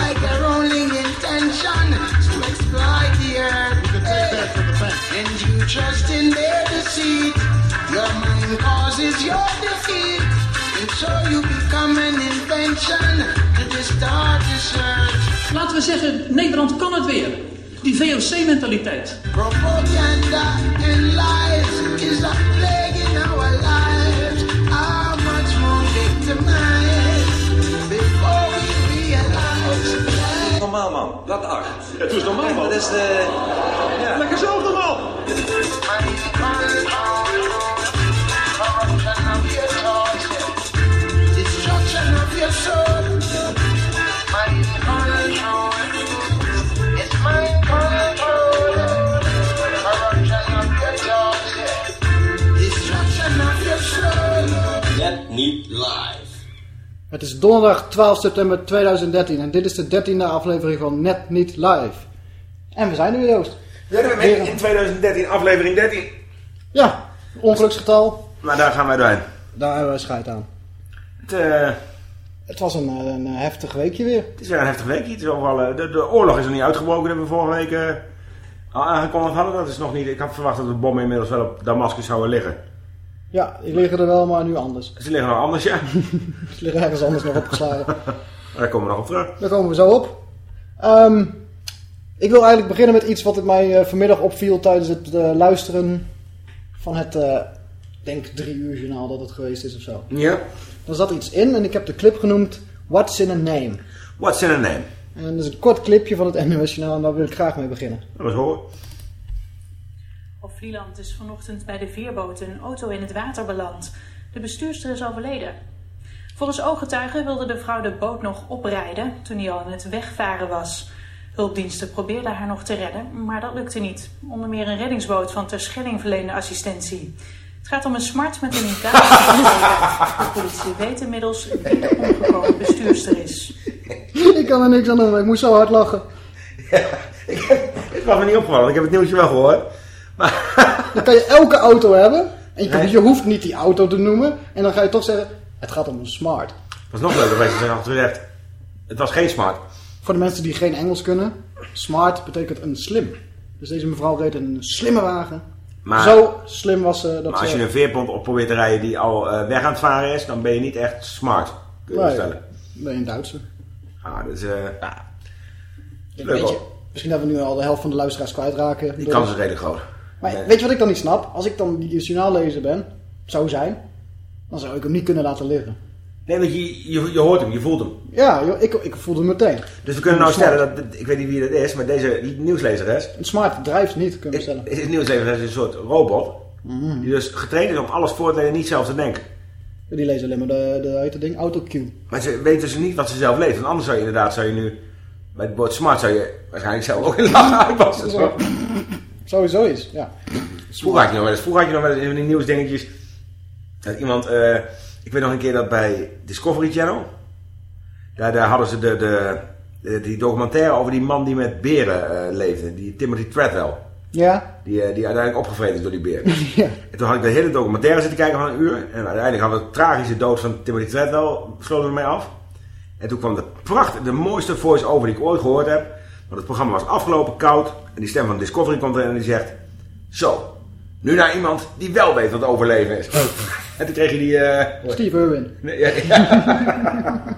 like their only intention to exploit the earth. You can take that from the bank. And you trust in their deceit. Your mind causes your defeat. And so you become an invention to distort this earth. Laten we zeggen, Nederland kan het weer. Die VOC-mentaliteit. Propaganda and lies dat acht. Het is normaal, man. Dat is de... Ja. Lekker zelf normaal. Het is donderdag 12 september 2013 en dit is de dertiende aflevering van Net Niet Live. En we zijn er weer, Joost. We zijn er weer in 2013, aflevering 13. Ja, ongeluksgetal, Maar daar gaan wij doorheen. daar hebben we scheid aan. Het, eh, Het was een, eh, een heftig weekje weer. het is weer een heftig weekje. Het is overal, eh, de, de oorlog is nog niet uitgebroken. Dat hebben we vorige week al aangekondigd hadden. Dat is nog niet. Ik had verwacht dat de bommen inmiddels wel op Damascus zouden liggen. Ja, die liggen er wel, maar nu anders. Ze liggen nog anders, ja. Ze liggen ergens anders nog opgeslagen. Daar komen we nog op terug. Daar komen we zo op. Ehm, ik wil eigenlijk beginnen met iets wat mij eh, vanmiddag opviel tijdens het eh, luisteren van het, eh, denk drie uur journaal dat het geweest is of zo. Ja. Daar zat iets in en ik heb de clip genoemd What's in a Name. What's in a name? En dat is een kort clipje van het NOS journaal en daar wil ik graag mee beginnen. Dat was horen. Vlieland is vanochtend bij de veerboot een auto in het water beland. De bestuurster is overleden. Volgens ooggetuigen wilde de vrouw de boot nog oprijden toen hij al aan het wegvaren was. Hulpdiensten probeerden haar nog te redden, maar dat lukte niet. Onder meer een reddingsboot van Terschelling verleende assistentie. Het gaat om een smart met een Italiaanse De politie weet inmiddels wie de omgekomen bestuurster is. ik kan er niks aan doen, ik moest zo hard lachen. Het was me niet opgevallen. Ik heb het nieuwtje wel gehoord. Dan kan je elke auto hebben en je, Nee. je hoeft niet die auto te noemen. En dan ga je toch zeggen, het gaat om een smart. Het was nog leuker geweest. Ze zijn achter gezegd. Het was geen smart. Voor de mensen die geen Engels kunnen, smart betekent een slim. Dus deze mevrouw reed een slimme wagen. Maar, Zo slim was ze dat maar als ze... je een veerpont op probeert te rijden die al eh, weg aan het varen is, dan ben je niet echt smart. Kun je Nee, stellen. ben je een Duitser. Ah, dus, eh, ja, Leuk je, hoor. misschien dat we nu al de helft van de luisteraars kwijtraken. die Door- kans is redelijk groot. Maar Nee. weet je wat ik dan niet snap? Als ik dan die journaallezer ben, zou zijn, dan zou ik hem niet kunnen laten liggen. Nee, want je, je, je hoort hem, je voelt hem. Ja, joh, ik, ik voelde het meteen. Dus we kunnen nou Smart. stellen, dat, ik weet niet wie dat is, maar deze die nieuwslezeres, Een smart drijft niet, kunnen we is, stellen. is nieuwslezeres is een soort robot, Mhm. die dus getraind is om alles voor te lezen en niet zelf te denken. Die lezen alleen maar de, de, dat ding, autocue. Maar ze weten dus niet wat ze zelf leest, want anders zou je inderdaad, zou je nu, bij het woord smart zou je waarschijnlijk zelf ook in lachen uitwassen. Sowieso is, ja. Vroeger had je nog wel eens, vroeger had je nog wel eens van die nieuwsdingetjes, dat iemand, eh, ik weet nog een keer dat bij Discovery Channel, daar, daar hadden ze de, de, de- die documentaire over die man die met beren eh, leefde, die Timothy Treadwell. Ja? Die, eh, die uiteindelijk opgevreten is door die beer. Ja. En toen had ik de hele documentaire zitten kijken van een uur. En uiteindelijk hadden we de tragische dood van Timothy Treadwell sloten we mee af. En toen kwam de pracht, de mooiste voice-over die ik ooit gehoord heb. Want het programma was afgelopen, koud. En die stem van Discovery komt erin en die zegt... Zo, nu naar iemand die wel weet wat overleven is. En toen kreeg je die... eh, Steve Irwin. nee, ja, ja.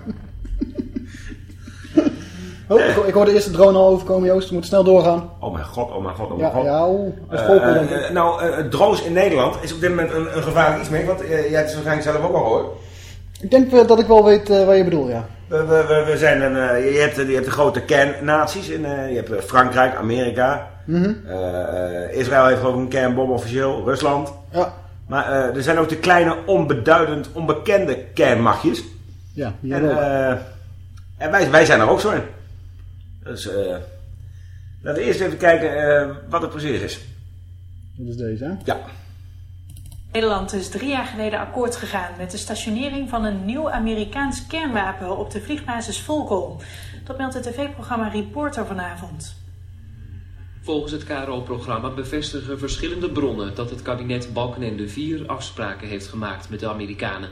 Oh, ik, ik hoor de eerste drone al overkomen, Joost. We moeten snel doorgaan. Oh mijn god, oh mijn god, oh mijn Ja, god. ja. Als Eh, eh, denk ik. nou, eh, drones in Nederland is op dit moment een, een gevaarlijk iets mee. Want eh, jij hebt het waarschijnlijk zelf ook al gehoord. Ik denk dat ik wel weet eh, wat je bedoelt, ja. We, we, zijn een, eh, je, hebt, je hebt de grote kernnaties. In, eh, je hebt eh, Frankrijk, Amerika. Mhm. Israël heeft geloof ik een kernbom officieel. Rusland. Ja, Maar er zijn ook de kleine, onbeduidend, onbekende kernmachtjes. ja En, ook. eh, en wij, wij zijn er ook zo in. Dus laten we eerst even kijken wat het precies is. Dat is deze, hè? Ja. Nederland is drie jaar geleden akkoord gegaan met de stationering van een nieuw Amerikaans kernwapen op de vliegbasis Volkel. Dat meldt het tv-programma Reporter vanavond. Volgens het KRO-programma bevestigen verschillende bronnen dat het kabinet Balkenende vier afspraken heeft gemaakt met de Amerikanen.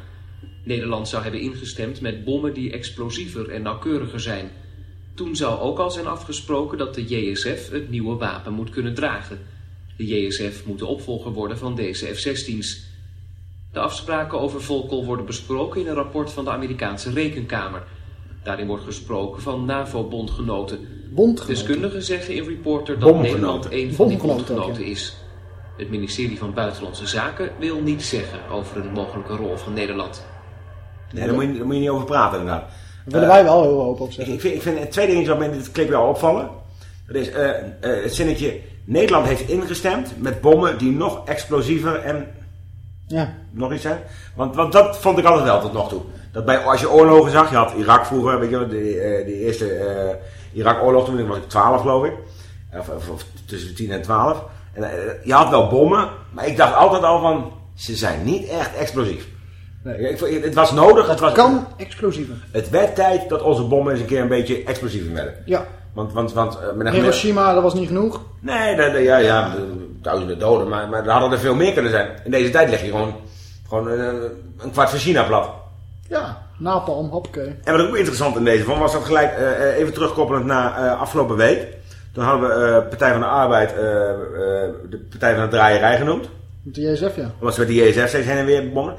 Nederland zou hebben ingestemd met bommen die explosiever en nauwkeuriger zijn. Toen zou ook al zijn afgesproken dat de JSF het nieuwe wapen moet kunnen dragen. De JSF moet de opvolger worden van deze F-16's. De afspraken over Volkel worden besproken in een rapport van de Amerikaanse Rekenkamer. Daarin wordt gesproken van NAVO-bondgenoten. Bondgenoten. Deskundigen zeggen in Reporter dat. Nederland een van die Bondgenoten is. Het ministerie van Buitenlandse Zaken wil niets zeggen over een mogelijke rol van Nederland. Nee, daar moet, je, daar moet je niet over praten inderdaad. Daar willen wij wel heel hoop op Ik, zeggen. ik, vind, ik vind twee dingen in dit clipje al opvallen. Dat is eh, eh, het zinnetje... Nederland heeft ingestemd met bommen die nog explosiever en Ja. nog iets zijn. Want, want dat vond ik altijd wel tot nog toe. Dat bij, als je oorlogen zag, je had Irak vroeger, weet je wel, de, eh, de eerste eh, Irak-oorlog, toen was ik 12 geloof ik. Of, of, of tussen de 10 en 12. En, eh, je had wel bommen, maar ik dacht altijd al van, ze zijn niet echt explosief. Nee. Ik, het was nodig, het, was, Kan explosiever. het werd tijd dat onze bommen eens een keer een beetje explosiever werden. Ja. Want, want, want eh, Hiroshima, dat was niet genoeg. Nee, dat, ja, ja, duizenden doden, maar, maar er hadden er veel meer kunnen zijn. In deze tijd leg je gewoon, gewoon een, een kwart van China plat. Ja. Napalm, hoppakee. En wat ook interessant in deze vond, was dat gelijk eh, eh, even terugkoppelend naar eh, afgelopen week. Toen hadden we eh, Partij van de Arbeid, eh, eh, de Partij van de Draaierij genoemd. Met de JSF, ja. Omdat ze met die JSF steeds heen en weer bommen.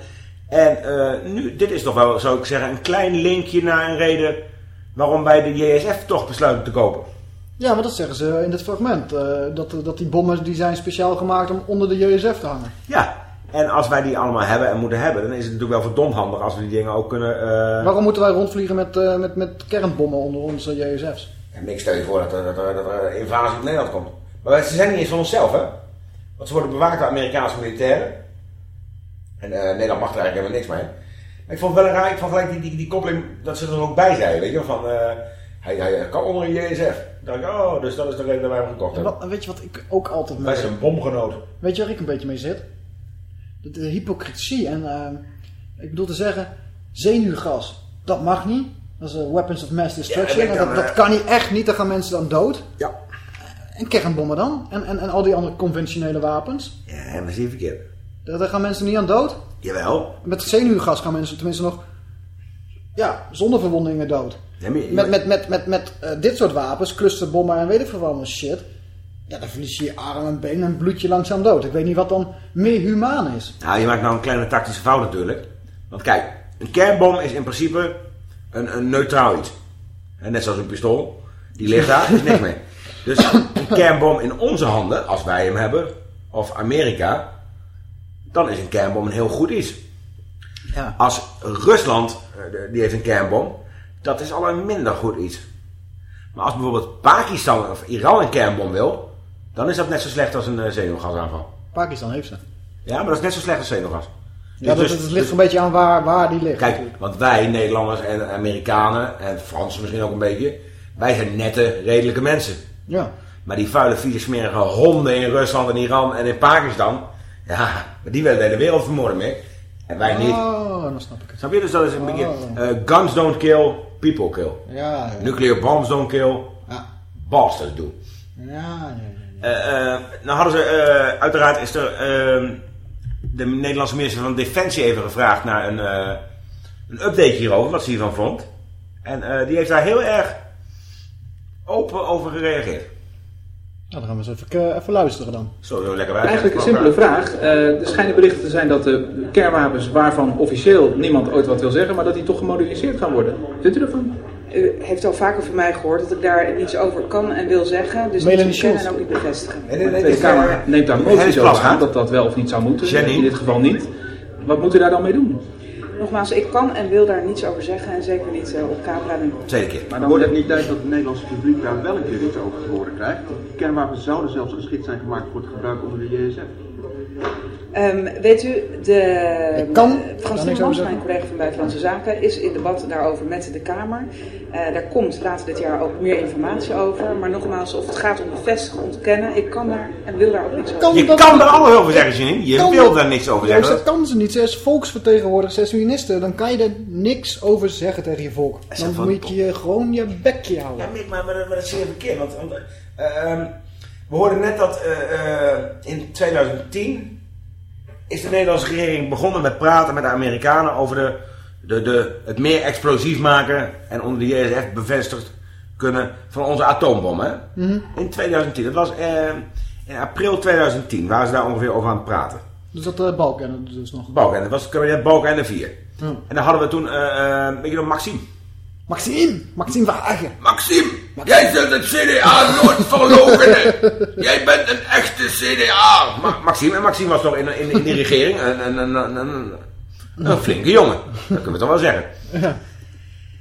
En eh, nu, dit is toch wel, zou ik zeggen, een klein linkje naar een reden waarom wij de JSF toch besluiten te kopen. Ja, maar dat zeggen ze in dit fragment. eh, dat, dat die bommen die zijn speciaal gemaakt om onder de JSF te hangen. Ja, en als wij die allemaal hebben en moeten hebben, dan is het natuurlijk wel verdomd handig als we die dingen ook kunnen... eh, Waarom moeten wij rondvliegen met, eh, met, met kernbommen onder onze JSF's? En ik stel je voor dat er, dat er, dat er invasie op Nederland komt. Maar ze zijn niet eens van onszelf, hè? Want ze worden bewaakt door Amerikaanse militairen. En eh, Nederland mag er eigenlijk helemaal niks mee. Ik vond het wel raar, ik vond gelijk die, die, die koppeling dat ze er ook bij zeiden, weet je wel, van... eh, hij, hij kan onder een JSF. Dan dacht ik, oh, dus dat is de reden dat wij hem gekocht En hebben. wat, weet je wat ik ook altijd Wij merk? zijn een bomgenoot. Weet je waar ik een beetje mee zit? De, de hypocrisie. En eh, ik bedoel te zeggen, zenuwgas, dat mag niet. Dat is eh, weapons of mass destruction. Ja, dat dat, dat eh, kan niet echt niet, dan gaan mensen dan dood. Ja. En kernbommen dan? En, en, en al die andere conventionele wapens? Ja, maar zie je verkeerd. Daar, daar gaan mensen niet aan dood. Jawel. Met zenuwgas gaan mensen tenminste nog, ja, zonder verwondingen dood. Ja, maar je- Met, met, met, met, met eh, dit soort wapens, clusterbommen en weet ik veel wat shit. Ja, dan verlies je je arm en been en bloed je langzaam dood. Ik weet niet wat dan meer humaan is. Nou, je maakt nou een kleine tactische fout natuurlijk. Want kijk, een kernbom is in principe een, een neutraal iets. En net zoals een pistool. Die ligt daar, is niks mee. Dus een kernbom in onze handen, als wij hem hebben, of Amerika, dan is een kernbom een heel goed iets. Ja. Als Rusland, eh, die heeft een kernbom, dat is al een minder goed iets. Maar als bijvoorbeeld Pakistan of Iran een kernbom wil, dan is dat net zo slecht als een eh, zenuwgasaanval. Pakistan heeft ze. Ja, maar dat is net zo slecht als zenuwgas. Ja, Dus- dat, het dus- ligt een beetje aan waar, waar die ligt. Kijk, want wij, Nederlanders en Amerikanen en Fransen misschien ook een beetje, wij zijn nette, redelijke mensen. Ja. Maar die vuile, vieze, smerige honden in Rusland en Iran en in Pakistan, ja, maar die willen de hele wereld vermoorden mee. En wij niet. Oh, dan snap ik het. Snap je? Dus dat is een beetje, Oh. eh, guns don't kill, people kill. Ja, ja. Nuclear bombs don't kill, Ja, bastards do. ja, ja. ja. Eh, eh, nou hadden ze, uiteraard is er ehm, de Nederlandse minister van Defensie even gevraagd naar een, een update hierover, wat ze hiervan vond. En die heeft daar heel erg open over gereageerd. Nou, dan gaan we eens even, eh, even luisteren dan. Zo, zo lekker bij. Eigenlijk een simpele vraag. Eh, er schijnen berichten te zijn dat de kernwapens waarvan officieel niemand ooit wat wil zeggen, maar dat die toch gemoderniseerd gaan worden. Vindt u ervan? U heeft al vaker van mij gehoord dat ik daar niets over kan en wil zeggen. Dus Melanie Schultz. en ook niet bevestigen. Nee, nee, De nee, is, Kamer eh, neemt daar moties over aan dat dat wel of niet zou moeten. Jenny. In dit geval niet. Wat moet u daar dan mee doen? Nogmaals, ik kan en wil daar niets over zeggen en zeker niet eh, op camera nu. Tweede keer. Maar dan Wordt het niet tijd dat het Nederlandse publiek daar wel een keer iets over te horen krijgt? Kernwapens zouden zelfs geschikt zijn gemaakt voor het gebruik onder de JSF. Ehm, weet u, de Ik kan- eh, Frans Timmermans, zeggen. mijn collega van Buitenlandse Zaken, is in debat daarover met de Kamer. Eh, daar komt later dit jaar ook meer informatie over. Maar nogmaals, of het gaat om bevestigen, ontkennen, ik kan daar en wil daar ook niks over Kan Je kan er alles over zeggen, Janine. Je Kan wil daar niks over Juist, zeggen. dat kan ze niet. Ze is volksvertegenwoordiger, ze is minister. Dan kan je er niks over zeggen tegen je volk. Dan moet je gewoon je bekje houden. Ja, Mick, maar, maar, dat- maar dat is zeer verkeerd. Want, want, eh, ehm, we hoorden net dat eh, eh, in 2010 is de Nederlandse regering begonnen met praten met de Amerikanen over de, de, de, het meer explosief maken en onder de JSF bevestigd kunnen van onze atoombom. Hè? Mhm. In 2010. Dat was eh, in april 2010 waren ze daar ongeveer over aan het praten. Dus dat uh, Balken dus nog. Balken, dat was het kabinet Balken 4. Ja. En dan hadden we toen, eh, weet je nog, Maxime. Maxime, Maxime Verhagen. Maxime, jij zult het CDA nooit verloochenen. Jij bent een echte CDA. Ma Maxime, en Maxime was toch in, in, in die regering een, een, een, een, een, een flinke jongen. Dat kunnen we toch wel zeggen.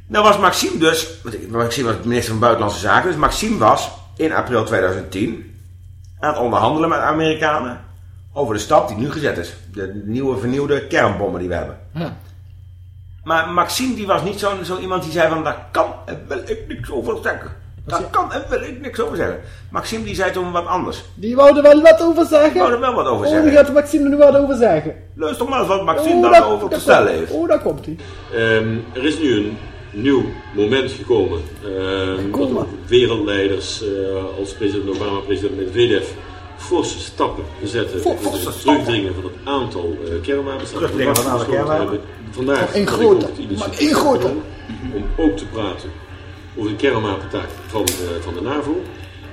Nou was Maxime dus, want Maxime was minister van Buitenlandse Zaken, dus Maxime was in april 2010 aan het onderhandelen met de Amerikanen over de stap die nu gezet is. De nieuwe vernieuwde kernbommen die we hebben. Ja. Maar Maxime die was niet zo, zo iemand die zei van daar kan en wil ik niks over zeggen. Daar kan en wil ik niks over zeggen. Maxime die zei toen wat anders. Die wou er wel wat over zeggen. Die wou er wel wat over Oh, zeggen. die gaat Maxime er nu wat over zeggen. Luister maar eens wat Maxime Oh, daarover te daar stellen heeft. Oh, daar komt hij. Ehm, er is nu een nieuw moment gekomen. ehm, dat ook wereldleiders eh, als president Obama, president Medvedev forse stappen zetten forse het stappen. terugdringen van het aantal eh kernwapens. dat Terugdringen van het aantal kernwapens. Vandaag ik grote, ook maar initiatief genomen om ook te praten over de kernwapentaak van, eh, van de NAVO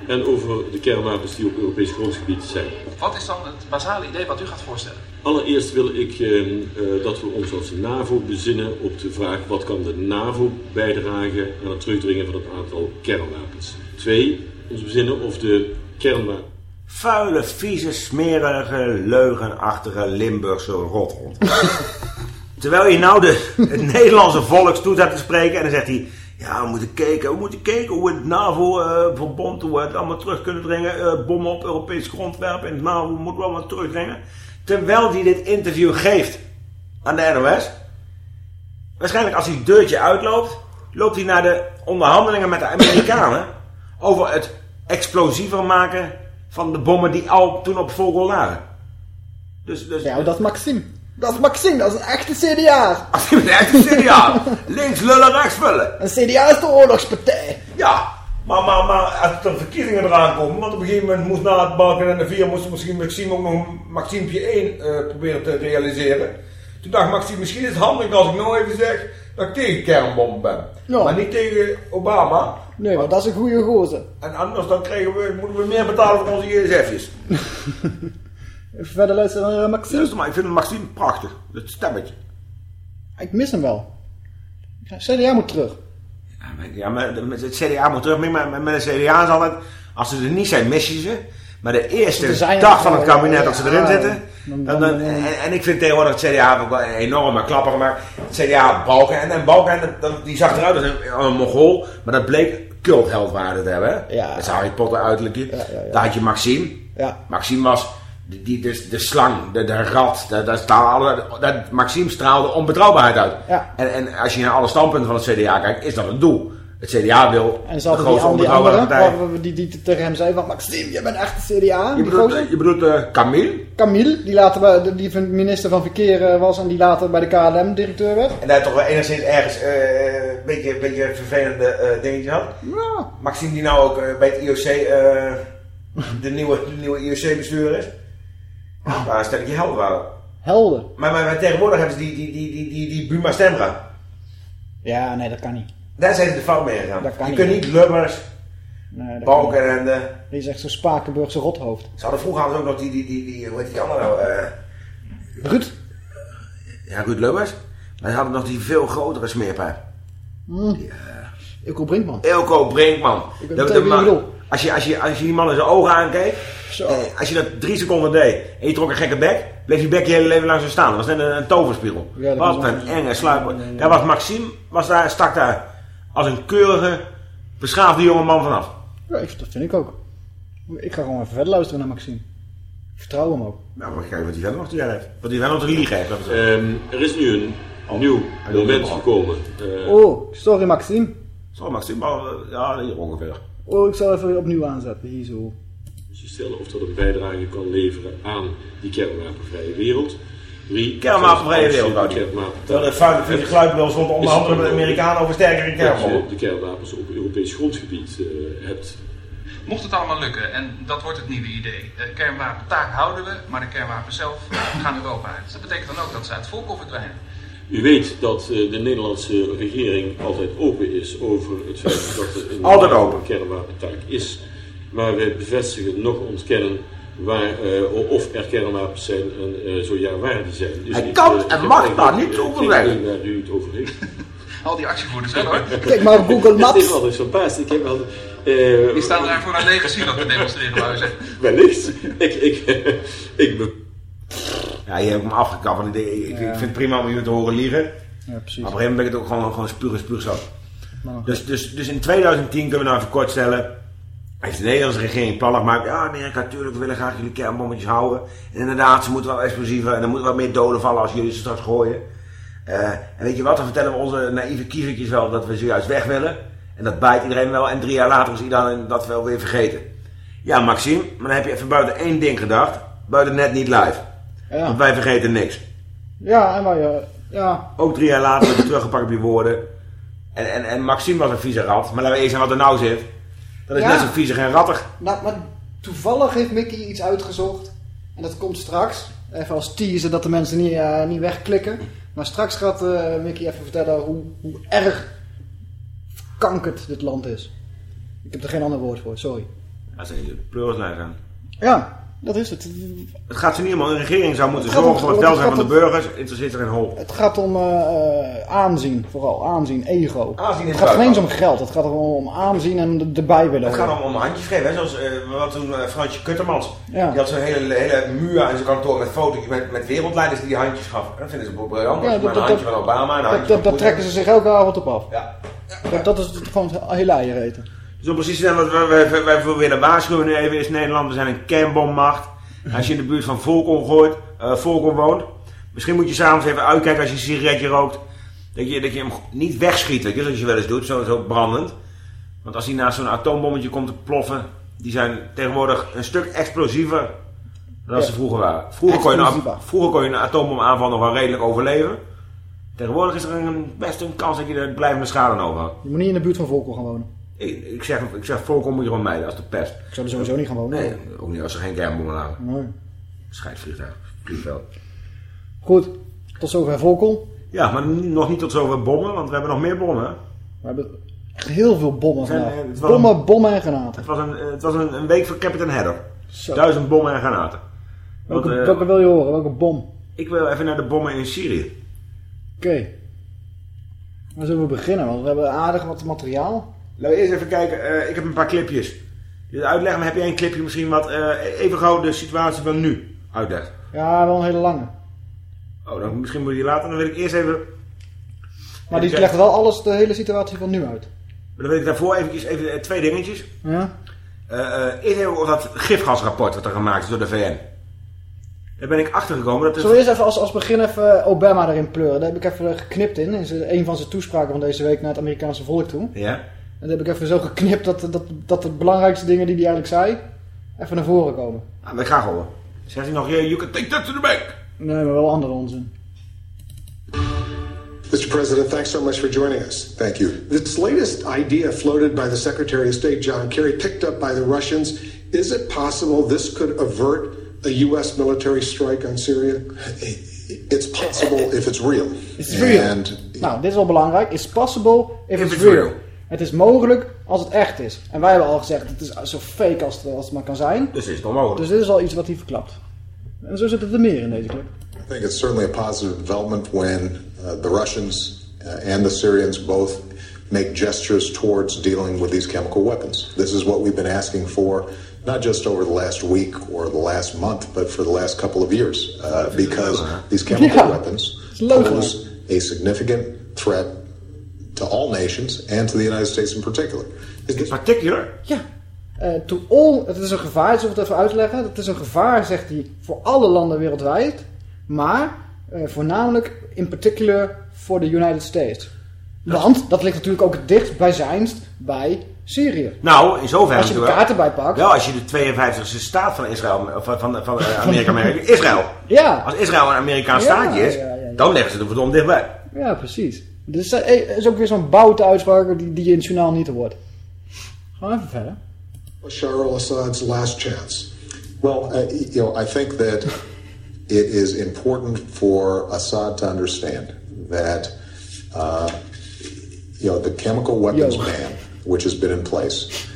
en over de kernwapens die op Europees grondgebied zijn. Wat is dan het basale idee wat u gaat voorstellen? Allereerst wil ik eh, eh, dat we ons als NAVO bezinnen op de vraag wat kan de NAVO bijdragen aan het terugdringen van het aantal kernwapens. Twee, ons bezinnen of de kernwapens. Vuile, vieze, smerige, leugenachtige Limburgse rothond. Terwijl je nou de, het Nederlandse volk toe te spreken en dan zegt hij... Ja, we moeten kijken, we moeten kijken hoe het NAVO-verbond, hoe we het allemaal terug kunnen dringen. eh, bommen op Europees grondwerp in het NAVO moeten we allemaal terugdringen. Terwijl hij dit interview geeft aan de NOS. Waarschijnlijk als hij het deurtje uitloopt, loopt hij naar de onderhandelingen met de Amerikanen over het explosiever maken van de bommen die al toen op Vogel lagen. Dus, dus Ja, dat is Maxime. Dat is Maxime, dat is een echte CDA. hij echt een CDA, links lullen, rechts vullen. Een CDA is de oorlogspartij. Ja, maar, maar, maar als er verkiezingen eraan komen, want op een gegeven moment moest na het Balken en de Vier moest misschien Maxime ook nog een Maxiempje 1 eh, proberen te realiseren. Toen dacht Maxime, misschien is het handig als ik nou even zeg dat ik tegen kernbommen ben. Ja. Maar niet tegen Obama. Nee, maar dat is een goede gozer. En anders dan krijgen we, moeten we meer betalen voor onze JSF'jes. Even verder luisteren naar eh, Maxime. Luister maar, ik vind Maxime prachtig. Dat stemmetje. Ik mis hem wel. CDA moet terug. Ja, maar- maar het CDA moet terug. Maar met de CDA is altijd, als ze er niet zijn, mis je ze. Maar de eerste er dag van het kabinet dat ze erin zitten. Dan- en, en ik vind tegenwoordig het CDA ook wel een enorme klapper gemaakt. Het CDA Balken. En, en Balken, die zag eruit als een, een Mongool. Maar dat bleek cultheldwaarde te hebben. Ja. Dat is Harry Potter uiterlijkje. ja, ja. Daar had je Maxime. Ja. Maxime was de, die, de, de slang, de, de rat. Dat, dat dat, Maxime straalde onbetrouwbaarheid uit. Ja. En, en als je naar alle standpunten van het CDA kijkt, is dat het doel. Het CDA wil En de grootste onbetrouwbare partij. die, die tegen hem zei van Maxime, je bent echt een CDA. Je Die bedoelt, je bedoelt eh, Camille. Camille, die later bij, die minister van Verkeer eh, was en die later bij de KLM directeur werd. En daar toch wel enigszins ergens eh, een beetje, een beetje een vervelende eh, dingetje had. Ja. Maxime die nou ook eh, bij het IOC eh, de nieuwe, de nieuwe IOC-bestuurder is. Waar een stelletje helder waren. Helder. Maar, maar, maar tegenwoordig hebben ze die, die, die, die, die, die Buma Stemra. Ja, nee, dat kan niet. Daar zijn ze de fout mee gegaan. Dat kan je niet. kunt niet Lubbers, Nee, Balken en de... Die is echt zo'n Spakenburgse rothoofd. Ze hadden vroeger hadden ze ook nog die, die, die, die hoe heet die andere nou? eh, Ruud. ja, Ruud Lubbers. Maar ze hadden nog die veel grotere smeerpijp. Ilko Brinkman. Elko Brinkman. Ik De- je man-. Als, je, als, je, als je die man in zijn ogen aankeek, Zo. eh, als je dat drie seconden deed en je trok een gekke bek, bleef je bek je hele leven lang zo staan. Dat was net een, een toverspiegel. Ja, Wat een enge sluiper. Daar was Maxime, was daar, stak daar als een keurige, beschaafde jonge man vanaf. Ja, ik, dat vind ik ook. Ik ga gewoon even verder luisteren naar Maxime. Vertrouw hem ook. Nou, maar kijk wat hij verder nog te zeggen heeft. Wat hij verder nog te liegen heeft. Ehm, er is nu een nieuw hij wil moment gekomen. Eh, Oh, sorry Maxime. Zo, Maxime, maar, eh, ja, hier ongeveer. Oh, ik zal even opnieuw aanzetten. Hier zo. Dus je stellen of dat een bijdrage kan leveren aan die kernwapenvrije wereld. Kernwapenvrije wereld, de wou die. kernwapen- Terwijl het fout van de geluidbel stond onderhandelen met de Amerikanen over sterkere Dat je kernbommen. de kernwapens op Europees grondgebied eh, hebt. Mocht het allemaal lukken, en dat wordt het nieuwe idee, de kernwapentaak houden we, maar de kernwapens zelf eh, gaan Europa uit. Dat betekent dan ook dat ze uit het volk verdwijnen. U weet dat eh, de Nederlandse regering altijd open is over het feit dat er een Altijd open. kernwapentaak is. Maar wij bevestigen nog ontkennen waar, eh, of er kernwapens zijn en eh, zo ja waar die zijn. Dus Hij ik, kan en ik mag daar niet over idee waar u het over heeft. Al die actievoerders, hè hoor. Kijk maar op Google Het is Maps. wel eens verbaasd. Ik heb wel... eh, Die staan daar voor een zien dat te demonstreren. Wellicht. Ik, ik, ik be- Ja, hier heb ik hem afgekapt. want Ik, denk, ik, ik vind het prima om je te horen liegen. Ja, precies. Maar op een gegeven moment ben ik het ook gewoon, gewoon spuug spuug zat. Dus, dus, dus in 2010 kunnen we nou even kort stellen. Heeft de Nederlandse regering plannen gemaakt. Ja, Amerika, natuurlijk, we willen graag jullie kernbommetjes houden. En inderdaad, ze moeten wel explosieven. En er moeten wat meer doden vallen als jullie ze straks gooien. Eh, en weet je wat, dan vertellen we onze naïeve kievertjes wel dat we zojuist weg willen. En dat bijt iedereen wel. En drie jaar later is iedereen dat wel weer vergeten. Ja, Maxime, maar dan heb je even buiten één ding gedacht. Buiten net niet live. Ja. Want wij vergeten niks. Ja, en waar je... Ja, Ook drie jaar later heb je teruggepakt op je woorden. En, en, en Maxime was een vieze rat. Maar laten we eens zien wat er nou zit. Dat is Ja. net zo viezig en rattig. nou, maar toevallig heeft Mickey iets uitgezocht. En dat komt straks. Even als teaser dat de mensen niet, eh, niet wegklikken. Maar straks gaat eh, Mickey even vertellen hoe, hoe erg kankerd dit land is. Ik heb er geen ander woord voor, sorry. Ja, ze pleuris gaan. Ja, dat is het. Het gaat ze niet om. Een regering zou moeten zorgen om- voor het welzijn van de burgers. Interesseert er geen hol. Het gaat om eh, eh, aanzien, vooral. Aanzien, ego. Aanzien het gaat geen eens om geld. Het gaat om, om aanzien en de- erbij willen Het gaat om, om handjes geven. Hè? Zoals eh, wat toen Fransje Kuttermans. Ja. Die had zo'n hele, hele muur in zijn kantoor met foto's met, met wereldleiders die die handjes gaf. Dat vinden ze briljant. Ja, Ja, dat- een dat- handje dat- van Obama en een handje dat, van trekken ze zich elke avond op af. Ja. Dat, dat is gewoon heel eieren eten. Dus om precies te zijn wat wij, wij, wij waarschuwen nu even is Nederland. We zijn een kernbommacht. Als je in de buurt van Volkel gooit, Volkel woont. Misschien moet je s'avonds even uitkijken als je een sigaretje rookt. Dat je, dat je hem niet wegschiet, weet je, zoals je wel eens doet, zo, zo brandend. Want als hij naast zo'n atoombommetje komt te ploffen, die zijn tegenwoordig een stuk explosiever dan Ja. ze vroeger waren. Vroeger kon, je een, vroeger kon je een atoombomaanval nog wel redelijk overleven. Tegenwoordig is er een, best een kans dat je er blijvende schade aan overhoudt. Je moet niet in de buurt van Volkel gaan wonen. Ik, ik, zeg, ik zeg, je gewoon mijden als de pest. Ik zou er sowieso niet gaan wonen. Nee, ook niet als er geen kernbommen lagen. Nee. Scheidvliegtuig, vliegveld. Goed, tot zover Volkel. Ja, maar nog niet tot zover bommen, want we hebben nog meer bommen. We hebben echt heel veel bommen vandaag. Bommen, bommen en granaten. Het was een, het was een, een week voor Captain Header. Zo. Duizend bommen en granaten. Want, Welke, eh, welke wil je horen? Welke bom? ik wil even naar de bommen in Syrië. Oké. Waar zullen we beginnen? Want we hebben aardig wat materiaal. Laten we eerst even kijken, eh, ik heb een paar clipjes. Je uitleggen, maar heb jij een clipje misschien wat eh, even gauw de situatie van nu uitlegt? Ja, wel een hele lange. Oh, dan misschien moet je die later. Dan wil ik eerst even... Maar die legt wel alles, de hele situatie van nu uit. Dan wil ik daarvoor eventjes, even eh, twee dingetjes. Ja? Eh, eh, eerst even dat gifgasrapport wat er gemaakt is door de VN. Daar ben ik achter gekomen dat het... Zullen we eerst even als, als begin even Obama erin pleuren? Daar heb ik even geknipt in. in een van zijn toespraken van deze week naar het Amerikaanse volk toe. Ja? En daar heb ik even zo geknipt dat, dat, dat de belangrijkste dingen die hij eigenlijk zei, even naar voren komen. Nou, dat ga ik horen. Zegt hij nog, yeah, you can take that to the bank. Nee, maar wel andere onzin. Mr. President, thanks so much for joining us. Thank you. This latest idea floated by the Secretary of State John Kerry, picked up by the Russians, is it possible this could avert a U.S. military strike on Syria? It's possible if it's real. It's real. And Nou, dit is wel belangrijk. It's possible if, it's, it's real. real. Het is mogelijk als het echt is. En wij hebben al gezegd, het is zo fake als het, als het maar kan zijn. Dus is het onmogelijk. Dus dit is al iets wat hij verklapt. En zo zit het er meer in deze clip. I think it's certainly a positive development when uh, the Russians uh, and the Syrians both make gestures towards dealing with these chemical weapons. This is what we've been asking for, not just over the last week or the last month, but for the last couple of years, uh, because these chemical Yeah. weapons pose a significant threat to all nations and to the United States in particular. In particular? Ja. eh, to all, het is een gevaar, ik zal het even uitleggen. Het is een gevaar, zegt hij, voor alle landen wereldwijd. Maar eh, voornamelijk in particular voor de United States. Want dat ligt natuurlijk ook het dichtst bijzijnst bij Syrië. Nou, in zoverre Als je de kaarten bijpakt. Wel, als je de 52e staat van Israël, of van, van, van eh, Amerika merkt, Israël. Ja. Als Israël een Amerikaans Ja, staatje is, ja, ja, ja. dan leggen ze er verdomd dichtbij. Ja, precies. Dus dat is ook weer zo'n boute uitspraak die, die in het journaal niet hoort. Gaan we even verder. Bashar al-Assad's last chance? Well, uh, you know, I think that it is important for Assad to understand that, uh, you know, the chemical weapons Yo. ban, which has been in place,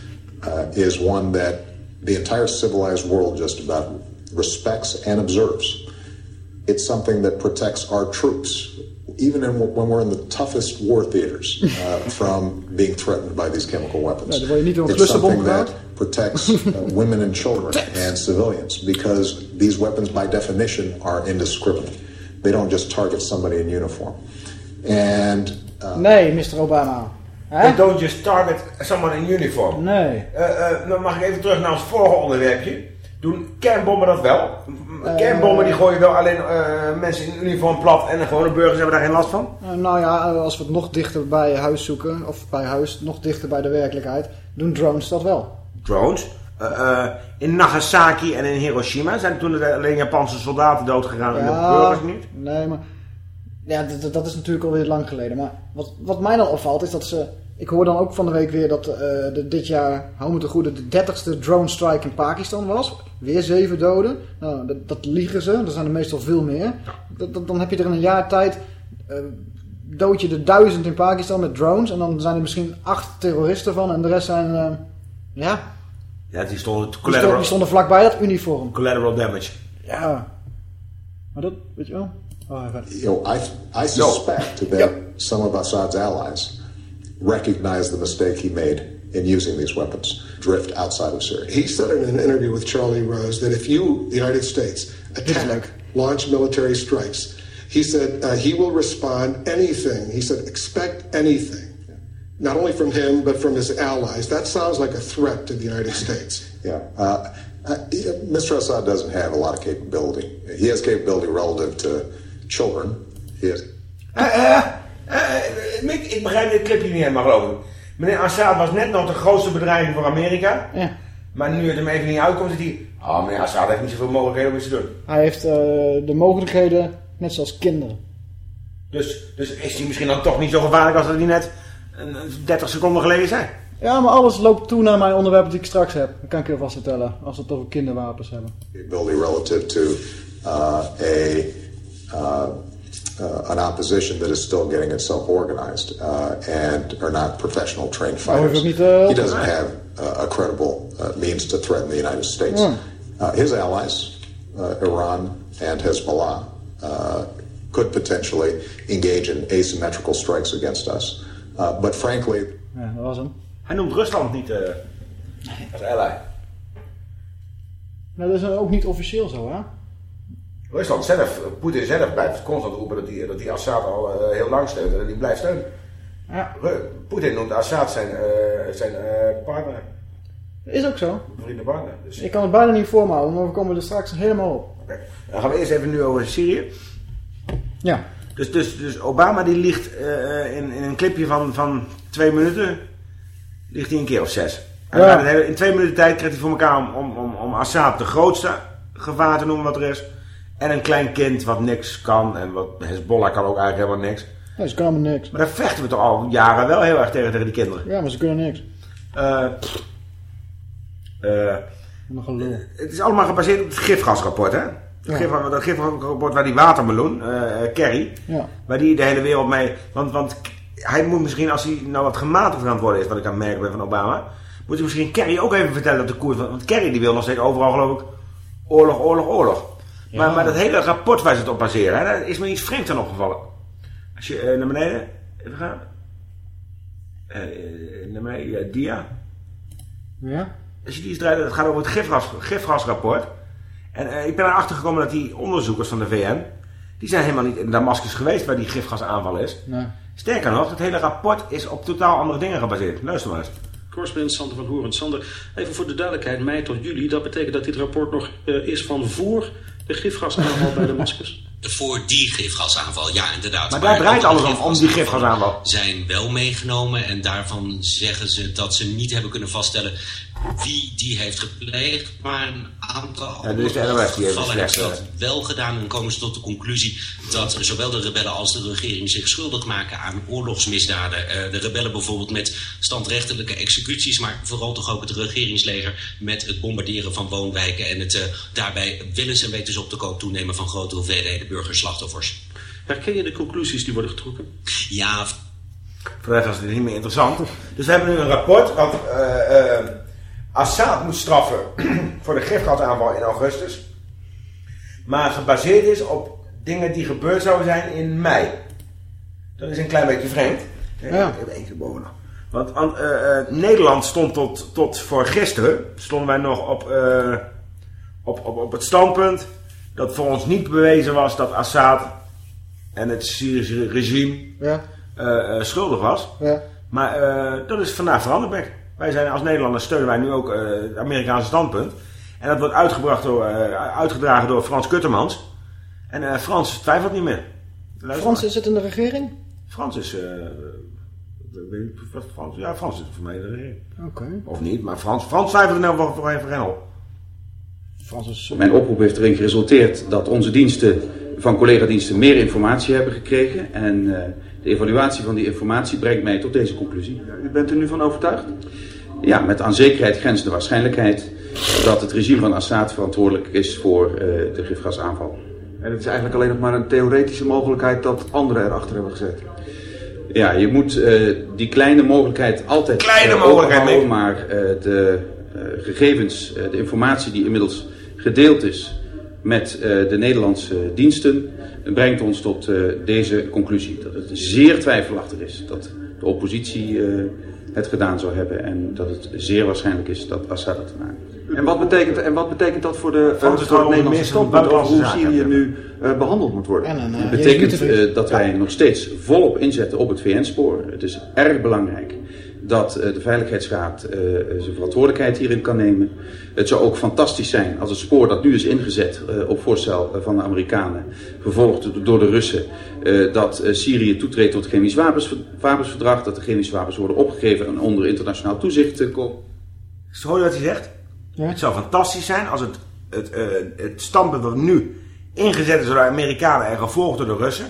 uh, is one that the entire civilized world just about respects and observes. It's something that protects our troops, even in, when we're in the toughest war theaters, uh, from being threatened by these chemical weapons. Ja, dan word je niet door een It's something that protects uh, women and children and civilians because these weapons, by definition, are indiscriminate. They don't just target somebody in uniform. And uh, Nee, Mr. Obama. Hè? They don't just target someone in uniform. Nee. Eh, eh, dan mag ik even terug naar ons vorige onderwerpje. Doen kernbommen dat wel? M- Kernbommen die gooien wel alleen eh, mensen in uniform plat en de gewone burgers hebben daar geen last van? Eh, nou ja, eh, als we het nog dichter bij huis zoeken, of bij huis, nog dichter bij de werkelijkheid, doen drones dat wel. Drones. Eh, eh, in Nagasaki en in Hiroshima zijn toen alleen Japanse soldaten doodgegaan en de burgers niet. Nee, maar ja, dat is natuurlijk alweer lang geleden. Maar wat, wat mij dan opvalt is dat ze... Ik hoor dan ook van de week weer dat eh, de, dit jaar, hou me te goede, de 30ste drone strike in Pakistan was. Weer zeven doden. Nou, dat, dat liegen ze. Er zijn er meestal veel meer. Dat, dat- dan heb je er in een jaar tijd... eh, dood je er duizend in Pakistan met drones. En dan zijn er misschien acht terroristen van. En de rest zijn... eh, ja, Ja, die stonden die stonden, die stonden vlakbij dat uniform. collateral damage. Ja. Maar dat, weet je wel... Oh, even. you know, I, I suspect that some of Assad's allies recognize the mistake he made in using these weapons, drift outside of Syria. He said in an interview with Charlie Rose that if you, the United States, attack, launch military strikes, he said uh, he will respond anything. He said, expect anything. Not only from him, but from his allies. That sounds like a threat to the United States. Yeah. Uh, uh, Mr. Assad doesn't have a lot of capability. He has capability relative to children. He has eh, eh, Mick, ik begrijp dit clipje niet helemaal geloof ik. Meneer Assad was net nog de grootste bedreiging voor Amerika. Ja. Maar nu het hem even niet uitkomt, zit hij... Oh, meneer Assad heeft niet zoveel mogelijkheden om iets te doen. Hij heeft eh, de mogelijkheden, net zoals kinderen. Dus, dus is hij misschien dan toch niet zo gevaarlijk als dat hij net eh, 30 seconden geleden zei. Ja, maar alles loopt toe naar mijn onderwerp die ik straks heb. Dat kan ik je vast vertellen, als we het over kinderwapens hebben. capability relative to uh, a uh, an opposition that is still getting itself organized uh, and are not professional trained fighters. ik niet, uh, he doesn't have uh, a credible uh, means to threaten the United States. Hmm. Uh, his allies, uh, Iran and Hezbollah, uh, could potentially engage in asymmetrical strikes against us. Uh, but frankly, Ja, dat was hem. Hij noemt Rusland niet eh, als ally. Nou, dat is ook niet officieel zo, hè? Rusland zelf, Poetin zelf blijft constant roepen dat hij, dat hij Assad al eh, heel lang steunt en dat hij blijft steunen. Ja. Poetin noemt Assad zijn, eh, zijn eh, partner, Is ook zo. vrienden partner. Dus Ik kan het bijna niet voor me houden, maar we komen er straks helemaal op. dan gaan we eerst even nu over Syrië. Ja. Dus, dus, dus Obama die ligt in, in een clipje van, van twee minuten, ligt hij een keer of zes. Ja. in twee minuten tijd krijgt hij voor elkaar om, om, om, om Assad de grootste gevaar te noemen wat er is. En een klein kind wat niks kan en wat Hezbollah kan ook eigenlijk helemaal niks. Ja, ze kunnen niks. Maar daar vechten we toch al jaren wel heel erg tegen, tegen die kinderen. Ja, maar ze kunnen niks. Eh, eh, het is allemaal gebaseerd op het gifgasrapport, hè? Het Ja. gif- dat gifgasrapport waar die watermeloen, eh Kerry, Ja. waar die de hele wereld mee... Want, want hij moet misschien, als hij nou wat gematigd aan het worden is, wat ik aan het merken ben van Obama, moet hij misschien Kerry ook even vertellen dat de koers... van- Want Kerry die wil nog steeds overal, geloof ik, oorlog, oorlog, oorlog. Maar, maar dat hele rapport waar ze het op baseren, hè, daar is me iets vreemds aan opgevallen. Als je eh, naar beneden even gaat. Eh, eh, naar beneden, ja, dia. Ja? Als je die eens draait, het gaat over het gifgas, gifgasrapport. En eh, ik ben erachter gekomen dat die onderzoekers van de VN, die zijn helemaal niet in Damascus geweest waar die gifgasaanval is. Nee. Sterker nog, het hele rapport is op totaal andere dingen gebaseerd. Luister maar eens. Correspondent Sander van Horen. Sander, even voor de duidelijkheid, mei tot juli. Dat betekent dat dit rapport nog eh, is van voor de gifgasaanval bij Damascus? Voor die gifgasaanval, ja inderdaad. Maar daar draait alles om, om die gifgasaanval. Zijn wel meegenomen en daarvan zeggen ze dat ze niet hebben kunnen vaststellen wie die heeft gepleegd. Maar een aantal Ja, is de die heeft gevallen gezegd, dat wel gedaan. En komen ze tot de conclusie dat zowel de rebellen als de regering zich schuldig maken aan oorlogsmisdaden. Eh, de rebellen bijvoorbeeld met standrechtelijke executies, maar vooral toch ook het regeringsleger met het bombarderen van woonwijken en het eh, daarbij willens en wetens op de koop toenemen van grote hoeveelheden burgerslachtoffers. Herken je de conclusies die worden getrokken? Ja, Voor de rest was het niet meer interessant. Dus we hebben nu een rapport eh, eh, Assad moet straffen voor de gifgasaanval in augustus. Maar gebaseerd is op dingen die gebeurd zouden zijn in mei. Dat is een klein beetje vreemd. Ja. Ik heb één keer bovenop. Want eh, eh, Nederland stond tot, tot voor gisteren, stonden wij nog op, eh, op, op, op het standpunt dat voor ons niet bewezen was dat Assad en het Syrische regime Ja. schuldig was. Ja. Maar dat is vandaag veranderd. Wij zijn als Nederlanders steunen wij nu ook eh, het Amerikaanse standpunt. En dat wordt uitgebracht door, eh, uitgedragen door Frans Kuttermans. En eh, Frans twijfelt niet meer. Luister Frans maar. is het in de regering? Frans is... eh, ik weet Frans, ja, Frans is voor mij de regering. Oké. Of niet, maar Frans, Frans twijfelt in elk geval voor even Renel. Frans is... Mijn oproep heeft erin geresulteerd dat onze diensten van collega-diensten meer informatie hebben gekregen. En eh, de evaluatie van die informatie brengt mij tot deze conclusie. U bent er nu van overtuigd? Ja, met aan zekerheid grenzende waarschijnlijkheid dat het regime van Assad verantwoordelijk is voor eh, de gifgasaanval. En het is eigenlijk alleen nog maar een theoretische mogelijkheid dat anderen erachter hebben gezet. Ja, je moet eh, die kleine mogelijkheid altijd Kleine eh, mogelijkheid, Mick. maar eh, de eh, gegevens, eh, de informatie die inmiddels gedeeld is met eh, de Nederlandse diensten, brengt ons tot eh, deze conclusie. Dat het zeer twijfelachtig is dat de oppositie eh, het gedaan zou hebben en dat het zeer waarschijnlijk is dat Assad het gedaan heeft. En wat betekent, en wat betekent dat voor, de, eh, voor het Nederlandse standpunt over hoe Syrië nu eh, behandeld moet worden? Het betekent eh, dat wij nog steeds volop inzetten op het VN-spoor. Het is erg belangrijk dat eh, de Veiligheidsraad eh, zijn verantwoordelijkheid hierin kan nemen. Het zou ook fantastisch zijn als het spoor dat nu is ingezet eh, op voorstel eh, van de Amerikanen, vervolgd door de Russen, eh, dat eh, Syrië toetreedt tot het chemisch wapens, wapensverdrag, dat de chemische wapens worden opgegeven en onder internationaal toezicht eh, komen. Hoor je wat hij zegt? Het zou fantastisch zijn als het, het, eh, het standpunt dat nu ingezet is door de Amerikanen en gevolgd door de Russen.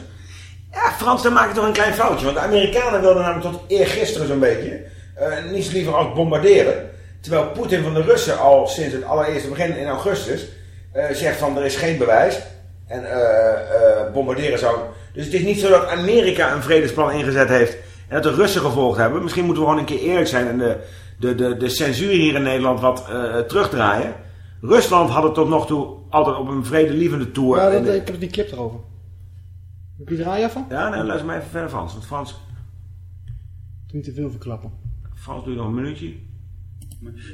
Ja, Frans, dan maak je toch een klein foutje. Want de Amerikanen wilden namelijk tot eergisteren zo'n beetje eh, niets liever als bombarderen. Terwijl Poetin van de Russen al sinds het allereerste begin in augustus eh, zegt van er is geen bewijs. En eh, bombarderen zou... Dus het is niet zo dat Amerika een vredesplan ingezet heeft en dat de Russen gevolgd hebben. Misschien moeten we gewoon een keer eerlijk zijn en de, de, de, de censuur hier in Nederland wat terugdraaien. Rusland had het tot nog toe altijd op een vredelievende tour. Ja, dat, ik heb die clip erover. Heb je draaien van? ja, nee, luister maar even verder Frans. Want Frans, Niet te veel verklappen. Frans doe je nog een minuutje.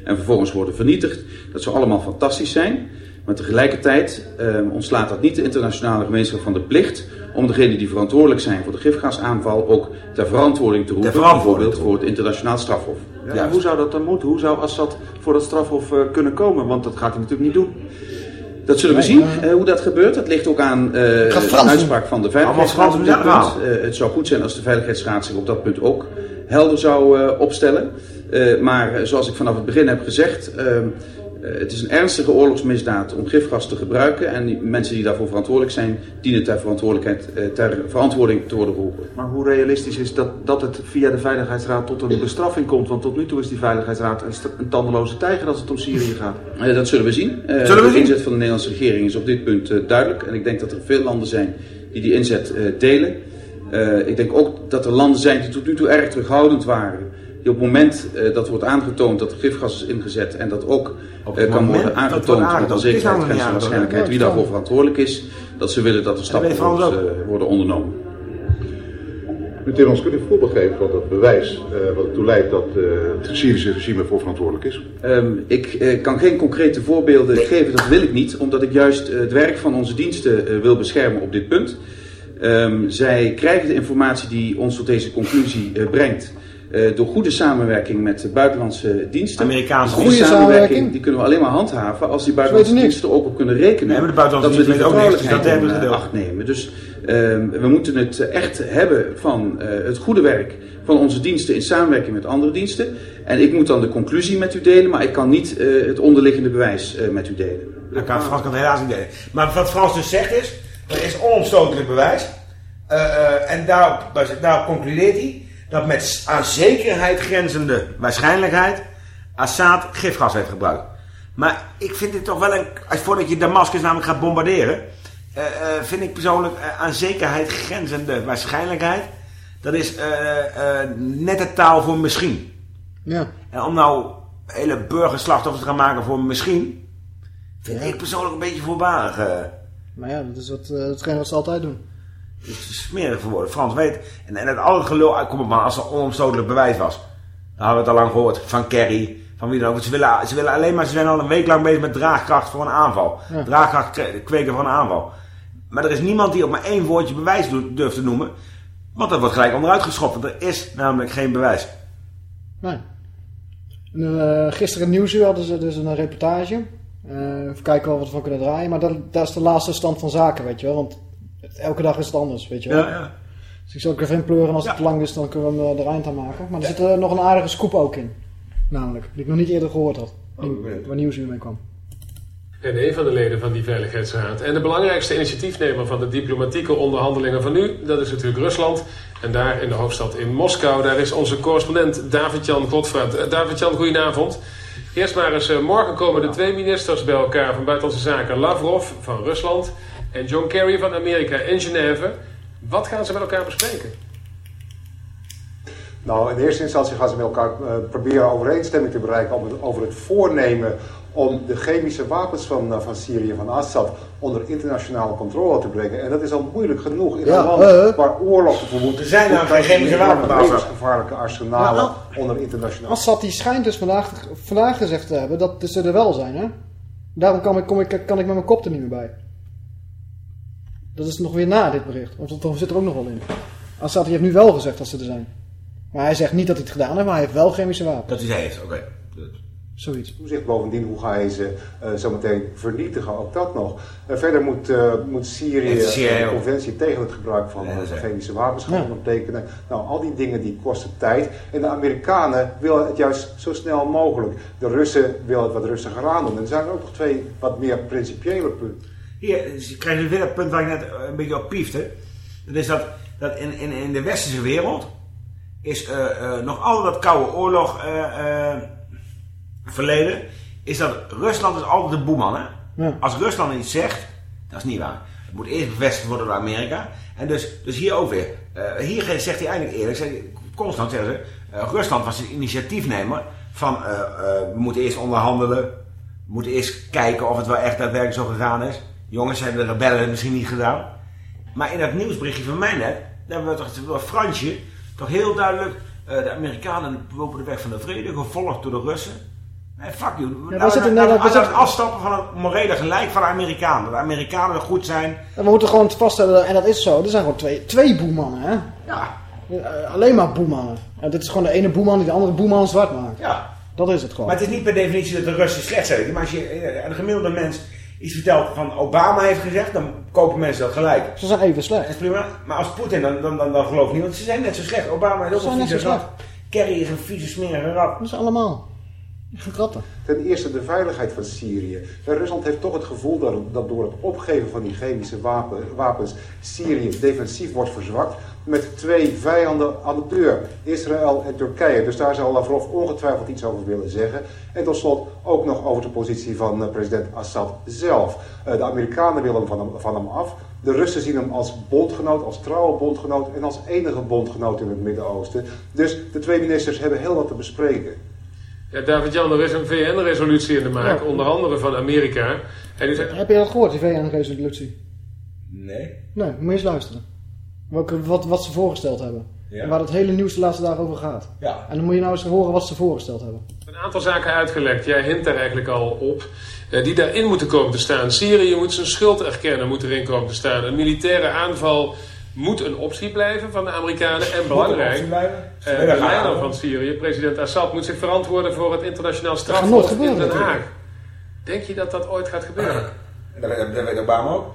en vervolgens worden vernietigd. Dat zou allemaal fantastisch zijn. Maar tegelijkertijd eh, ontslaat dat niet de internationale gemeenschap van de plicht om degenen die verantwoordelijk zijn voor de gifgasaanval ook ter verantwoording te roepen, verantwoording bijvoorbeeld voor het internationaal strafhof. Ja, hoe zou dat dan moeten? Hoe zou Assad voor dat strafhof eh, kunnen komen? Want dat gaat hij natuurlijk niet doen. Dat zullen we zien, eh, hoe dat gebeurt. Dat ligt ook aan eh, de uitspraak van de Veiligheidsraad op dit punt. Eh, het zou goed zijn als de Veiligheidsraad zich op dat punt ook helder zou eh, opstellen. Eh, maar zoals ik vanaf het begin heb gezegd, eh, eh, het is een ernstige oorlogsmisdaad om gifgas te gebruiken. En die mensen die daarvoor verantwoordelijk zijn, dienen ter, verantwoordelijkheid, eh, ter verantwoording te worden geroepen. Maar hoe realistisch is dat, dat het via de Veiligheidsraad tot een bestraffing komt? Want tot nu toe is die Veiligheidsraad een, een tandeloze tijger als het om Syrië gaat. Eh, dat zullen we zien. Eh, Zullen we de zien? inzet van de Nederlandse regering is op dit punt eh, duidelijk. En ik denk dat er veel landen zijn die die inzet eh, delen. Eh, ik denk ook dat er landen zijn die tot nu toe erg terughoudend waren. Die op het moment eh, dat wordt aangetoond dat er gifgas is ingezet en dat ook eh, kan worden aangetoond met een zekerheid, en waarschijnlijkheid wie daarvoor verantwoordelijk is, dat ze willen dat er stappen worden, eh, worden ondernomen. Meneer Timmermans, kunt u een voorbeeld geven van dat bewijs eh, wat ertoe leidt dat eh, het Syrische regime ervoor verantwoordelijk is? Ehm, ik eh, kan geen concrete voorbeelden geven, dat wil ik niet, omdat ik juist eh, het werk van onze diensten wil beschermen op dit punt. Ehm, zij krijgen de informatie die ons tot deze conclusie eh, brengt eh, door goede samenwerking met de buitenlandse diensten. Amerikaanse goede samenwerking, samenwerking. die kunnen we alleen maar handhaven als die buitenlandse diensten er ook op kunnen rekenen. Maar de buitenlandse dat we die diensten ook niks, dus vertrouwelijkheid dat hebben in eh, gedeeld. acht nemen. Dus ehm, we moeten het echt hebben van eh, het goede werk van onze diensten in samenwerking met andere diensten. En ik moet dan de conclusie met u delen, maar ik kan niet eh, het onderliggende bewijs eh, met u delen. Dat kan Frans kan helaas niet delen. Maar wat Frans dus zegt is, er is onomstotelijk bewijs. Eh, eh, en daarop, bas- daarop concludeert hij dat met aan zekerheid grenzende waarschijnlijkheid Assad gifgas heeft gebruikt. Maar ik vind dit toch wel een, voordat je Damascus namelijk gaat bombarderen, eh, eh, vind ik persoonlijk eh, aan zekerheid grenzende waarschijnlijkheid, dat is net de taal voor misschien. Ja. En om nou hele burgerslachtoffers te gaan maken voor misschien, vind ik persoonlijk een beetje voorbarig. Maar ja, dat is wat, hetgeen wat ze altijd doen. Het is smerig. Frans weet. En, en het alle gelul, ah, kom op man, als er onomstotelijk bewijs was. Dan hadden we het al lang gehoord. Van Kerry, van wie dan ook. Ze willen, ze willen alleen maar, ze zijn al een week lang bezig met draagkracht voor een aanval. Ja. Draagkracht kwe- kweken voor een aanval. Maar er is niemand die op maar één woordje bewijs durft te noemen. Want dat wordt gelijk onderuit geschopt. Want er is namelijk geen bewijs. Nee. En, eh, gisteren in Nieuwsuur hadden ze dus een reportage. Eh, even kijken wat we van kunnen draaien. Maar dat, dat is de laatste stand van zaken, weet je wel. Want elke dag is het anders, weet je wel. Ja, ja. Dus ik zal ook even inpleuren en als het te lang is, dan kunnen we hem eh, er eind aan maken. Maar er zit er nog een aardige scoop ook in. Namelijk, die ik nog niet eerder gehoord had. Die- waar Nieuwsuur mee kwam. En een van de leden van die Veiligheidsraad en de belangrijkste initiatiefnemer van de diplomatieke onderhandelingen van nu, dat is natuurlijk Rusland. En daar in de hoofdstad in Moskou, daar is onze correspondent David-Jan Godfraat. Eh, David-Jan, goedenavond. Eerst maar eens, eh, morgen komen de twee ministers bij elkaar van Buitenlandse Zaken. Lavrov van Rusland en John Kerry van Amerika in Genève. Wat gaan ze met elkaar bespreken? Nou, in eerste instantie gaan ze met elkaar eh, proberen overeenstemming te bereiken om het- over het voornemen om de chemische wapens van, eh, van Syrië, van Assad, onder internationale controle te brengen. En dat is al moeilijk genoeg in Ja, een land eh. waar oorlog verwoedt. Er zijn nou geen chemische wapens, Assad. levensgevaarlijke arsenalen Ja, onder internationale... Assad die schijnt dus vandaag, vandaag gezegd te hebben dat ze er wel zijn, hè? Daarom kan ik, kom ik, kan ik met mijn kop er niet meer bij. Dat is nog weer na dit bericht. Want dat zit er ook nog wel in. Assad die heeft nu wel gezegd dat ze er zijn. Maar hij zegt niet dat hij het gedaan heeft, maar hij heeft wel chemische wapens. Dat hij ze heeft, oké. Zoiets. Toezicht bovendien, hoe ga je ze eh, zometeen vernietigen? Ook dat nog. Eh, verder moet, eh, moet Syrië een conventie tegen het gebruik van chemische wapens gaan Ja. ondertekenen. Nou, al die dingen die kosten tijd. En de Amerikanen willen het juist zo snel mogelijk. De Russen willen het wat rustiger aan doen. En er zijn ook nog twee wat meer principiële punten. Hier dus je weer dat punt waar ik net eh, een beetje op piefde. Dat is dat, dat in, in, in de westerse wereld is eh, eh, nog altijd dat koude oorlog verleden. Is dat Rusland is altijd de boeman. Hè? Ja. Als Rusland iets zegt, dat is niet waar. Het moet eerst bevestigd worden door Amerika. En dus, dus hier ook weer. Hier zegt hij eigenlijk eerlijk, zegt constant zeggen ze, Rusland was de initiatiefnemer van we moeten eerst onderhandelen. We moeten eerst kijken of het wel echt daadwerkelijk zo gegaan is. Jongens, hebben de rebellen het misschien niet gedaan. Maar in dat nieuwsberichtje van mij net, daar hebben we toch door Fransje toch heel duidelijk eh, de Amerikanen lopen de weg van de vrede, gevolgd door de Russen. Nee, fuck you. waar Nou, het nou, nou- nou, nou, zit- afstappen van het morele gelijk van de Amerikanen. Dat de Amerikanen er goed zijn. En we moeten gewoon vaststellen, en dat is zo, er zijn gewoon twee, twee boemannen, hè? Ja. Eh, alleen maar boemannen. En dit is gewoon de ene boeman die de andere boeman zwart maakt. Ja. Dat is het gewoon. Maar het is niet per definitie dat de Russen slecht zijn. Maar als je eh, een gemiddelde mens iets vertelt van Obama heeft gezegd, dan kopen mensen dat gelijk. Ze zijn even slecht. Dat is prima. Maar als Poetin, dan, dan, dan, dan geloof ik niet. Want ze zijn net zo slecht. Obama is ook een vieze zo rat. Kerry is een vieze smerige rat. Dat is allemaal. Ten eerste de veiligheid van Syrië. En Rusland heeft toch het gevoel dat, door het opgeven van die chemische wapen, wapens Syrië defensief wordt verzwakt. Met twee vijanden aan de deur, Israël en Turkije. Dus daar zal Lavrov ongetwijfeld iets over willen zeggen. En tot slot ook nog over de positie van eh, president Assad zelf. Eh, de Amerikanen willen hem, van hem af. De Russen zien hem als bondgenoot, als trouwe bondgenoot en als enige bondgenoot in het Midden-Oosten. Dus de twee ministers hebben heel wat te bespreken. Ja, David-Jan, er is een VN-resolutie in de maak, Ja. onder andere van Amerika. En zegt, Heb je dat gehoord, die VN-resolutie? Nee. Nee, moet je eens luisteren. Welke, wat, wat ze voorgesteld hebben. Ja. En waar het hele nieuws de laatste dagen over gaat. Ja. En dan moet je nou eens horen wat ze voorgesteld hebben. een aantal zaken uitgelekt. Jij hint daar eigenlijk al op. eh, die daarin moeten komen te staan. Syrië moet zijn schuld erkennen, moet erin komen te staan. Een militaire aanval moet een optie blijven van de Amerikanen. En belangrijk, optie blijven? eh, Ze de leider van Syrië, president Assad, moet zich verantwoorden voor het internationaal strafhof in Den natuurlijk. Haag. Denk je dat dat ooit gaat gebeuren? Dat weet, Obama ook.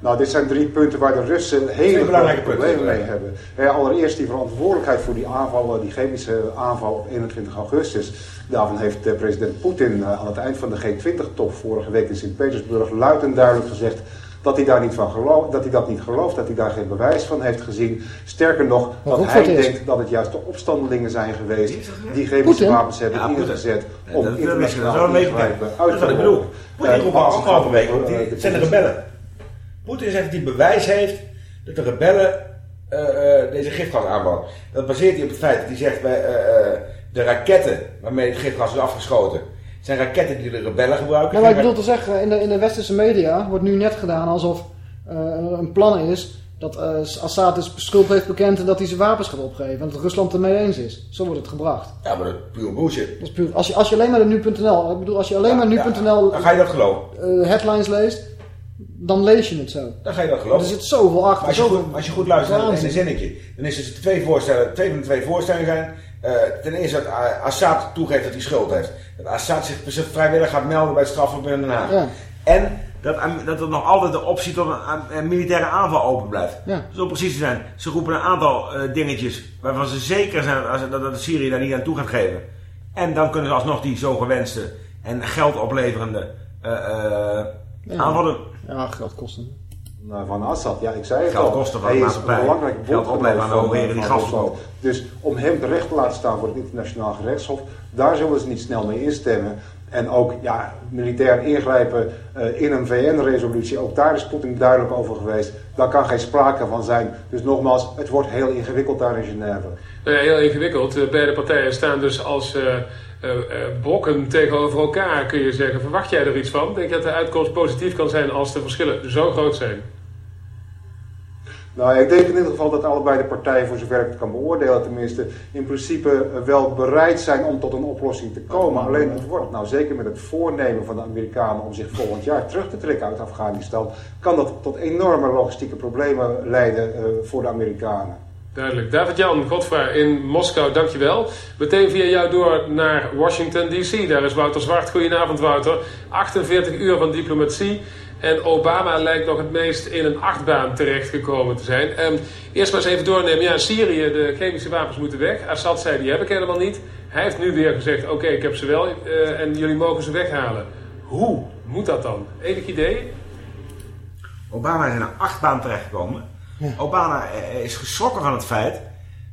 Nou, dit zijn drie punten waar de Russen hele belangrijke problemen punten. mee hebben. Hè, allereerst die verantwoordelijkheid voor die aanval, die chemische aanval op 21 augustus. Daarvan heeft eh, president Poetin eh, aan het eind van de G20-top vorige week in Sint-Petersburg luid en duidelijk gezegd dat hij, daar niet van gelooft, dat hij dat niet gelooft, dat hij daar geen bewijs van heeft gezien. Sterker nog, Maar dat hij het denkt dat het juist de opstandelingen zijn geweest die chemische wapens hebben Ja, ingezet Ja, om internationaal dat is wel een ingrijpen. Beetje- uit dat is te wat ik bedoel. Poetin Eh, roept al het anderhalve gaat week, want eh, het zijn de rebellen. Poetin zegt dat hij bewijs heeft dat de rebellen eh, eh, deze gifgas aanbouwen. Dat baseert hij op het feit dat hij zegt bij eh, eh, de raketten waarmee het gifgas is afgeschoten, zijn raketten die de rebellen gebruiken. Nou, maar ik bedoel te zeggen, in de, in de westerse media wordt nu net gedaan alsof eh, een plan is dat eh, Assad dus schuld heeft bekend en dat hij zijn wapens gaat opgeven. En dat Rusland ermee eens is. Zo wordt het gebracht. Ja, maar dat is puur bullshit. Dat is puur, als, je, als je alleen maar de nu.nl, ik bedoel, als je alleen maar nu.nl Dan ga je dat geloven. eh, headlines leest, dan lees je het zo. Dan ga je dat geloven. er zit zoveel achter. Maar als je, zoveel goed, als je goed luistert naar een zinnetje, dan is er twee voorstellen, twee van de twee voorstellingen zijn. Eh, ten eerste dat Assad toegeeft dat hij schuld heeft. Dat Assad zich, vrijwillig gaat melden bij het strafhof in Den Haag. Ja. En dat, dat er nog altijd de optie tot een, militaire aanval open blijft. Ja. Zo precies te zijn. Ze roepen een aantal eh, dingetjes waarvan ze zeker zijn als, dat, dat Syrië daar niet aan toe gaat geven. En dan kunnen ze alsnog die zo gewenste en geld opleverende Ja. aanvallen. Ja, geld kosten. Nou, van Assad, ja, ik zei het Geld al. kosten van hij is een Geld bondgenoot van- overheden die van. Dus om hem terecht te laten staan voor het internationaal gerechtshof, daar zullen ze niet snel mee instemmen. En ook ja, militair ingrijpen eh, in een VN-resolutie, ook daar is Poetin duidelijk over geweest. Daar kan geen sprake van zijn. Dus nogmaals, het wordt heel ingewikkeld daar in Genève. Nou ja, heel ingewikkeld. Eh, Beide partijen staan dus als eh, eh, eh, brokken tegenover elkaar, kun je zeggen. Verwacht jij er iets van? Denk je dat de uitkomst positief kan zijn als de verschillen zo groot zijn? Nou, ik denk in ieder geval dat allebei de partijen, voor zover ik het kan beoordelen tenminste, in principe eh, wel bereid zijn om tot een oplossing te komen. Alleen het wordt, nou zeker met het voornemen van de Amerikanen om zich volgend jaar terug te trekken uit Afghanistan, kan dat tot enorme logistieke problemen leiden voor de Amerikanen. Duidelijk. David-Jan Godfra in Moskou, dankjewel. Meteen via jou door naar Washington D.C. Daar is Wouter Zwart. Goedenavond Wouter. 48 uur van diplomatie. En Obama lijkt nog het meest in een achtbaan terechtgekomen te zijn. Ehm, eerst maar eens even doornemen. Ja, Syrië, de chemische wapens moeten weg. Assad zei, die heb ik helemaal niet. Hij heeft nu weer gezegd, oké, ik heb ze wel eh, en jullie mogen ze weghalen. Hoe moet dat dan? Enig idee? Obama is in een achtbaan terechtgekomen. Obama eh, is geschrokken van het feit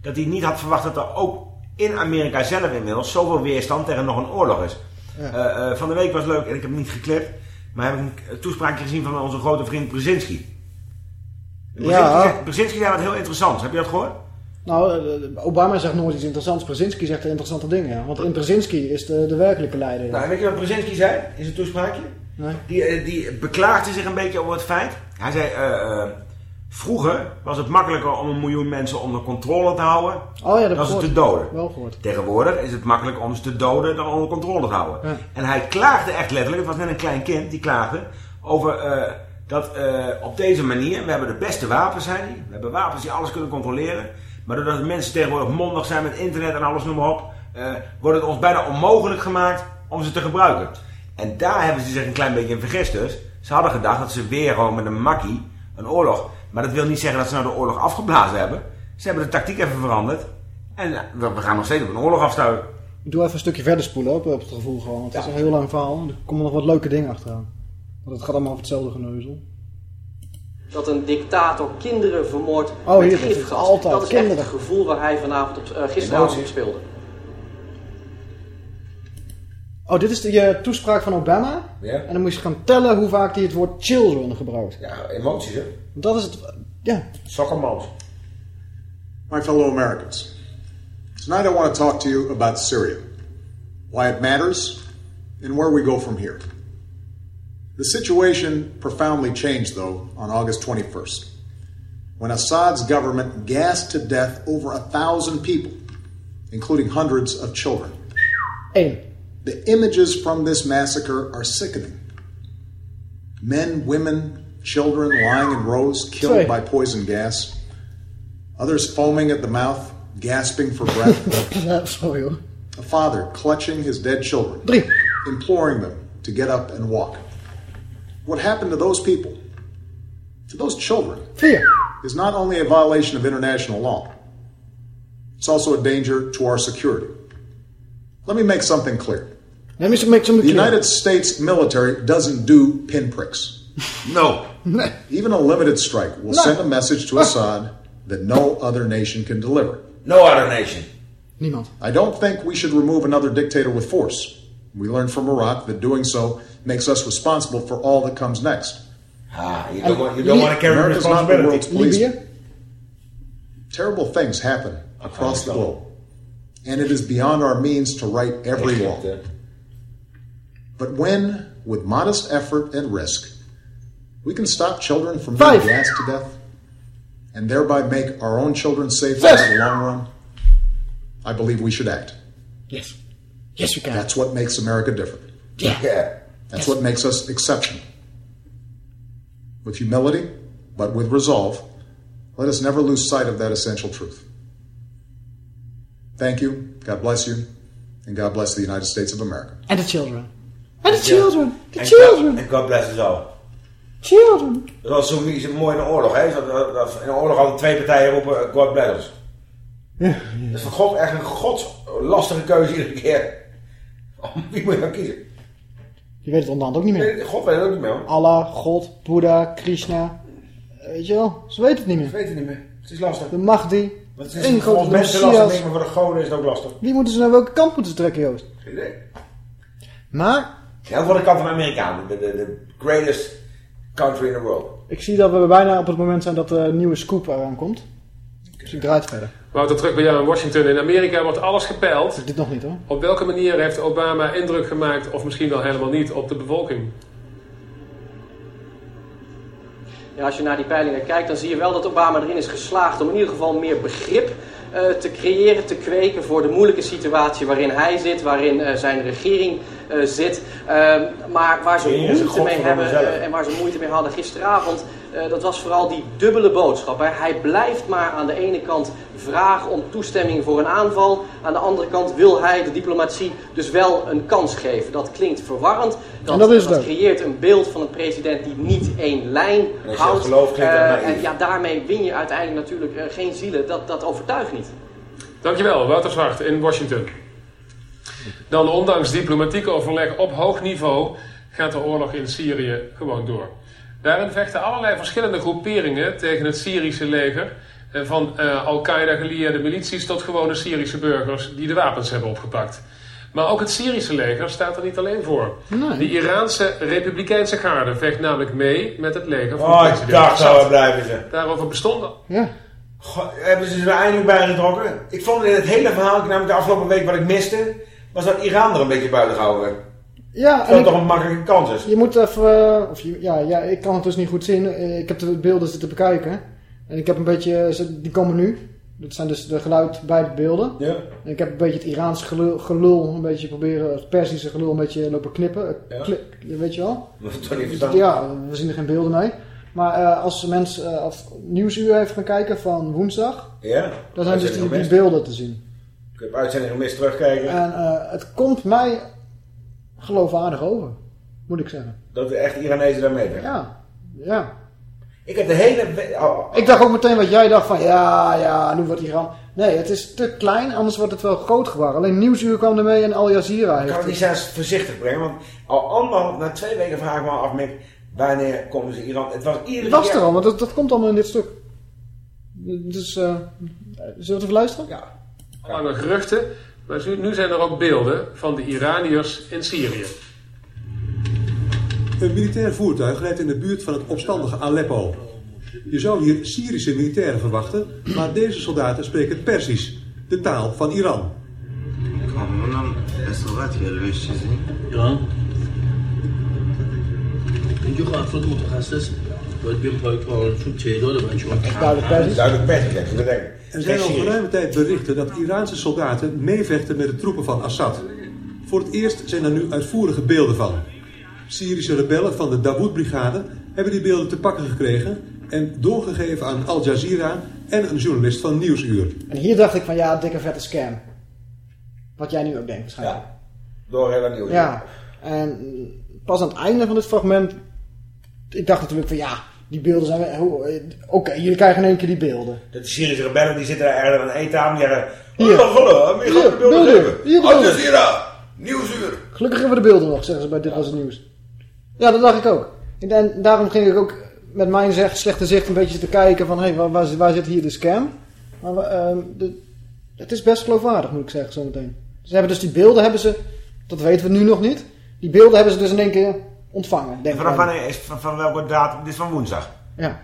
dat hij niet had verwacht dat er ook in Amerika zelf inmiddels zoveel weerstand tegen nog een oorlog is. Ja. Eh, eh, van de week was leuk en ik heb hem niet geklipt, maar heb ik een toespraakje gezien van onze grote vriend Brzezinski. Brzezinski, Ja. Brzezinski zei wat heel interessants. Heb je dat gehoord? Nou, eh, Obama zegt nooit iets interessants. Brzezinski zegt interessante dingen. Want in Brzezinski is de, de werkelijke leider. ja. Nou, weet je wat Brzezinski zei in zijn toespraakje? Nee. Die, eh, die beklaagde zich een beetje over het feit. Hij zei, eh, eh, vroeger was het makkelijker om een miljoen mensen onder controle te houden. Oh ja, dat dan ze te doden. Wel gehoord. Tegenwoordig is het makkelijker om ze te doden dan onder controle te houden. Ja. En hij klaagde echt letterlijk, het was net een klein kind, die klaagde over eh, dat eh, op deze manier, we hebben de beste wapens, zei hij. We hebben wapens die alles kunnen controleren. Maar doordat de mensen tegenwoordig mondig zijn met internet en alles noem maar op, eh, wordt het ons bijna onmogelijk gemaakt om ze te gebruiken. En daar hebben ze zich een klein beetje in vergist dus. Ze hadden gedacht dat ze weer gewoon met een makkie een oorlog. Maar dat wil niet zeggen dat ze nou de oorlog afgeblazen hebben. Ze hebben de tactiek even veranderd. En eh, we gaan nog steeds op een oorlog afstuiven. Ik doe even een stukje verder spoelen op, op het gevoel gewoon. Want het is een heel lang verhaal. Er komen nog wat leuke dingen achteraan. Want het gaat allemaal over hetzelfde geneuzel. Dat een dictator kinderen vermoordt Oh, met hier, dat is gifgas. altijd dat is kinderen. echt het gevoel waar hij vanavond op, eh, gisteravond op speelde. Oh, dit is de je toespraak van Obama. Ja. En dan moet je gaan tellen hoe vaak hij het woord children gebruikt. Ja, emoties hè. Dat is het... Ja. Sokkermans. My fellow Americans, tonight I want to talk to you about Syria, why it matters, and where we go from here. The situation profoundly changed, though, on August 21st, when Assad's government gassed to death over a thousand people, including hundreds of children. Eén. The images from this massacre are sickening. Men, women, children lying in rows, killed Twee. by poison gas, Others foaming at the mouth, gasping for breath. Sorry. A father clutching his dead children, imploring them to get up and walk. What happened to those people, to those children, is not only a violation of international law, it's also a danger to our security. Let me make something clear. Let me make something The clear. United States military doesn't do pinpricks. No. Even a limited strike will No. send a message to Assad that no other nation can deliver. No other nation. Niemand. I don't think we should remove another dictator with force. We learned from Iraq that doing so makes us responsible for all that comes next. Ah, you don't want, you don't want to carry America's not the world's policeman. Libya. Terrible things happen across the globe, and it is beyond our means to right every law. But when, with modest effort and risk, we can stop children from being Five. gassed to death, and thereby make our own children safer Zes. in the long run, I believe we should act. Yes. Yes, we can. That's what makes America different. Yeah. Yeah. That's what makes us exceptional. With humility, but with resolve, let us never lose sight of that essential truth. Thank you, God bless you, and God bless the United States of America. En de children. En de children. En children. God, en God bless us all. Children. Dat was zo, mooi in de oorlog, hè? Dat, dat, dat- in de oorlog hadden twee partijen roepen God bless us. Ja. Dat is voor God echt een godslastige keuze iedere keer. Om Wie moet je nou kiezen? Je weet het onderhand ook niet meer. Nee, God weet het ook niet meer. hoor. Allah, God, Boeddha, Krishna. Eh, Weet je wel, ze weten het niet meer. weet het niet meer. Het is lastig. De Mahdi. Want het is voor grote mensen lastig, maar voor de goden is het ook lastig. Wie moeten ze naar welke kant moeten ze trekken, Joost? Geen idee. Maar Ja, voor de kant van de Amerikanen. De, de, de greatest country in the world. ik zie dat we bijna op het moment zijn dat de nieuwe scoop eraan komt. Dus ik draai het verder. Wouter, terug bij jou in Washington. In Amerika wordt alles gepeild. Dit nog niet hoor. Op welke manier heeft Obama indruk gemaakt, of misschien wel helemaal niet, op de bevolking? Ja, als je naar die peilingen kijkt, dan zie je wel dat Obama erin is geslaagd om in ieder geval meer begrip eh, te creëren, te kweken voor de moeilijke situatie waarin hij zit, waarin eh, zijn regering eh, zit. Ehm, maar waar ze moeite mee hebben en waar ze moeite mee hadden gisteravond, dat was vooral die dubbele boodschap. Hè. Hij blijft maar aan de ene kant vragen om toestemming voor een aanval. Aan de andere kant wil hij de diplomatie dus wel een kans geven. Dat klinkt verwarrend. Dat, En dat creëert een beeld van een president die niet één lijn houdt. Eh, en ja, daarmee win je uiteindelijk natuurlijk eh, geen zielen. Dat, dat overtuigt niet. Dankjewel, Wouter Zwart in Washington. Dan, ondanks diplomatiek overleg op hoog niveau, gaat de oorlog in Syrië gewoon door. Daarin vechten allerlei verschillende groeperingen tegen het Syrische leger. eh, Van eh, Al-Qaeda gelieerde milities tot gewone Syrische burgers die de wapens hebben opgepakt. Maar ook het Syrische leger staat er niet alleen voor. Nee. De Iraanse Republikeinse Garde vecht namelijk mee met het leger van Oh, ik president dacht Assad. dat we blijven ze. Daarover bestond Ja. Goh, hebben ze er eindelijk bij getrokken? Ik vond in het hele verhaal, namelijk de afgelopen week wat ik miste, was dat Iran er een beetje buiten gehouden werd. Ja, en ik- toch een makkelijke kans is. je moet even... eh, Of je, ja, ja, ik kan het dus niet goed zien. Eh, Ik heb de beelden zitten bekijken. En ik heb een beetje... ze- Die komen nu. Dat zijn dus de geluid bij de beelden. Ja. En ik heb een beetje het Iraans gelul, gelul een beetje proberen... Het Persische gelul een beetje lopen knippen. Ja. Klik, weet je wel? Dat? Ja, we zien er geen beelden mee. Maar eh, als mensen eh, of Nieuwsuur even gaan kijken van woensdag... Ja. Dan zijn dus die, beelden te zien. Ik heb uitzending gemist terugkijken. En eh, het komt mij geloofwaardig over, moet ik zeggen. Dat de echt Iranezen daar meewerken. Ja, ja. Ik heb de hele... oh, Ik dacht ook meteen wat jij dacht van ja, ja, nu wordt Iran... Nee, het is te klein, anders wordt het wel groot geworden. Alleen Nieuwsuur kwam ermee en Al Jazeera Ik kan het niet zelfs voorzichtig brengen, want al anderhalf, na twee weken vraag ik me al af, Mick, wanneer komen ze Iran? Het was iedere Het was er al, want dat, dat komt allemaal in dit stuk. Dus, eh zullen we het even luisteren? Ja. lange geruchten, nu zijn er ook beelden van de Iraniërs in Syrië. Een militair voertuig rijdt in de buurt van het opstandige Aleppo. Je zou hier Syrische militairen verwachten, maar deze soldaten spreken Persisch, de taal van Iran. Ja wordt gebruikt al een soepje door de mensen. Duidelijk pers. Duidelijk pers, Er zijn al geruime tijd berichten dat Iraanse soldaten meevechten met de troepen van Assad. Voor het eerst zijn er nu uitvoerige beelden van. Syrische rebellen van de Dawood-brigade hebben die beelden te pakken gekregen... en doorgegeven aan Al Jazeera en een journalist van Nieuwsuur. En hier dacht ik van ja, dikke vette scam. Wat jij nu ook denkt waarschijnlijk. Door heel nieuws. Ja, en pas aan het einde van dit fragment ik dacht natuurlijk van ja, die beelden zijn... eh, Oké, jullie krijgen in één keer die beelden. De Syrische rebellen die zitten daar ergens aan een eettafel. Die zeggen... Hier. Hallo, hallo, Hier, de beelden geven? Hier, Al. Jazeera, Nieuwsuur. Gelukkig hebben we de beelden nog, zeggen ze bij Dit Was Het Nieuws. Ja, dat dacht ik ook. En daarom ging ik ook met mijn zeg, slechte zicht een beetje te kijken van... Hé, hey, waar, waar, waar zit hier de scam? Maar ehm, de, het is best geloofwaardig, moet ik zeggen, zometeen. Ze hebben dus die beelden, hebben ze... Dat weten we nu nog niet. Die beelden hebben ze dus in één keer ontvangen, denk ik. Vanaf wanneer is van, van welke datum? Dit is van woensdag. Ja.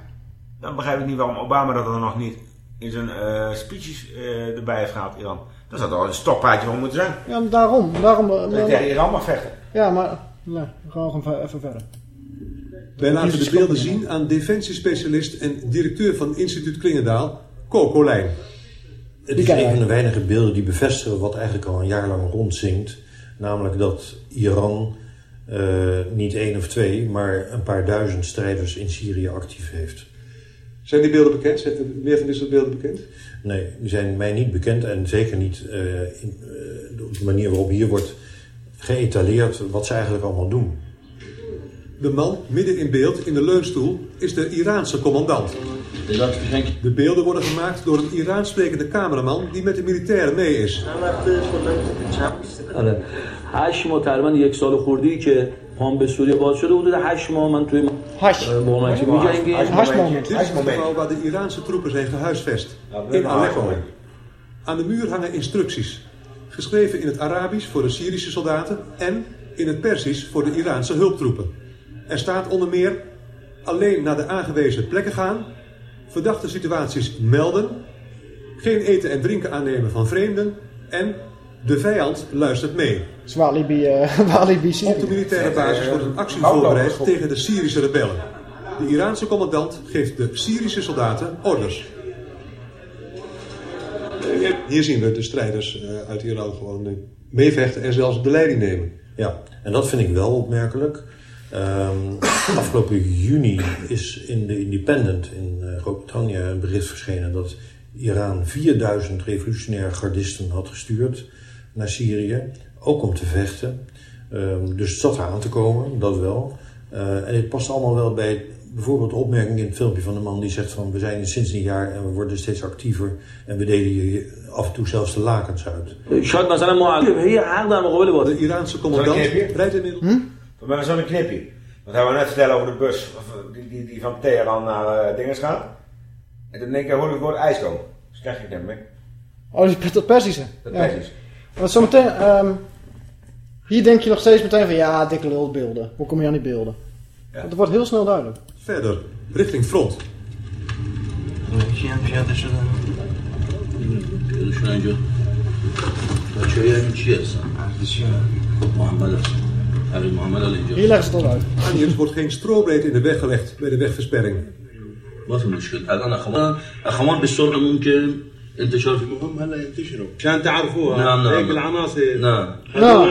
Dan begrijp ik niet waarom Obama dat er nog niet in zijn eh, speeches eh, erbij heeft gehaald, Iran. Dat zou toch een stokpaardje voor moeten zijn. Ja, maar daarom. daarom eh, Dat je tegen Iran mag vechten. Ja, maar... Nee, we gaan gewoon even verder. Wij laten de beelden zien aan defensiespecialist en directeur van instituut Klingendaal, Co Colijn. Het is een van de weinige beelden die bevestigen wat eigenlijk al een jaar lang rondzinkt. Namelijk dat Iran niet één of twee, maar een paar duizend strijders in Syrië actief heeft. Zijn die beelden bekend? Zijn meer van dit soort beelden bekend? Nee, die zijn mij niet bekend en zeker niet eh, in, eh, op de manier waarop hier wordt geëtaleerd wat ze eigenlijk allemaal doen. De man midden in beeld in de leunstoel is de Iraanse commandant. De beelden worden gemaakt door een Iraans sprekende cameraman die met de militairen mee is. آره هشت ماه تقریبا یک سال خورده ای که پام به سوریه باز شده حدود هشت ماه من توی مومنتی میجنگیم Dit is het gebouw waar de Iraanse troepen zijn gehuisvest. In Aleppo. Aan de muur hangen instructies. Geschreven in het Arabisch voor de Syrische soldaten en in het Persisch voor de Iraanse hulptroepen. Er staat onder meer alleen naar de aangewezen plekken gaan, verdachte situaties melden, geen eten en drinken aannemen van vreemden en de vijand luistert mee. Uh, Op de militaire basis wordt een actie voorbereid tegen de Syrische rebellen. De Iraanse commandant geeft de Syrische soldaten orders. Hier zien we de strijders eh, uit Iran gewoon eh, meevechten en zelfs de leiding nemen. Ja, en dat vind ik wel opmerkelijk. Ehm, afgelopen juni is in de Independent in uh, Groot-Brittannië een bericht verschenen dat Iran 4000 revolutionaire gardisten had gestuurd naar Syrië, ook om te vechten. Ehm, dus het zat eraan te komen, dat wel. Eh, en het past allemaal wel bij bijvoorbeeld de opmerking in het filmpje van de man die zegt van we zijn sinds een jaar en we worden steeds actiever en we delen hier af en toe zelfs de lakens uit. De Iraanse commandant rijdt inmiddels. We hebben zo'n knipje. Dat gaan we net vertellen over de bus of, eh, die, die, die van Teheran naar uh, Dinges gaat. En toen denk ik, hoor ik het woord ijs komen. Dus krijg ik hem mee. Oh, die- dat Persische. Dat ja. Want zometeen, ehm, hier denk je nog steeds meteen van ja, dikke lul beelden. Hoe kom je aan die beelden? Want het wordt heel snel duidelijk. Verder, richting front. کی Hier leggen ze het al uit. Aniers wordt geen strobreed in de weg gelegd bij de wegversperring. ما في مشكلة الآن أخوان أخوان بالسرعة ممكن انتشار في هم هلا ينتشروا عشان تعرفوها نعم نعم هيك العناصر نعم نعم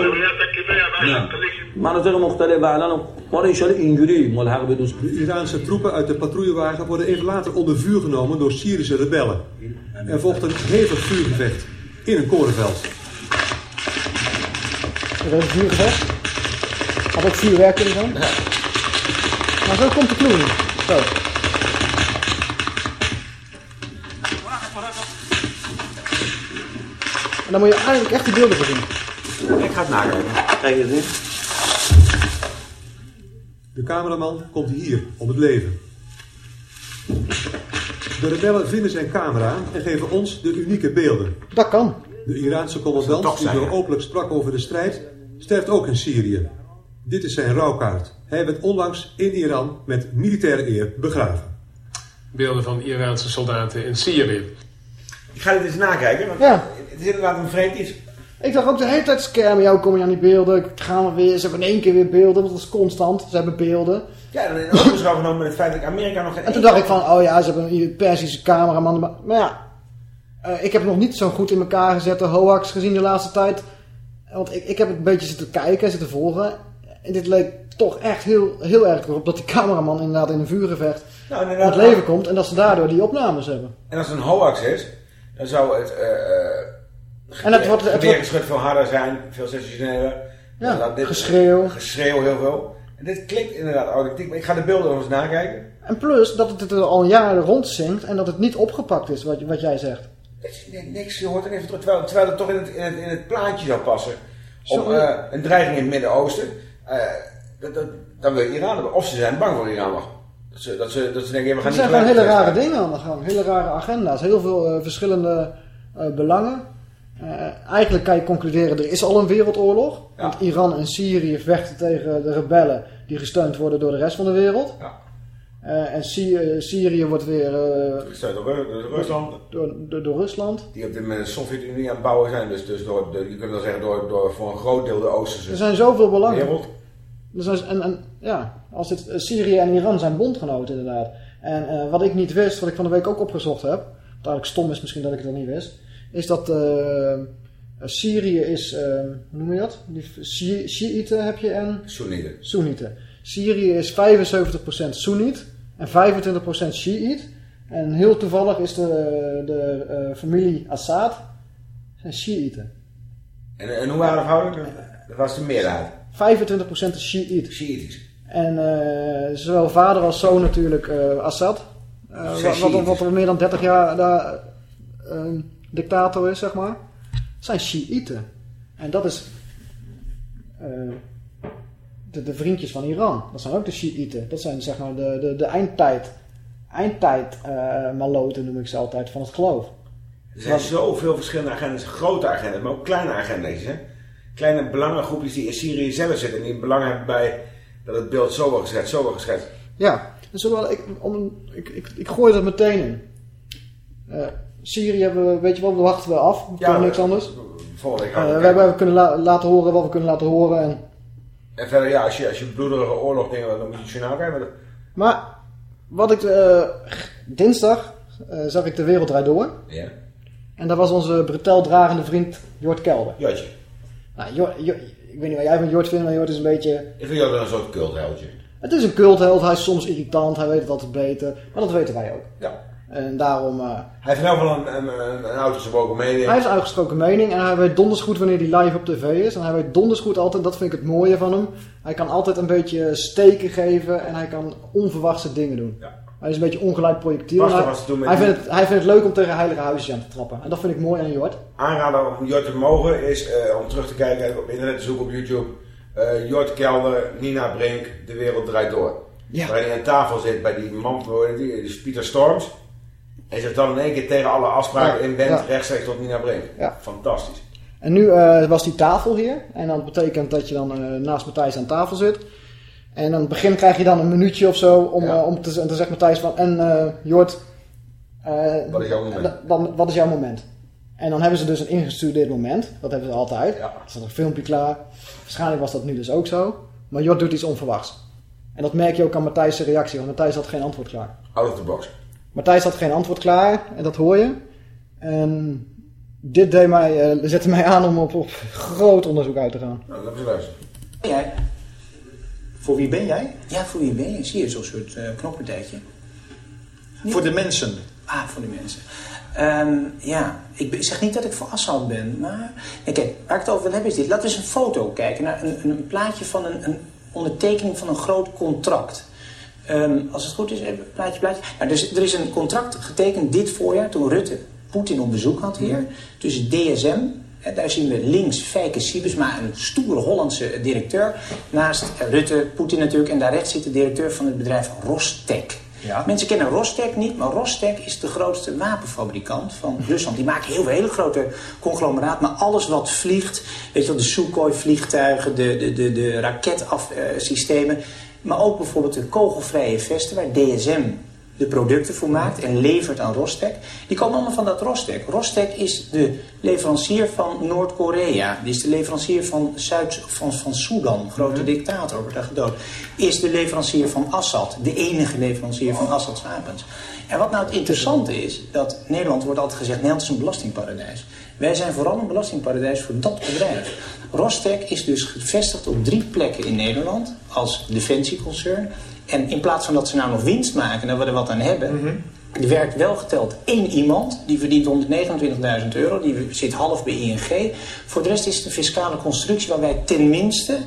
نعم مناطق مختلفة الآن ما رو إنشاءالله اینجوری ملحق به دوست De Iraanse troepen uit de patrouillewagen worden even later onder vuur genomen door Syrische rebellen. Er volgt een hevig vuurgevecht in een korenveld. Er is een vuurgevecht. Had ook vuurwerk kunnen zijn. Maar zo komt de niet. Zo. En dan moet je eigenlijk echt die beelden zien. Ik ga het nakijken. Kijk eens in. De cameraman komt hier om het leven. De rebellen vinden zijn camera en geven ons de unieke beelden. Dat kan. De Iraanse commandant, die zo openlijk sprak over de strijd, sterft ook in Syrië. Dit is zijn rouwkaart. Hij werd onlangs in Iran met militaire eer begraven. Beelden van Iraanse soldaten in Syrië. Ik ga dit eens nakijken, want Ja. het is inderdaad een vreemd iets. Ik dacht ook de hele tijd scam. Jou kom je aan die beelden. Gaan we weer. Ze hebben in één keer weer beelden. Want dat is constant. Ze hebben beelden. Ja, dan in ogenschouw genomen met het feit dat Amerika nog geen En toen dacht ik van, oh ja, ze hebben een Persische cameraman. Maar maar ja, eh, ik heb nog niet zo goed in elkaar gezet de hoax gezien de laatste tijd. Want ik, ik heb een beetje zitten kijken, zitten volgen. En dit leek toch echt heel, heel erg erop dat die cameraman inderdaad in een vuurgevecht Nou, aan het leven komt en dat ze daardoor die opnames hebben. En als het een hoax is, dan zou het... eh En het wordt- het wordt- veel harder zijn, veel sensationeler. Ja, dit- geschreeuw. Geschreeuw heel veel. En dit klinkt inderdaad authentiek, maar ik ga de beelden nog eens nakijken. En plus dat het er al jaren rondzingt en dat het niet opgepakt is, wat, wat jij zegt. Is niks, je hoort er even terug, terwijl, terwijl het toch in het, in het, in het plaatje zou passen. Om eh, een dreiging in het Midden-Oosten. Eh, dat, dat, dan wil Iran hebben. Of ze zijn bang voor Iran. Dat ze, dat ze, dat ze denken, we gaan Er niet zijn gewoon hele rare dingen aan de gang. Hele rare agenda's. Heel veel eh, verschillende eh, belangen. Eigenlijk kan je concluderen, er is al een wereldoorlog. Want Iran en Syrië vechten tegen de rebellen die gesteund worden door de rest van de wereld. Eh, en eh, Syrië wordt weer Gesteund door, Ru- door Rusland. door, door, door Rusland. Die op dit moment de Sovjet-Unie aan het bouwen zijn. Dus, dus door, de, je kunt wel zeggen, door, door voor een groot deel de Oosterse Er zijn zoveel belangen. wereld. Er zijn, en, en ja, als het, Syrië en Iran zijn bondgenoten inderdaad. En wat ik niet wist, wat ik van de week ook opgezocht heb, wat eigenlijk stom is misschien dat ik het nog niet wist, is dat Syrië is, eh, hoe noem je dat? Shiiten heb je en Soenieten. Soenieten. Syrië is 75% Soeniet en 25% Shiït. En heel toevallig is de, de eh, familie Assad zijn Shiiten. En, en hoe waren de verhoudingen? Dat was de meerderheid. 25% is Shiït. Shiïtisch. En eh, zowel vader als zoon natuurlijk eh, Assad. Wat, wat, wat al meer dan 30 jaar daar dictator is, zeg maar. Zijn Shiiten. En dat is de, de vriendjes van Iran. Dat zijn ook de Shiiten. Dat zijn zeg maar de, de, de eindtijd, eindtijd eh, maloten noem ik ze altijd van het geloof. Er zijn zoveel verschillende agendas, grote agendas, maar ook kleine agenda's. Hè? Kleine belangengroepjes die in Syrië zelf zitten en die belang hebben bij dat het beeld zo wordt geschetst, zo wordt geschetst. Ja, dus zowel, ik, om, ik, ik, ik gooi er meteen in. Eh, Syrië hebben we, weet je wel, we wachten we af. We Ja, kunnen niks anders. Week Eh, we hebben we kunnen la- laten horen wat we kunnen laten horen. En, En verder, ja, als je, als je bloederige oorlog dingen, dan moet je het journaal kijken. maar wat ik eh, dinsdag eh, zag ik de wereld draait door. Ja. En daar was onze breteldragende vriend Jort Kelder. Jotje. Nou, Jort, Jort- ik weet niet wat jij van Jort vindt, maar Jort is een beetje... Ik vind dan een soort cultheldje. Het is een cultheld, hij is soms irritant, hij weet het altijd beter. Maar dat weten wij ook. Ja. En daarom... eh, Hij heeft in elk geval een, een, een, een uitgesproken mening. Hij heeft een uitgesproken mening en hij weet donders goed wanneer hij live op tv is. En hij weet donders goed altijd, dat vind ik het mooie van hem. Hij kan altijd een beetje steken geven en hij kan onverwachte dingen doen. Hij is een beetje ongelijk projectiel. Hij, vindt het, hij vindt het leuk om tegen heilige huisjes aan te trappen. En dat vind ik mooi aan Jort. Aanrader om Jort te mogen is eh, om terug te kijken op internet te zoeken op YouTube. Eh Jort Kelder, Nina Brink, De Wereld Draait Door. Ja. Waarin hij aan tafel zit bij die man, die, die is Pieter Storms. En zich dan in één keer tegen alle afspraken Ja, inwendt ja. rechtstreeks tot Nina Brink. Ja. Fantastisch. En nu eh, was die tafel hier. En dat betekent dat je dan eh, naast Matthijs aan tafel zit. En aan het begin krijg je dan een minuutje of zo om, eh, om te, en dan zegt Matthijs van... En Jort... Wat is jouw moment? dan- wat is jouw moment? En dan hebben ze dus een ingestudeerd moment. Dat hebben ze altijd. Er staat een filmpje klaar. Waarschijnlijk was dat nu dus ook zo. Maar Jort doet iets onverwachts. En dat merk je ook aan Matthijs' reactie. Want Matthijs had geen antwoord klaar. Out of the box. Matthijs had geen antwoord klaar. En dat hoor je. En dit deed mij, eh, zette mij aan om op, op groot onderzoek uit te gaan. Nou, laten we luisteren. Jij? Voor wie ben jij? Ja, voor wie ben je? Zie je zo'n soort uh, knoppartijtje? Voor de mensen. Ah, voor de mensen. Ehm, ja, ik zeg niet dat ik voor Assad ben, maar... Ja, kijk, waar ik het over wil hebben is dit. Laten we eens een foto kijken naar een, een, een plaatje van een, een ondertekening van een groot contract. Ehm, als het goed is, even plaatje, plaatje. Nou, dus, er is een contract getekend dit voorjaar toen Rutte Poetin op bezoek had hier. Tussen DSM, hè, daar zien we links Fijke Siebesma, een stoere Hollandse directeur. Naast eh, Rutte, Poetin natuurlijk. En daar rechts zit de directeur van het bedrijf Rostec. Mensen kennen Rostec niet, maar Rostec is de grootste wapenfabrikant van Rusland. Die maken heel veel hele grote conglomeraat, maar alles wat vliegt, weet je wel, de Sukhoi vliegtuigen, de, de, de, de raketafsystemen, maar ook bijvoorbeeld de kogelvrije vesten waar DSM de producten voor maakt en levert aan Rostec. Die komen allemaal van dat Rostec. Rostec is de leverancier van Noord-Korea. Die is de leverancier van, Zuid, van, van Sudan, grote dictator, wordt daar gedood. Is de leverancier van Assad, de enige leverancier van Assads wapens. En wat nou het interessante is, dat Nederland wordt altijd gezegd, Nederland is een belastingparadijs. Wij zijn vooral een belastingparadijs voor dat bedrijf. Rostec is dus gevestigd op drie plekken in Nederland als defensieconcern. En in plaats van dat ze nou nog winst maken en dat we er wat aan hebben... Er werkt wel geteld één iemand, die verdient 129.000 euro, die zit half bij ING. Voor de rest is het een fiscale constructie waar wij tenminste,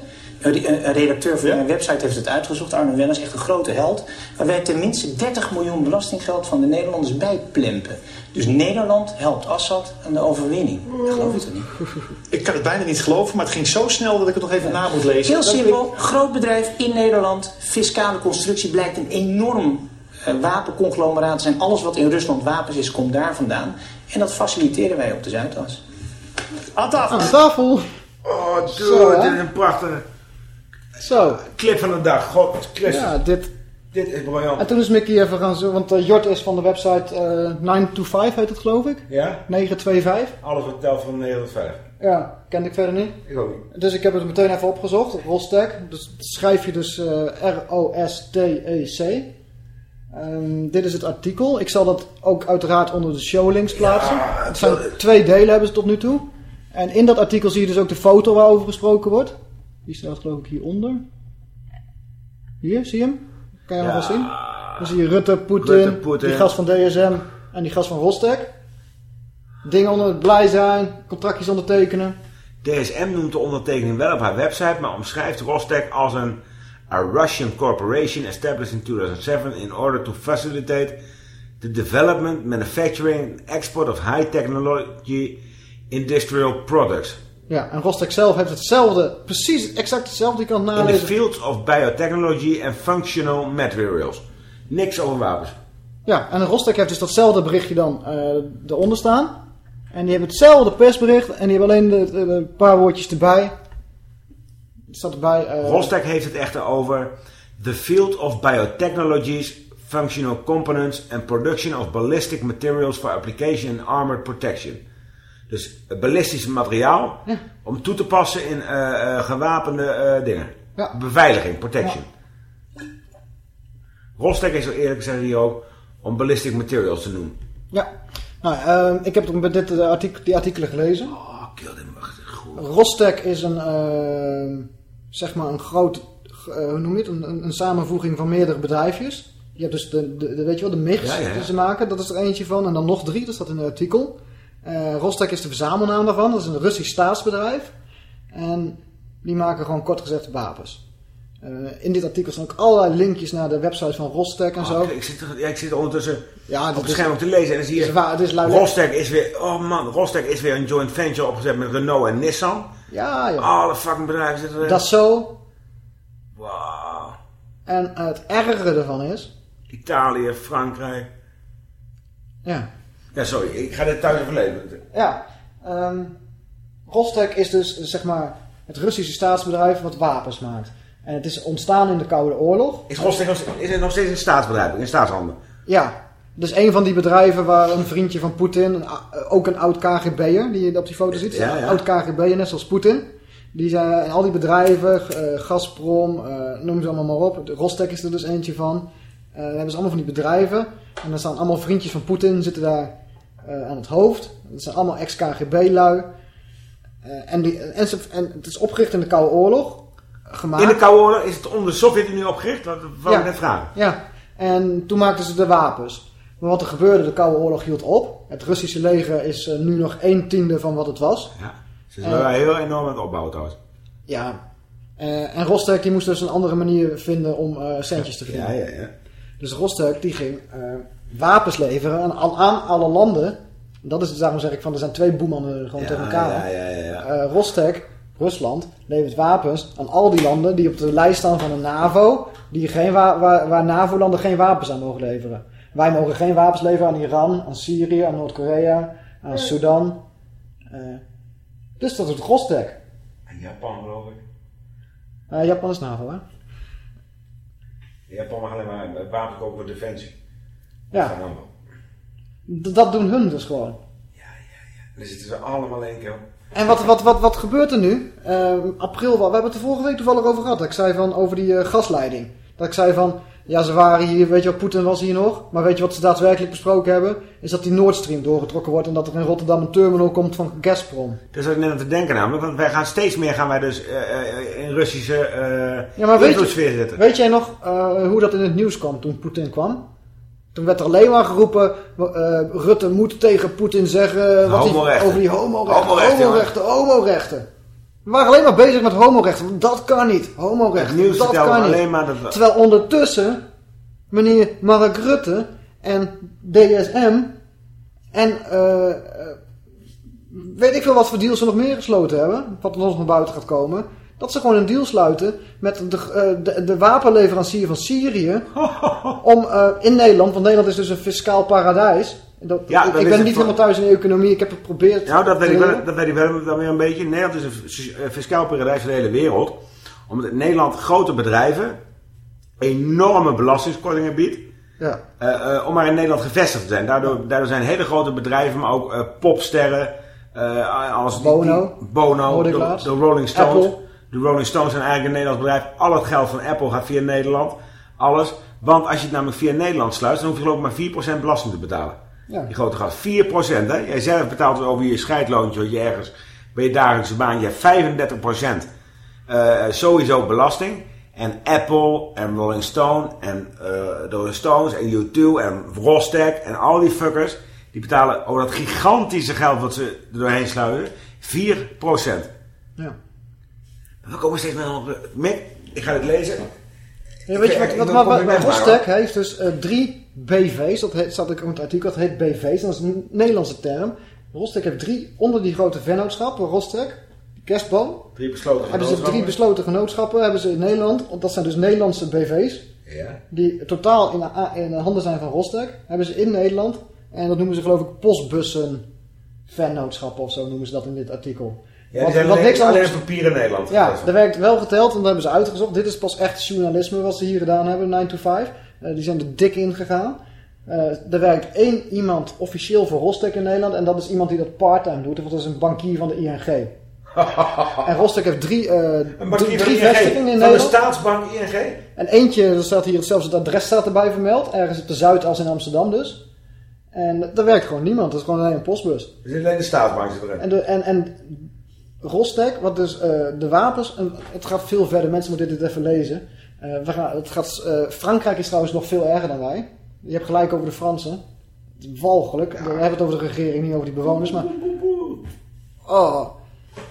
een een redacteur van mijn website heeft het uitgezocht, Arno Wenners, echt een grote held, waar wij tenminste 30 miljoen belastinggeld van de Nederlanders bijplempen. Dus Nederland helpt Assad aan de overwinning. Dat geloof je toch niet? Ik kan het bijna niet geloven, maar het ging zo snel dat ik het nog even na moet lezen. Heel simpel, groot bedrijf in Nederland, fiscale constructie blijkt een enorm eh, wapenconglomeraat zijn. Alles wat in Rusland wapens is, komt daar vandaan. En dat faciliteren wij op de Zuidas. Aan tafel. Aan tafel. Oh, dude, Zo, dit is een prachtige Zo. clip van de dag. God Christus. Ja, dit... Dit is briljant. En toen is Mickey even gaan zoeken, want eh, Jort is van de website eh 925 heet het geloof ik. Ja? 925. Alles wat telt van 9 tot 5. Ja, kende ik verder niet. Ik ook niet. Dus ik heb het meteen even opgezocht. Rostec. Dus schrijf je dus eh, R-O-S-T-E-C. Ehm, dit is het artikel. Ik zal dat ook uiteraard onder de showlinks plaatsen. het zijn twee delen hebben ze tot nu toe. En in dat artikel zie je dus ook de foto waarover gesproken wordt. Die staat geloof ik hieronder. Hier, zie je hem? Kan je hem wel zien? Dan zie je Rutte, Poetin, die gast van DSM en die gast van Rostec. Dingen onder het blij zijn, contractjes ondertekenen. DSM noemt de ondertekening wel op haar website, maar omschrijft Rostec als een a Russian corporation established in 2007 in order to facilitate the development, manufacturing and export of high technology industrial products. Ja, en Rostec zelf heeft hetzelfde, precies exact hetzelfde. Je kan het In the nalezen. fields of biotechnology and functional materials. Niks over wapens. Ja, en Rostec heeft dus datzelfde berichtje dan eh, eronder staan. En die hebben hetzelfde persbericht en die hebben alleen de, de- de paar woordjes erbij. Er staat erbij... eh, Rostec heeft het echter over the field of biotechnologies, functional components and production of ballistic materials for application in armored protection. Dus ballistisch materiaal om toe te passen in eh, eh, gewapende eh, dingen. Ja. Beveiliging, protection. Rostec is zo eerlijk gezegd hier ook om ballistic materials te noemen. Ja, nou, ehm, ik heb dit, artikel, die artikelen gelezen. Oh, kill them. Rostec is een, ehm, zeg maar een groot, hoe noem je het, een, een, samenvoeging van meerdere bedrijfjes. Je hebt dus de, de, de- weet je wel, de mix Ja, ja, ja. die ze maken, dat is er eentje van. En dan nog drie, dat staat in het artikel. Eh Rostec is de verzamelnaam daarvan, dat is een Russisch staatsbedrijf. En die maken gewoon kort gezegd wapens. Eh, in dit artikel staan ook allerlei linkjes naar de website van Rostec en zo. Oh, ik, zit, er- ja, ik zit ondertussen Ja, op het scherm op te lezen en dan zie je... is waar, het is Rostec is weer... Oh man, Rostec is weer een joint venture opgezet met Renault en Nissan. Ja, ja. Alle fucking bedrijven zitten erin. Dat is zo. Wauw. En het ergere ervan is... Italië, Frankrijk. Ja. Ja, sorry, ik ga dit thuis even lezen. Ja, ehm Rostec is dus zeg maar het Russische staatsbedrijf wat wapens maakt. En het is ontstaan in de Koude Oorlog. Is Rostec nog, is het nog steeds een staatsbedrijf, in staatshanden? Ja, dus een van die bedrijven waar een vriendje van Poetin, a- ook een oud KGB'er, die je op die foto ziet, Ja, ja. oud KGB'er net zoals Poetin. Die zijn, en al die bedrijven, eh, Gazprom, eh, noem ze allemaal maar op. De Rostec is er dus eentje van. Eh, dan hebben ze allemaal van die bedrijven. En dan staan allemaal vriendjes van Poetin zitten daar eh, aan het hoofd. Dat zijn allemaal ex-KGB-lui. Eh, en, die, en, ze- en het is opgericht in de Koude Oorlog. Gemaakt. In de Koude Oorlog is het onder de Sovjet-Unie opgericht? Dat wou ik net vragen. Ja, en toen maakten ze de wapens. Maar wat er gebeurde, de Koude Oorlog hield op. Het Russische leger is eh, nu nog een tiende van wat het was. Ja. Ze zijn wel heel enorm aan het opbouwen trouwens. Ja. En Rostec die moest dus een andere manier vinden om centjes te verdienen. Ja, ja, ja. Dus Rostec die ging wapens leveren aan, aan, alle landen. Dat is, daarom zeg ik van, er zijn twee boemannen gewoon tegen elkaar. ja, ja, ja, ja. Eh, Rostec, Rusland, levert wapens aan al die landen die op de lijst staan van de NAVO. Die geen wa- waar, waar NAVO-landen geen wapens aan mogen leveren. Wij mogen geen wapens leveren aan Iran, aan Syrië, aan Noord-Korea, aan Sudan. Eh, dus dat doet Rostec. En Japan geloof ik. Eh, Japan is NAVO, hè? Japan mag alleen maar wapens kopen voor defensie. Ja. Dat wel. Doen hun dus gewoon. Dan zitten ze allemaal in één keer. En wat, wat, wat, wat gebeurt er nu? Ehm, april, we hebben het er vorige week toevallig over gehad. Dat ik zei van over die eh, gasleiding. Dat ik zei van, Ja, ze waren hier, weet je wat, Poetin was hier nog. Maar weet je wat ze daadwerkelijk besproken hebben? Is dat die Nord Stream doorgetrokken wordt en dat er in Rotterdam een terminal komt van Gazprom. Dat is ook net aan te denken namelijk, want wij gaan steeds meer gaan wij dus eh, eh, in Russische uh, Ja, maar weet, invloedssfeer je, zitten. weet jij nog hoe dat in het nieuws kwam toen Poetin kwam? Toen werd er alleen maar geroepen, eh, Rutte moet tegen Poetin zeggen wat hij, over die homorechten, Homorechten, homorechten, homorechten. We waren alleen maar bezig met homorechten. Dat kan niet. Homorechten, dat kan niet. alleen maar dat- Terwijl ondertussen meneer Mark Rutte en DSM en eh, eh, weet ik veel wat voor deals ze nog meer gesloten hebben, wat er nog naar buiten gaat komen, dat ze gewoon een deal sluiten met de, eh, de, de wapenleverancier van Syrië om eh, in Nederland, want Nederland is dus een fiscaal paradijs. Dat, Ja, ik dat ben niet helemaal thuis in de economie, ik heb het geprobeerd. Nou, dat weet, ik wel, dat weet ik wel dan weer een beetje. Nederland is een eh, fiscaal paradijs van de hele wereld. Omdat in Nederland grote bedrijven enorme belastingskortingen biedt. Ja. om maar in Nederland gevestigd te zijn. Daardoor, daardoor zijn hele grote bedrijven, maar ook popsterren. als Bono. die- Bono, de, Rolling Stones. Apple. De Rolling Stones zijn eigenlijk een Nederlands bedrijf. Al het geld van Apple gaat via Nederland. Alles. Want als je het namelijk via Nederland sluit, dan hoef je geloof ik maar 4% belasting te betalen. Ja. Die grote gast. 4%. Hè? Jij zelf betaalt over je scheidloontje, wat je ergens bij je dagelijkse baan. Je hebt 35% eh, sowieso belasting. En Apple en Rolling Stone en de Rolling Stones en U2 en Rostek en al die fuckers. Die betalen over dat gigantische geld wat ze er doorheen sluiten 4%. Ja. We komen steeds meer op... Mick, ik ga het lezen. Ja, weet je Ik- wat, ik- wat, ik- wat, ik- ik- ik- ik- heeft dus eh, drie BV's, dat heet, staat ook in het artikel, dat heet BV's, dat is een Nederlandse term. Rostek heeft drie, onder die grote vennootschappen, Rostek, Kerstboom, Drie besloten hebben ze drie besloten genootschappen, hebben ze in Nederland, want dat zijn dus Nederlandse BV's, Ja. die totaal in, de- in de handen zijn van Rostek, hebben ze in Nederland, en dat noemen ze geloof ik postbussen vennootschappen of zo noemen ze dat in dit artikel. Ja, die zijn alleen, alleen op papier in Nederland. Ja, er werkt wel geteld, want dat hebben ze uitgezocht. Dit is pas echt journalisme wat ze hier gedaan hebben, 9 to 5. Eh, die zijn er dik in gegaan. Eh, er werkt één iemand officieel voor Rostek in Nederland. En dat is iemand die dat parttime doet. Want dat is een bankier van de ING. en Rostek heeft drie, Een drie, vestigingen in Van de Nederland. staatsbank ING. En eentje, er staat hier zelfs het adres staat erbij vermeld. Ergens op de Zuidas in Amsterdam dus. En daar werkt gewoon niemand. Dat is gewoon alleen een postbus. Er zit alleen de staatsbank zit erin. En, de, en, en Rostek, wat dus eh, de wapens, en het gaat veel verder, mensen moeten dit even lezen. Eh, we gaan, het gaat, eh, Frankrijk is trouwens nog veel erger dan wij. Je hebt gelijk over de Fransen. Walgelijk. We hebben het over de regering, niet over die bewoners. Maar... Oh.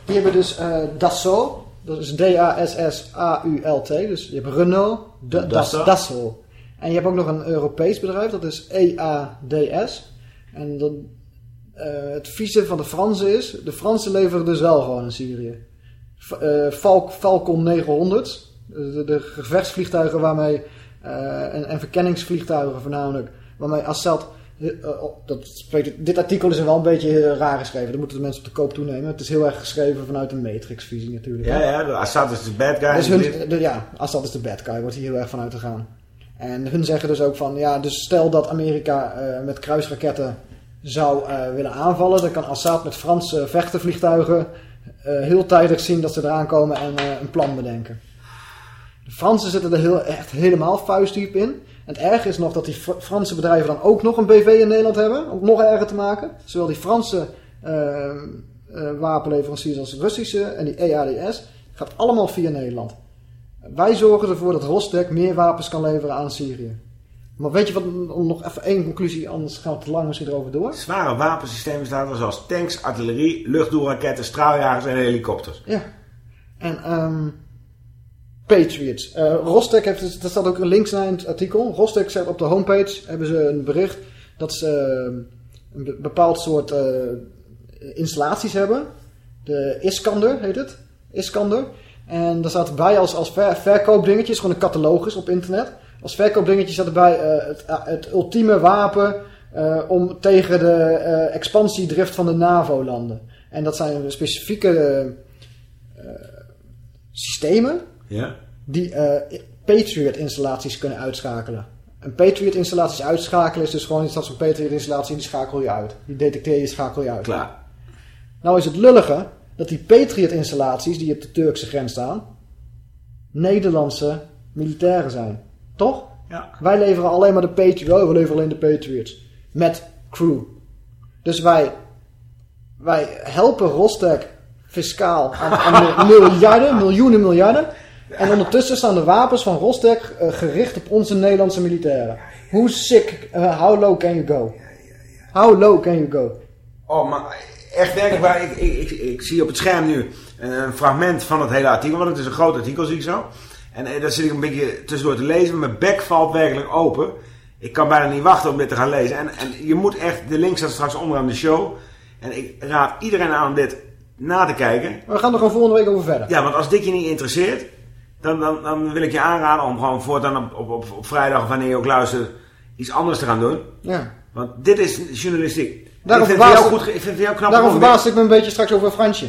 Die hebben dus Dassault. Dat is D-A-S-S-A-U-L-T. Dus je hebt Renault, Da- Dassault. En je hebt ook nog een Europees bedrijf. Dat is E-A-D-S. En dat, eh, het vieze van de Fransen is... De Fransen leveren dus wel gewoon in Syrië. Eh, Fal- Falcon 900. De, de gevechtsvliegtuigen waarmee... eh, en, en verkenningsvliegtuigen voornamelijk. Waarmee Assad... eh, dat spreekt, dit artikel is wel een beetje raar geschreven. Dat moeten de mensen op de koop toenemen. Het is heel erg geschreven vanuit een Matrix-visie natuurlijk. Ja, ja, Assad is de bad guy. Dus Dit- hun, de- ja, Assad is de bad guy, wordt hier heel erg vanuit gegaan. En hun zeggen dus ook van, ja, dus stel dat Amerika met kruisraketten zou eh, willen aanvallen, dan kan Assad met Franse vechtenvliegtuigen eh, heel tijdig zien dat ze eraan komen en eh, een plan bedenken. De Fransen zitten er heel, echt helemaal vuistdiep in. En het erge is nog dat die Fr- Franse bedrijven dan ook nog een BV in Nederland hebben, om het nog erger te maken. Zowel die Franse wapenleveranciers als de Russische en die EADS gaat allemaal via Nederland. Wij zorgen ervoor dat Rostek meer wapens kan leveren aan Syrië. Maar weet je wat, om nog even één conclusie, anders gaan we te lang misschien erover door. Zware wapensystemen staan er zoals tanks, artillerie, luchtdoelraketten, straaljagers en helikopters. Ja. En ehm Patriots. Eh Rostek heeft, dus- dat staat ook links naar in het artikel. Rostek zegt op de homepage, hebben ze een bericht dat ze eh, een be- bepaald soort eh, installaties hebben. De Iskander heet het. Iskander. En daar staat erbij als, als ver, verkoopdingetje, is gewoon een catalogus op internet. Als verkoopdingetje staat erbij eh, het, het ultieme wapen eh, om tegen de eh, expansiedrift van de NAVO-landen. En dat zijn specifieke eh, systemen Ja. die eh, Patriot-installaties kunnen uitschakelen. Een Patriot-installaties uitschakelen is dus gewoon iets als een Patriot-installatie en die schakel je uit. Die detecteer je, schakel je uit. Klaar. Nou is het lullige dat die Patriot-installaties die op de Turkse grens staan, Nederlandse militairen zijn. Toch? Ja. Wij leveren alleen maar de Patriots. Oh, we leveren alleen de Patriots. Met crew. Dus wij, wij helpen Rostec fiscaal aan, aan mil- miljarden, miljoenen miljarden. En ondertussen staan de wapens van Rostec eh, gericht op onze Nederlandse militairen. Hoe sick, eh, how low can you go? How low can you go? Oh, maar echt werkelijk waar. Ik, ik, ik, ik zie op het scherm nu een fragment van het hele artikel. Want het is een groot artikel, zie ik zo. En eh, daar zit ik een beetje tussendoor te lezen. Mijn bek valt werkelijk open. Ik kan bijna niet wachten om dit te gaan lezen. En, en je moet echt, de link staat straks onderaan de show. En ik raad iedereen aan om dit na te kijken. We gaan er gewoon volgende week over verder. Ja, want als dit je niet interesseert, dan, dan, dan wil ik je aanraden om gewoon voortaan op, op, op, op vrijdag of wanneer je ook luistert, iets anders te gaan doen. Ja. Want dit is journalistiek. Daarom ik vind het goed, ik vind het knap Daarom verbaasde ik me een beetje straks over Fransje.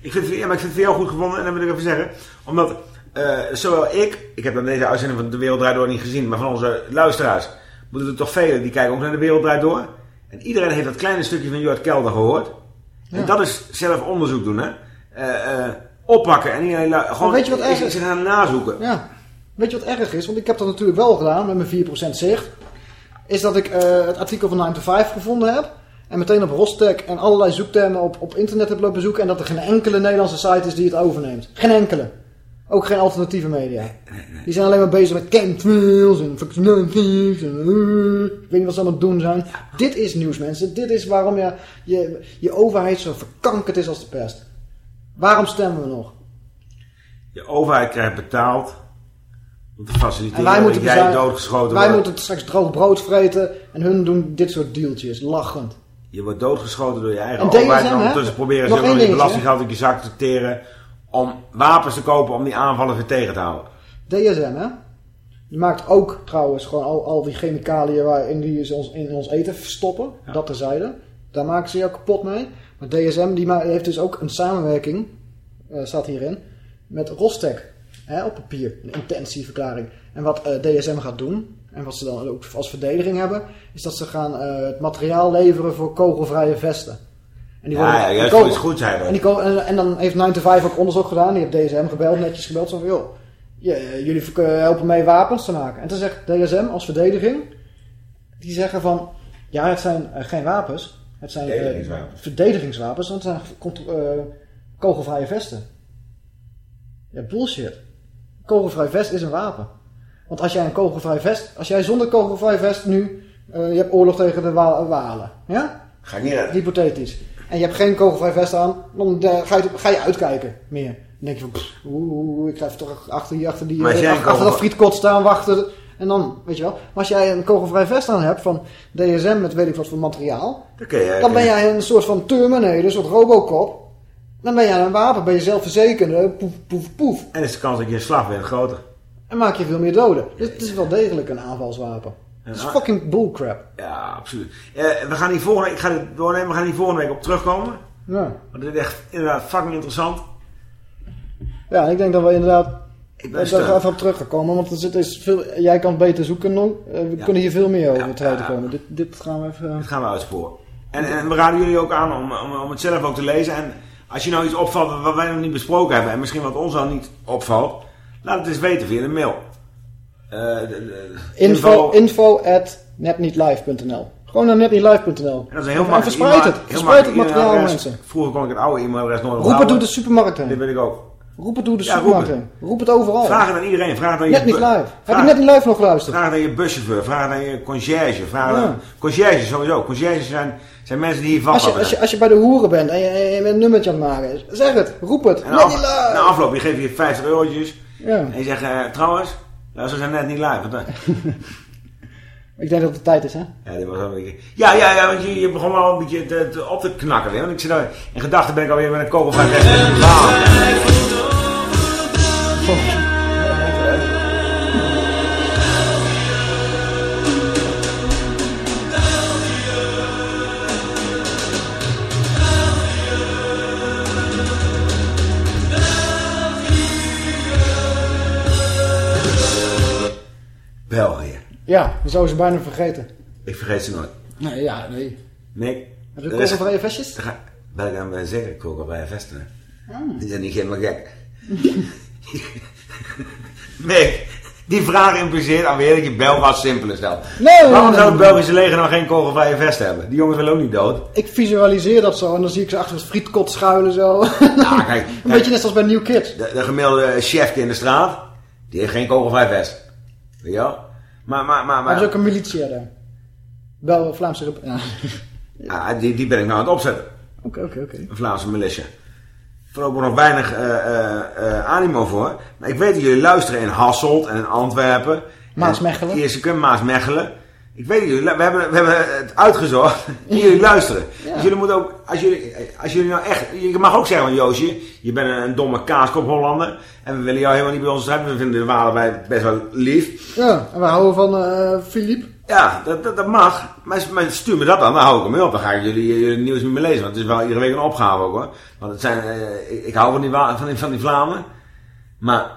Ik vind, het- ja, maar ik vind het voor jou goed gevonden en dan wil ik even zeggen. Omdat eh, zowel ik, ik heb dan deze uitzending van De Wereld Draait Door niet gezien, maar van onze luisteraars moeten er toch velen die kijken ook naar De Wereld Draait Door. En iedereen heeft dat kleine stukje van Jort Kelder gehoord. En dat is zelf onderzoek doen, hè. Eh, oppakken en gewoon weet je wat erg is? gaan nazoeken. Ja. Weet je wat erg is? Want ik heb dat natuurlijk wel gedaan met mijn 4% zicht. Is dat ik het artikel van 9 to 5 gevonden heb. En meteen op Rostec en allerlei zoektermen op, op internet heb lopen zoeken. En dat er geen enkele Nederlandse site is die het overneemt. Geen enkele. Ook geen alternatieve media. Die zijn alleen maar bezig met chemtrails en vaccinaties en eh, ik weet niet wat ze het doen zijn. Dit is nieuws mensen. Dit is waarom je, je, je overheid zo verkankerd is als de pest. Waarom stemmen we nog? Je overheid krijgt betaald om te En faciliteren wij moeten, dat jij doodgeschoten wij moeten straks droog brood vreten en hun doen dit soort dealtjes, lachend. Je wordt doodgeschoten door je eigen En overheid. En ondertussen proberen ze Nog je belastinggeld uit je zak te teren om wapens te kopen om die aanvallen weer tegen te houden. DSM, hè? Die maakt ook trouwens gewoon al, al die chemicaliën waarin die ze ons, in ons eten stoppen. Dat terzijde. Daar maken ze jou kapot mee. Maar DSM die heeft dus ook een samenwerking, eh, staat hierin, met Rostec. Hè, op papier. Een intentieverklaring. En wat eh, DSM gaat doen, en wat ze dan ook als verdediging hebben, is dat ze gaan eh, het materiaal leveren voor kogelvrije vesten. En Ja, worden- ja, die juist iets goeds eigenlijk. En, die en, en dan heeft 9 to 5 ook onderzoek gedaan. Die heeft DSM gebeld, netjes gebeld. Zo van, joh, ja, jullie eh, helpen mee wapens te maken. En toen zegt DSM als verdediging, die zeggen van, ja, het zijn eh, geen wapens. Het zijn eh, Verdedigingswapens. verdedigingswapens, want het zijn kogelvrije vesten. Ja, bullshit. Kogelvrij vest is een wapen. Want als jij een kogelvrij vest, als jij zonder kogelvrij vest nu, je hebt oorlog tegen de Wa- Walen, ja? Ga ik niet redden. Hypothetisch. En je hebt geen kogelvrij vest aan, dan eh, ga, je, ga je uitkijken meer. Dan denk je van, pff, oeh, oeh, ik ga even toch achter, die, achter, die, eh, achter, achter dat kogel- frietkot staan wachten. En dan, weet je wel. Maar als jij een kogelvrij vest aan hebt van DSM met weet ik wat voor materiaal. Dan, ben jij een soort van Terminator, een soort Robocop. Dan ben jij een wapen, ben je zelfverzekerd, poef, poef, poef. En is de kans dat je in slag bent groter. En maak je veel meer doden. Dus het is wel degelijk een aanvalswapen. Het is fucking bullcrap. Ja, absoluut. Eh, we gaan hier volgende week, ik ga dit doornemen, we gaan hier volgende week op terugkomen. Ja. Want dit is echt inderdaad fucking interessant. Ja, ik denk dat we inderdaad ben daar even op terug gaan komen. Want er zit is veel, jij kan beter zoeken nog. Eh, we Ja. kunnen hier veel meer over Ja, te weten ja. komen. Dit, dit gaan we even... Dit gaan we uitsporen. En, en we raden jullie ook aan om, om, om het zelf ook te lezen. En als je nou iets opvalt wat wij nog niet besproken hebben... en misschien wat ons al niet opvalt... laat het eens weten via de mail. Eh, de- Info, info at netnietlive.nl Gewoon naar netnietlive.nl En dat is een heel En makkelijk verspreid het. Verspreid het materiaal, mensen. Vroeger kon ik het oude e-mailadres nooit Roep het door de supermarkt heen. Dit weet ik ook. Roep het door de Ja, supermarkt roep heen. Roep het overal. Vraag het aan iedereen. Vraag het aan je Net niet bu- live. Heb je net niet live nog geluisterd? Vraag het aan je buschauffeur. Vraag het aan je conciërge. Vraag het Ja. aan... Conciërge sowieso. Conciërges zijn, zijn mensen die hier vat Als je, hebben. als, je, als je bij de hoeren bent en je, en je bent een nummertje aan het maken, zeg het, roep het. En Net af, niet live. na afloop, je geeft je 50 eurotjes. Ja. En je zegt, eh, trouwens, nou, ze zijn net niet live. Want, Ik denk dat het de tijd is, hè? ja, dit was een beetje... Ja, ja, ja, want je, je begon wel een beetje te, te- op te knakken. Hè? Want ik zit nou, in gedachten ben ik alweer met een kogel Ja, we zouden ze bijna vergeten. Ik vergeet ze nooit. Nee, ja, nee. Nee. Heb je kogelvrije vestjes? Ga- België hebben wij zeker kogelvrije vesten. Hmm. Die zijn niet helemaal gek. Mick, Die vraag impliceert alweer dat je Belgisch simpeler stelt. Nee, Waarom nee, zou het nee. Belgische leger nou geen kogelvrije vest hebben? Die jongens willen ook niet dood. Ik visualiseer dat zo en dan zie ik ze achter het frietkot schuilen zo. Ja, kijk. Een beetje net zoals bij New Kids. De, de gemiddelde chef in de straat, die heeft geen kogelvrij vest. Weet je wel? Maar, maar, maar, Hebben ze maar ook een militia daar? Wel Vlaamse... rep- Ja. ja, die, die ben ik nou aan het opzetten. Oké, oké, oké. Een Vlaamse militia. Voorlopig nog weinig eh, eh, eh, animo voor. Maar ik weet dat jullie luisteren in Hasselt en in Antwerpen. Maasmechelen. En Ierseke, Maasmechelen. Ik weet jullie, we hebben, we hebben het uitgezocht. En jullie luisteren. Dus jullie moeten ook, als jullie, als jullie nou echt, je mag ook zeggen van Joosje, je bent een, domme kaaskop Hollander. En we willen jou helemaal niet bij ons hebben. We vinden de Walen best wel lief. Ja, en we houden van eh Philippe. Ja, dat, dat, dat mag. Maar, maar stuur me dat dan, dan hou ik hem mee op. Dan ga ik jullie, jullie nieuws niet meer lezen. Want het is wel iedere week een opgave ook hoor. Want het zijn, eh, ik, ik hou van die, van, die, van die Vlamen. Maar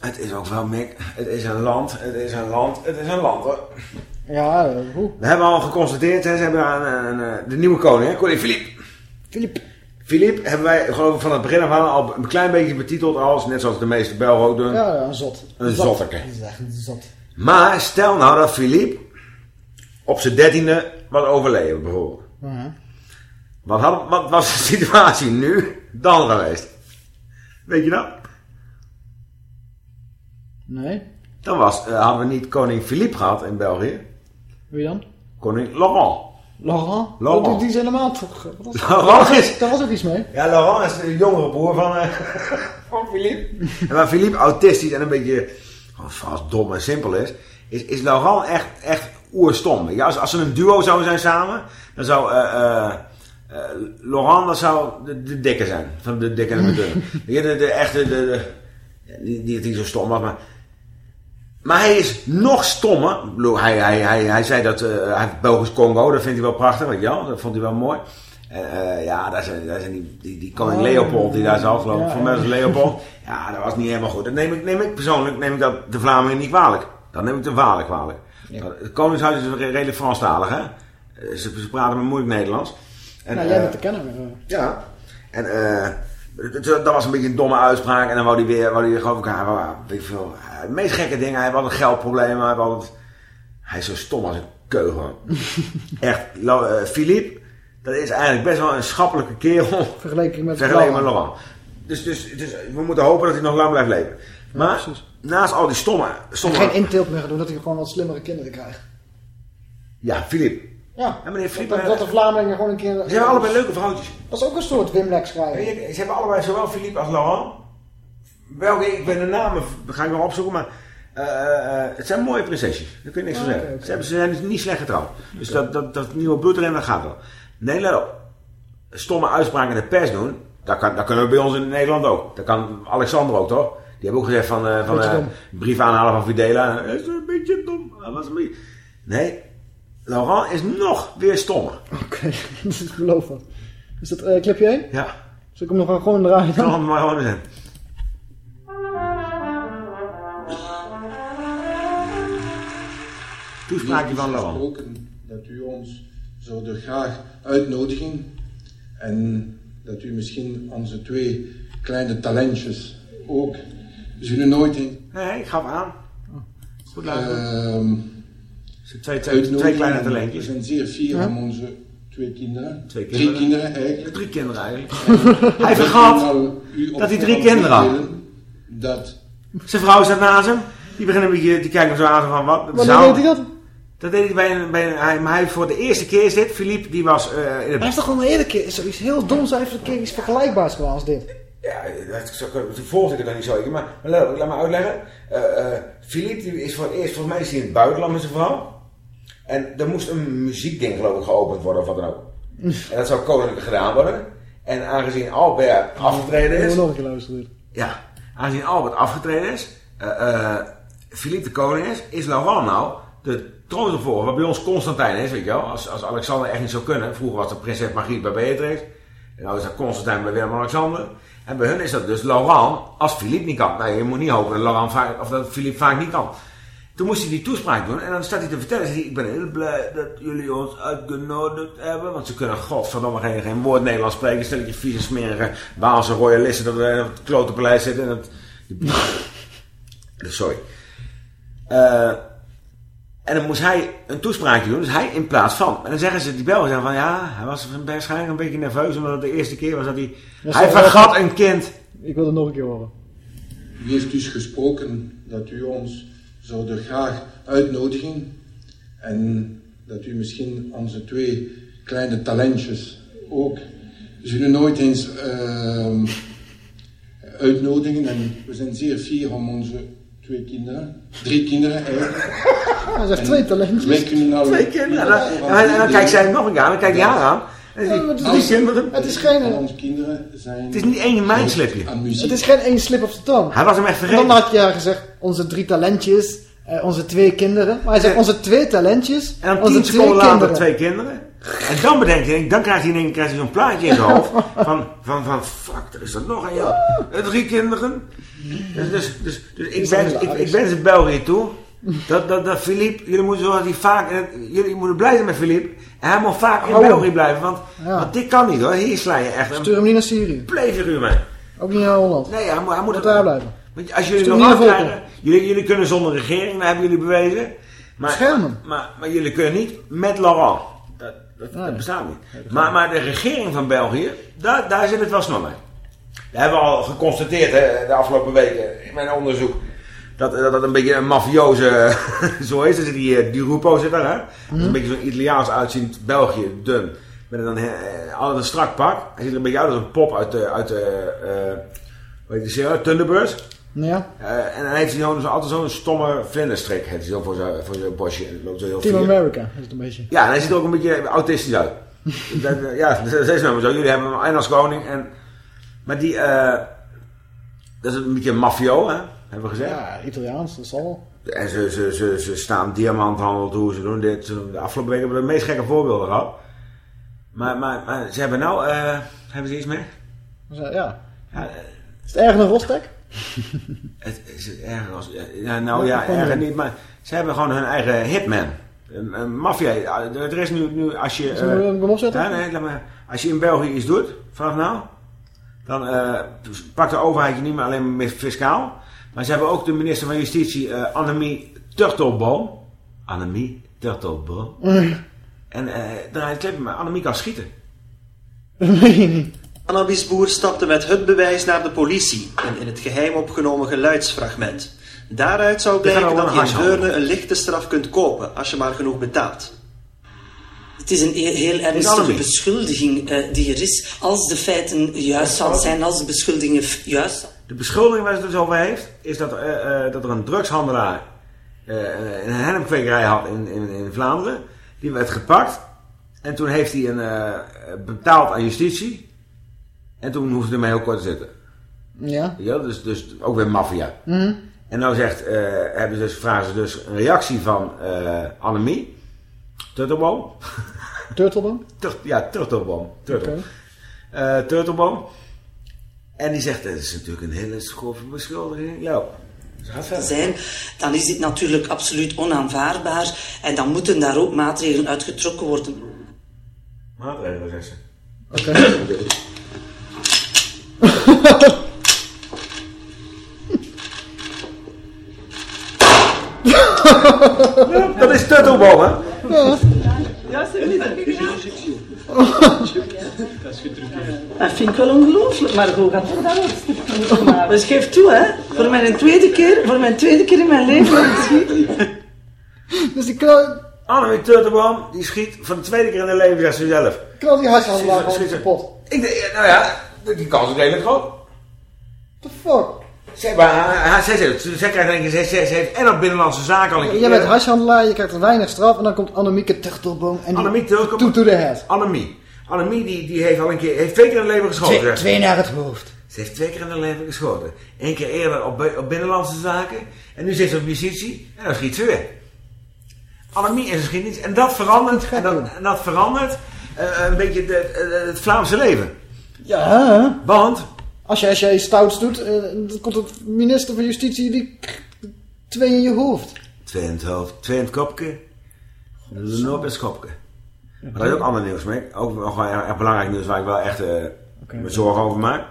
het is ook wel, Mick, het is een land, het is een land, het is een land hoor. Ja, eh, hoe? We hebben al geconstateerd, hè, ze hebben een, een, een- de nieuwe koning, hè, koning Filip. Filip. Filip hebben wij geloof ik van het begin af aan al een klein beetje betiteld als, net zoals de meeste Belgen ook doen, Ja, ja, een zot. een zotteke. Dat is echt een zot. Maar stel nou dat Filip op zijn dertiende was overleden bijvoorbeeld. Wat, had, wat was de situatie nu dan geweest? Weet je dat? Nee. Dan was, eh, hadden we niet koning Philippe gehad in België. Wie dan? Koning Laurent. Laurent? Laurent. Oh, die, die is helemaal toch... was- Laurent is- Daar was ook iets mee. Ja, Laurent is de jongere broer van, eh, van Philippe. En waar Philippe autistisch en een beetje vast dom en simpel is, is, is Laurent echt, echt oerstom. Ja, als, als ze een duo zouden zijn samen, dan zou eh, eh, Laurent dat zou de, de dikke zijn. Van de dikke en de dunne. de, de, de echte, de, de, niet dat hij zo stom was, maar... Maar hij is nog stommer. Hij, hij, hij, hij zei dat eh, hij Belgisch Congo, dat vindt hij wel prachtig, weet je wel. Dat vond hij wel mooi. En, eh, ja, daar zijn, daar zijn die, die, die koning Oh, Leopold die daar geloof ik. ja, Voor mij was. Leopold. Ja, dat was niet helemaal goed. Dat neem ik, neem ik persoonlijk, neem ik dat de Vlamingen niet kwalijk. Dat neem ik de Walen kwalijk. Het koningshuis is re- redelijk Franstalig, hè. Eh, Ze, ze praten maar moeilijk Nederlands. En, nou, jij eh, bent te kennen. eh. ja. En eh dat- was een beetje een domme uitspraak. En dan wou hij weer, wou hij weer geloof ik, hij wou, weet ik veel, de meest gekke dingen. Hij had een geldprobleem. Hij, had het, hij is zo stom als een keugel. Echt. Eh, Philippe, dat is eigenlijk best wel een schappelijke kerel. Vergeleken met Vergeleken met Laurent. Laurent. Dus, dus, dus we moeten hopen dat hij nog lang blijft leven. Maar naast al die stomme... stomme Geen inteelt meer doen, dat hij gewoon wat slimmere kinderen krijgt. ja, Philippe. Ja, meneer dat, dat de Vlamingen gewoon een keer... Ze hebben allebei leuke vrouwtjes. Dat is ook een soort Wim schrijven. Ze hebben allebei zowel Philippe als Laurent. Welke, ik ben de namen, ga ik nog opzoeken, maar eh, eh, het zijn mooie prinsesjes. Daar kun je niks van Ah, zeggen. Ze, hebben, ze zijn dus niet slecht getrouwd. Dus dat, dat, dat nieuwe bloed erin, dat gaat wel. Nee, let op. Stomme uitspraken in de pers doen, dat, kan, dat kunnen we bij ons in Nederland ook. Dat kan Alexander ook, toch? Die hebben ook gezegd van, eh, van eh, brief aanhalen van Videla. Dat is een beetje dom. Dat was een beetje... Nee, Laurent is nog weer stommer. Oké, dat is beloofd. Is dat eh, clipje 1? Ja. Zal ik hem nog gewoon draaien Kan dan? hem maar gewoon in. Toespraakje van Laurent. gesproken dat u ons zouden graag uitnodigen en dat u misschien onze twee kleine talentjes ook zullen nooit in. Nee, ik gaf aan. Goed luisteren. Ehm, Twee, twee, twee uitnodigen. kleine En talentjes. We zijn zeer fier Ja. om onze twee kinderen. Twee Drie kinderen. kinderen eigenlijk. Drie kinderen eigenlijk. Hij vergat dat hij drie kinderen had. Dat Zijn vrouw zat naast hem. Die begint een beetje, die kijkt hem zo aan van wat. Wanneer deed hij dat? Dat deed hij bij een, bij een hij, maar hij voor de eerste keer is dit. Philippe, die was eh, in Hij het... is toch gewoon een eerder keer zoiets heel doms. Hij heeft een keer iets vergelijkbaars gedaan als dit. Ja, dat, zo, toen volgde ik het dan niet zo. Maar, maar laat me uitleggen. Eh, eh, Philippe die is voor het eerst, volgens mij is hij in het buitenland met zijn vrouw. En er moest een muziekding geloof ik geopend worden of wat dan ook. En dat zou koninklijk gedaan worden. En aangezien Albert afgetreden is... nog een keer luisteren. Ja, aangezien Albert afgetreden is, eh, Philippe de koning is, is Laurent nou de troonsopvolger. Wat bij ons Constantijn is, weet je wel. Als, als Alexander echt niet zou kunnen. Vroeger was dat prinses Margriet bij Beatrix. En nou is dat Constantijn bij Willem-Alexander. En bij hun is dat dus Laurent als Philippe niet kan. Nou, je moet niet hopen dat, Laurent vaak, of dat Philippe vaak niet kan. Toen moest hij die toespraak doen en dan staat hij te vertellen. Hij, ik ben heel blij dat jullie ons uitgenodigd hebben. Want ze kunnen godverdomme geen, geen woord Nederlands spreken. Stel je vieze smerige Waalse royalisten dat we in het klote paleis zitten. En dat, sorry. Eh, en dan moest hij een toespraakje doen, dus hij in plaats van. En dan zeggen ze, die Belgen zeggen van ja, hij was waarschijnlijk een beetje nerveus, omdat het de eerste keer was dat hij... Dat hij vergat een kind. Ik wil het nog een keer horen. U heeft dus gesproken dat u ons zouden graag uitnodigen en dat u misschien onze twee kleine talentjes ook zullen nooit eens ehm, uitnodigen. En we zijn zeer fier om onze twee kinderen, drie kinderen eigenlijk. Hij zegt twee talentjes. Kunnen nou Twee kinderen. En dan, kijkt zij nog een keer aan, dan kijkt hij haar aan. Drie kinderen. Het is geen... Onze kinderen zijn... Het is niet één mijnslipje. Het is geen één slip of the tongue. Hij was hem echt En vergeten. dan had je gezegd, onze drie talentjes, eh, onze twee kinderen. Maar hij zegt, onze twee talentjes, En dan onze tien twee seconden later kinderen. twee kinderen. En dan bedenkt hij, dan krijgt hij in één keer krijgt hij zo'n plaatje in zijn hoofd. Van, van, van fuck, er is er nog een, ja. Eh, Drie kinderen. Dus, dus, dus, dus ik, wens, wel ik, ik wens het België toe. Dat, dat, dat Philippe, jullie moeten zorgen dat hij vaak, eh, jullie moeten blij zijn met Philippe. En hij moet vaak in. België blijven, want, Ja. want dit kan niet hoor. Hier sla je echt Stuur hem niet naar Syrië. een pleefiguur mee. Ook niet naar Holland. Nee, hij moet, hij moet daar blijven. Want als jullie nog hem aan niet naar krijgen, jullie, jullie kunnen zonder regering, dat hebben jullie bewezen. Maar, Beschermen. maar, maar jullie kunnen niet met Laurent. Dat, dat, dat bestaat niet. Maar, maar de regering van België, daar, daar zit het wel snel mee. Dat hebben we al geconstateerd hè, de afgelopen weken in mijn onderzoek. Dat dat, dat een beetje een mafioze zo is. Er zit die, eh, die Rupo zit daar, hè? Dat is een beetje zo'n Italiaans uitziend België, dun. Met dan eh, altijd een strak pak. Hij ziet er een beetje uit als een pop uit de, uit de eh, hoe heet die serie? Thunderbirds. Ja. Eh, en dan heeft hij altijd zo'n stomme vlinderstrik. Heeft hij zo voor zijn voor zijn bosje. En loopt zo heel Team fier. America is het een beetje. Ja, en hij ziet er ook een beetje autistisch uit. dat, eh, ja, dat is nou maar zo. Jullie hebben hem en als koning. En, maar die, eh, dat is een beetje een mafio, hè? Hebben we gezegd. Ja, Italiaans, dat zal wel. En ze, ze, ze, ze staan diamanthandel toe, ze doen dit. De afgelopen weken hebben we de meest gekke voorbeelden gehad. Maar, maar, maar ze hebben nou, eh, hebben ze iets mee? Ja. Ja, eh, Is het erger dan Rostek? het is erger als, ja, nou Ja, ja, erger niet, maar ze hebben gewoon hun eigen hitman. Een, een maffia. Er is nu, nu als je... Zullen we hem opzetten? ja, nee, laat maar. Als je in België iets doet, vanaf nou, dan pakt de overheid je niet meer alleen maar fiscaal. Maar ze hebben ook de minister van Justitie, eh Annemie Turtelboom. Annemie Turtelboom. En eh draai het clip maar. Annemie kan schieten. Cannabisboer stapte met het bewijs naar de politie. Een in het geheim opgenomen geluidsfragment. Daaruit zou blijken over dat je in. Deurne een lichte straf kunt kopen als je maar genoeg betaalt. Het is een he- heel ernstige beschuldiging eh, die er is. Als de feiten juist zouden zijn, als de beschuldigingen juist zijn. De beschuldiging waar ze het dus over heeft, is dat, eh, eh, dat er een drugshandelaar eh, een hennepkwekerij had in, in, in Vlaanderen. Die werd gepakt. En toen heeft hij een, betaald aan justitie. En toen hoefde hij ermee heel kort te zitten. Ja. Ja, dus, dus ook weer maffia. Mhm. En nou zegt, hebben ze dus, vragen ze dus een reactie van eh Annemie. Turtelboom. Turtleboom? Tur- ja, Turtelboom. Turtle. Oké. Eh, Turtelboom. En die zegt, dat is natuurlijk een hele schove beschuldiging. Ja, ze zijn, dan is dit natuurlijk absoluut onaanvaardbaar. En dan moeten daar ook maatregelen uitgetrokken worden. Maatregelen, zegt ze. Oké. Ja, dat is Turtelboom, hè? Ja. Dat vind ik wel ongelooflijk, maar hoe gaat het daarop schieten? Maar geef toe, hè? Voor mijn tweede keer, voor mijn tweede keer in mijn leven. Dus die knal, Annemie Turtelboom, die schiet voor de tweede keer in haar leven, zegt zelf. knal die harshandelaar gewoon Schiet- kapot. Ik denk, nou ja, die kans is redelijk groot. The fuck? Zij, maar, haar- haar- zij, zij, zij krijgt denk ik, zij, zij, zij heeft en op binnenlandse zaken al een keer. Jij bent harshandelaar, je krijgt er weinig straf en dan komt Annemieke Turtelboom en die Annemie Turtelboom. toe to the head. Annemie. Annemie die, die heeft al een keer, heeft twee keer in haar leven geschoten. Twee, twee naar het hoofd. Ze heeft twee keer in haar leven geschoten. Eén keer eerder op, op binnenlandse zaken. En nu zit ze op justitie. En dan schiet ze weer. Annemie is schiet En dat verandert, en dat, en dat verandert eh, een beetje de, het Vlaamse leven. Ja. Want? Als jij, als jij stouts doet, eh, dan komt het minister van Justitie die twee in je hoofd. Twee in het hoofd, twee in het kopje. Een op in het kopje. Maar dat is ook ander nieuws mee. Ook nog wel erg, erg belangrijk nieuws waar ik wel echt eh me zorgen over maak.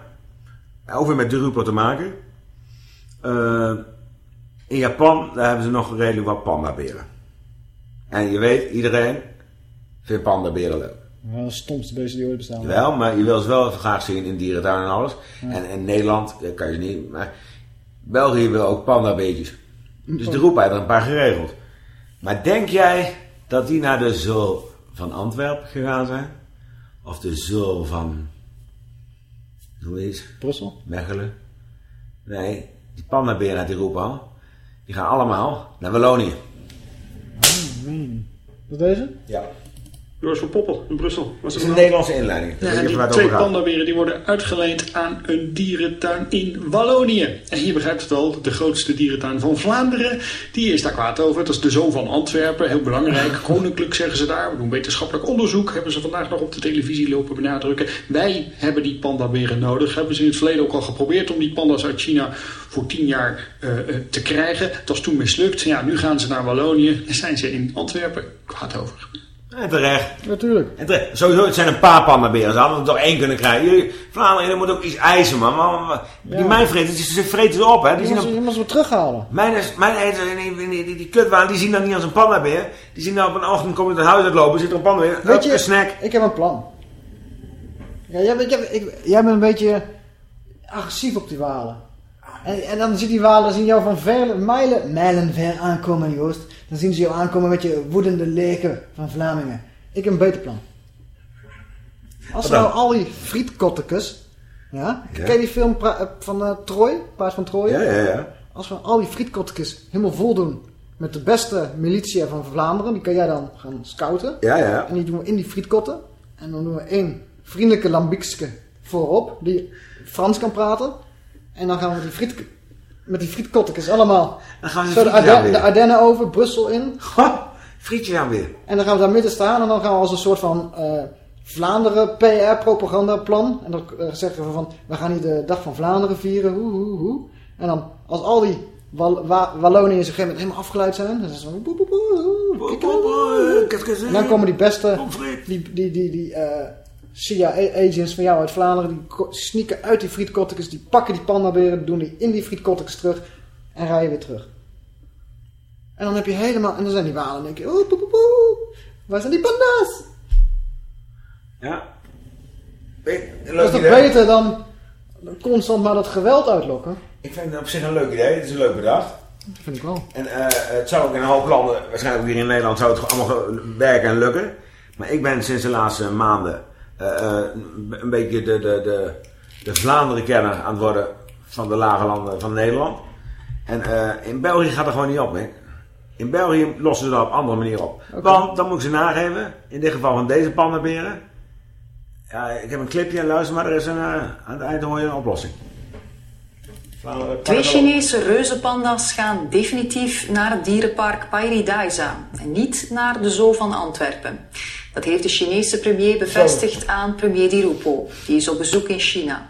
Ook weer met de Rupo te maken. Eh, In Japan, daar hebben ze nog redelijk wat pandaberen. En je weet, iedereen vindt pandaberen leuk. Ja, de stomste beesten die ooit bestaan. Wel, maar je wil ze wel graag zien in dierentuin en alles. Ja. En in Nederland dat kan je ze niet. Maar België wil ook pandabeetjes. Dus de roep heeft er een paar geregeld. Maar denk jij dat die naar de Zul van Antwerpen gegaan zijn? Of de Zul van... Hoe is het? Brussel? Mechelen? Nee, die pandaberen uit al. Die gaan allemaal naar Wallonië. Wat deze? Ja. Joris van Poppel in Brussel. Was Dat is een Nederlandse inleiding. Ja, en die twee pandaberen die worden uitgeleend aan een dierentuin in Wallonië. En je begrijpt het al, de grootste dierentuin van Vlaanderen. Die is daar kwaad over. Dat is de zoon van Antwerpen. Heel belangrijk. Koninklijk zeggen ze daar. We doen wetenschappelijk onderzoek. Hebben ze vandaag nog op de televisie lopen benadrukken. Wij hebben die pandaberen nodig. Hebben ze in het verleden ook al geprobeerd om die panda's uit China voor tien jaar eh, eh, te krijgen. Dat is toen mislukt. Ja, nu gaan ze naar Wallonië. En zijn ze in Antwerpen kwaad over. En terecht. Natuurlijk. En terecht. Sowieso, het zijn een paar pandaberen. Ze hadden er toch één kunnen krijgen. Jullie, Vlaanderen, er moet ook iets eisen, man. Maar, die mijnvreters, ze vreten ze op, hè. Die Die zien moest, op, je moest weer terughalen. mijn, is- mijn die, die, die, die, die kutwaan, die zien dat niet als een pandabeer. Die zien dat op een ochtend komen ze het huis uitlopen, zit er een pandabeer. Weet Hup, je, een snack. ik heb een plan. Ja, jij, bent- jij, ik, jij bent een beetje agressief op die walen. En, en dan ziet die walen zien jou van ver, mijlen, mijlen ver aankomen, Joost. Dan zien ze jou aankomen met je woedende leken van Vlamingen. Ik heb een beter plan. Als nou al die frietkottekes... Ja? Ja. Ken je die film eh, van eh, Troy? Paard van Troje? Ja, ja, ja. Als we al die frietkottekes helemaal vol doen met de beste militia van Vlaanderen, die kan jij dan gaan scouten. Ja, ja. En die doen we in die frietkotten. En dan doen we één vriendelijke lambiekske voorop, die Frans kan praten. En dan gaan we die, friet, met die frietkottekes allemaal Dan gaan we zo de, Arden- Ardennen over, Brussel in. Frietjes aan weer. En dan gaan we daar midden staan en dan gaan we als een soort van eh, Vlaanderen PR-propaganda plan. En dan eh, zeggen we van, we gaan hier de dag van Vlaanderen vieren, hoe, hoe, hoe. En dan, als al die Wal Wa- Walloniërs op een gegeven moment helemaal afgeleid zijn, dan is boe, boe, boe, En dan komen die beste, die, die, die, die eh, CIA-agents van jou uit Vlaanderen, die sneaken uit die frietkottekes, die pakken die pandaberen, doen die in die frietkottekes terug en rijden weer terug. En dan heb je helemaal, en dan zijn die walen en denk je, waar zijn die panda's? Ja. Dat is toch beter dan constant maar dat geweld uitlokken? Ik vind het op zich een leuk idee. Het is een leuk bedacht. Dat vind ik wel. En eh, het zou ook in een hoop landen, waarschijnlijk hier in Nederland, zou het allemaal werken en lukken. Maar ik ben sinds de laatste maanden een beetje de, de, de, de Vlaanderen-kenner aan het worden van de lage landen van Nederland. En eh, in België gaat er gewoon niet op, hè. In België lossen ze dat op andere manier op. Want, dan moet ik ze nageven, in dit geval van deze pandenberen. Ja, ik heb een clipje en luister maar, er is een, eh, aan het eind hoor je een oplossing. Vlaanderen, Twee. Chinese reuzenpanda's gaan definitief naar het dierenpark Pairidaisa en niet naar de zoo van Antwerpen. Dat heeft de Chinese premier bevestigd aan premier Di Rupo. Die is op bezoek in China.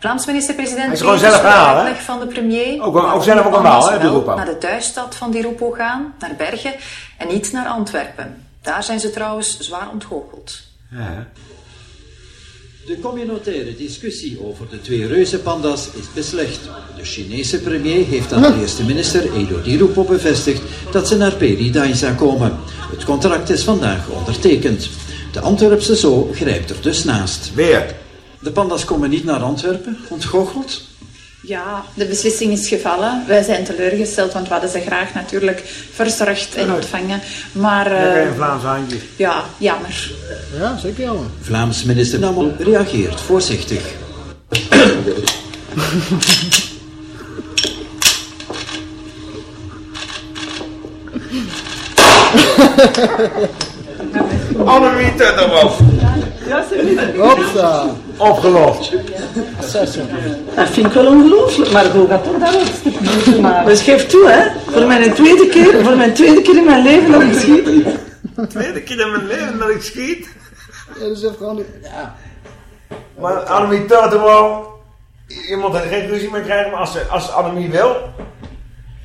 Vlaams minister-president is gewoon zelf gehaald, hè? van de premier. Ook ook zelf ook waal, hè, Di Rupo. naar de thuisstad van Di Rupo gaan, naar Bergen, en niet naar Antwerpen. Daar zijn ze trouwens zwaar ontgoocheld. De communautaire discussie over de twee reuzenpanda's is beslecht. De Chinese premier heeft aan de eerste minister Edo Di Rupo bevestigd dat ze naar Peridaisa komen. Het contract is vandaag ondertekend. De Antwerpse zoo grijpt er dus naast. Weer. De panda's komen niet naar Antwerpen, ontgoocheld. Ja, de beslissing is gevallen. Wij zijn teleurgesteld, want we hadden ze graag natuurlijk verzorgd en ontvangen. Maar eh, Lekker in Vlaams handje. ja, jammer. Ja, zeker jammer. Vlaams minister Namel reageert voorzichtig. Annemie Tutterman. Hopsa. Opgelost. Dat vind ik wel ongelooflijk, maar hoe gaat toch dat ook? Maar geef toe, hè. Voor mijn tweede keer, voor mijn tweede keer in mijn leven dat ik schiet. Tweede keer in mijn leven dat ik schiet. Ja, dat is echt gewoon... Ja. Maar Annemie Tutterman, je moet er geen ruzie mee krijgen, maar als, ze, als Annemie wil,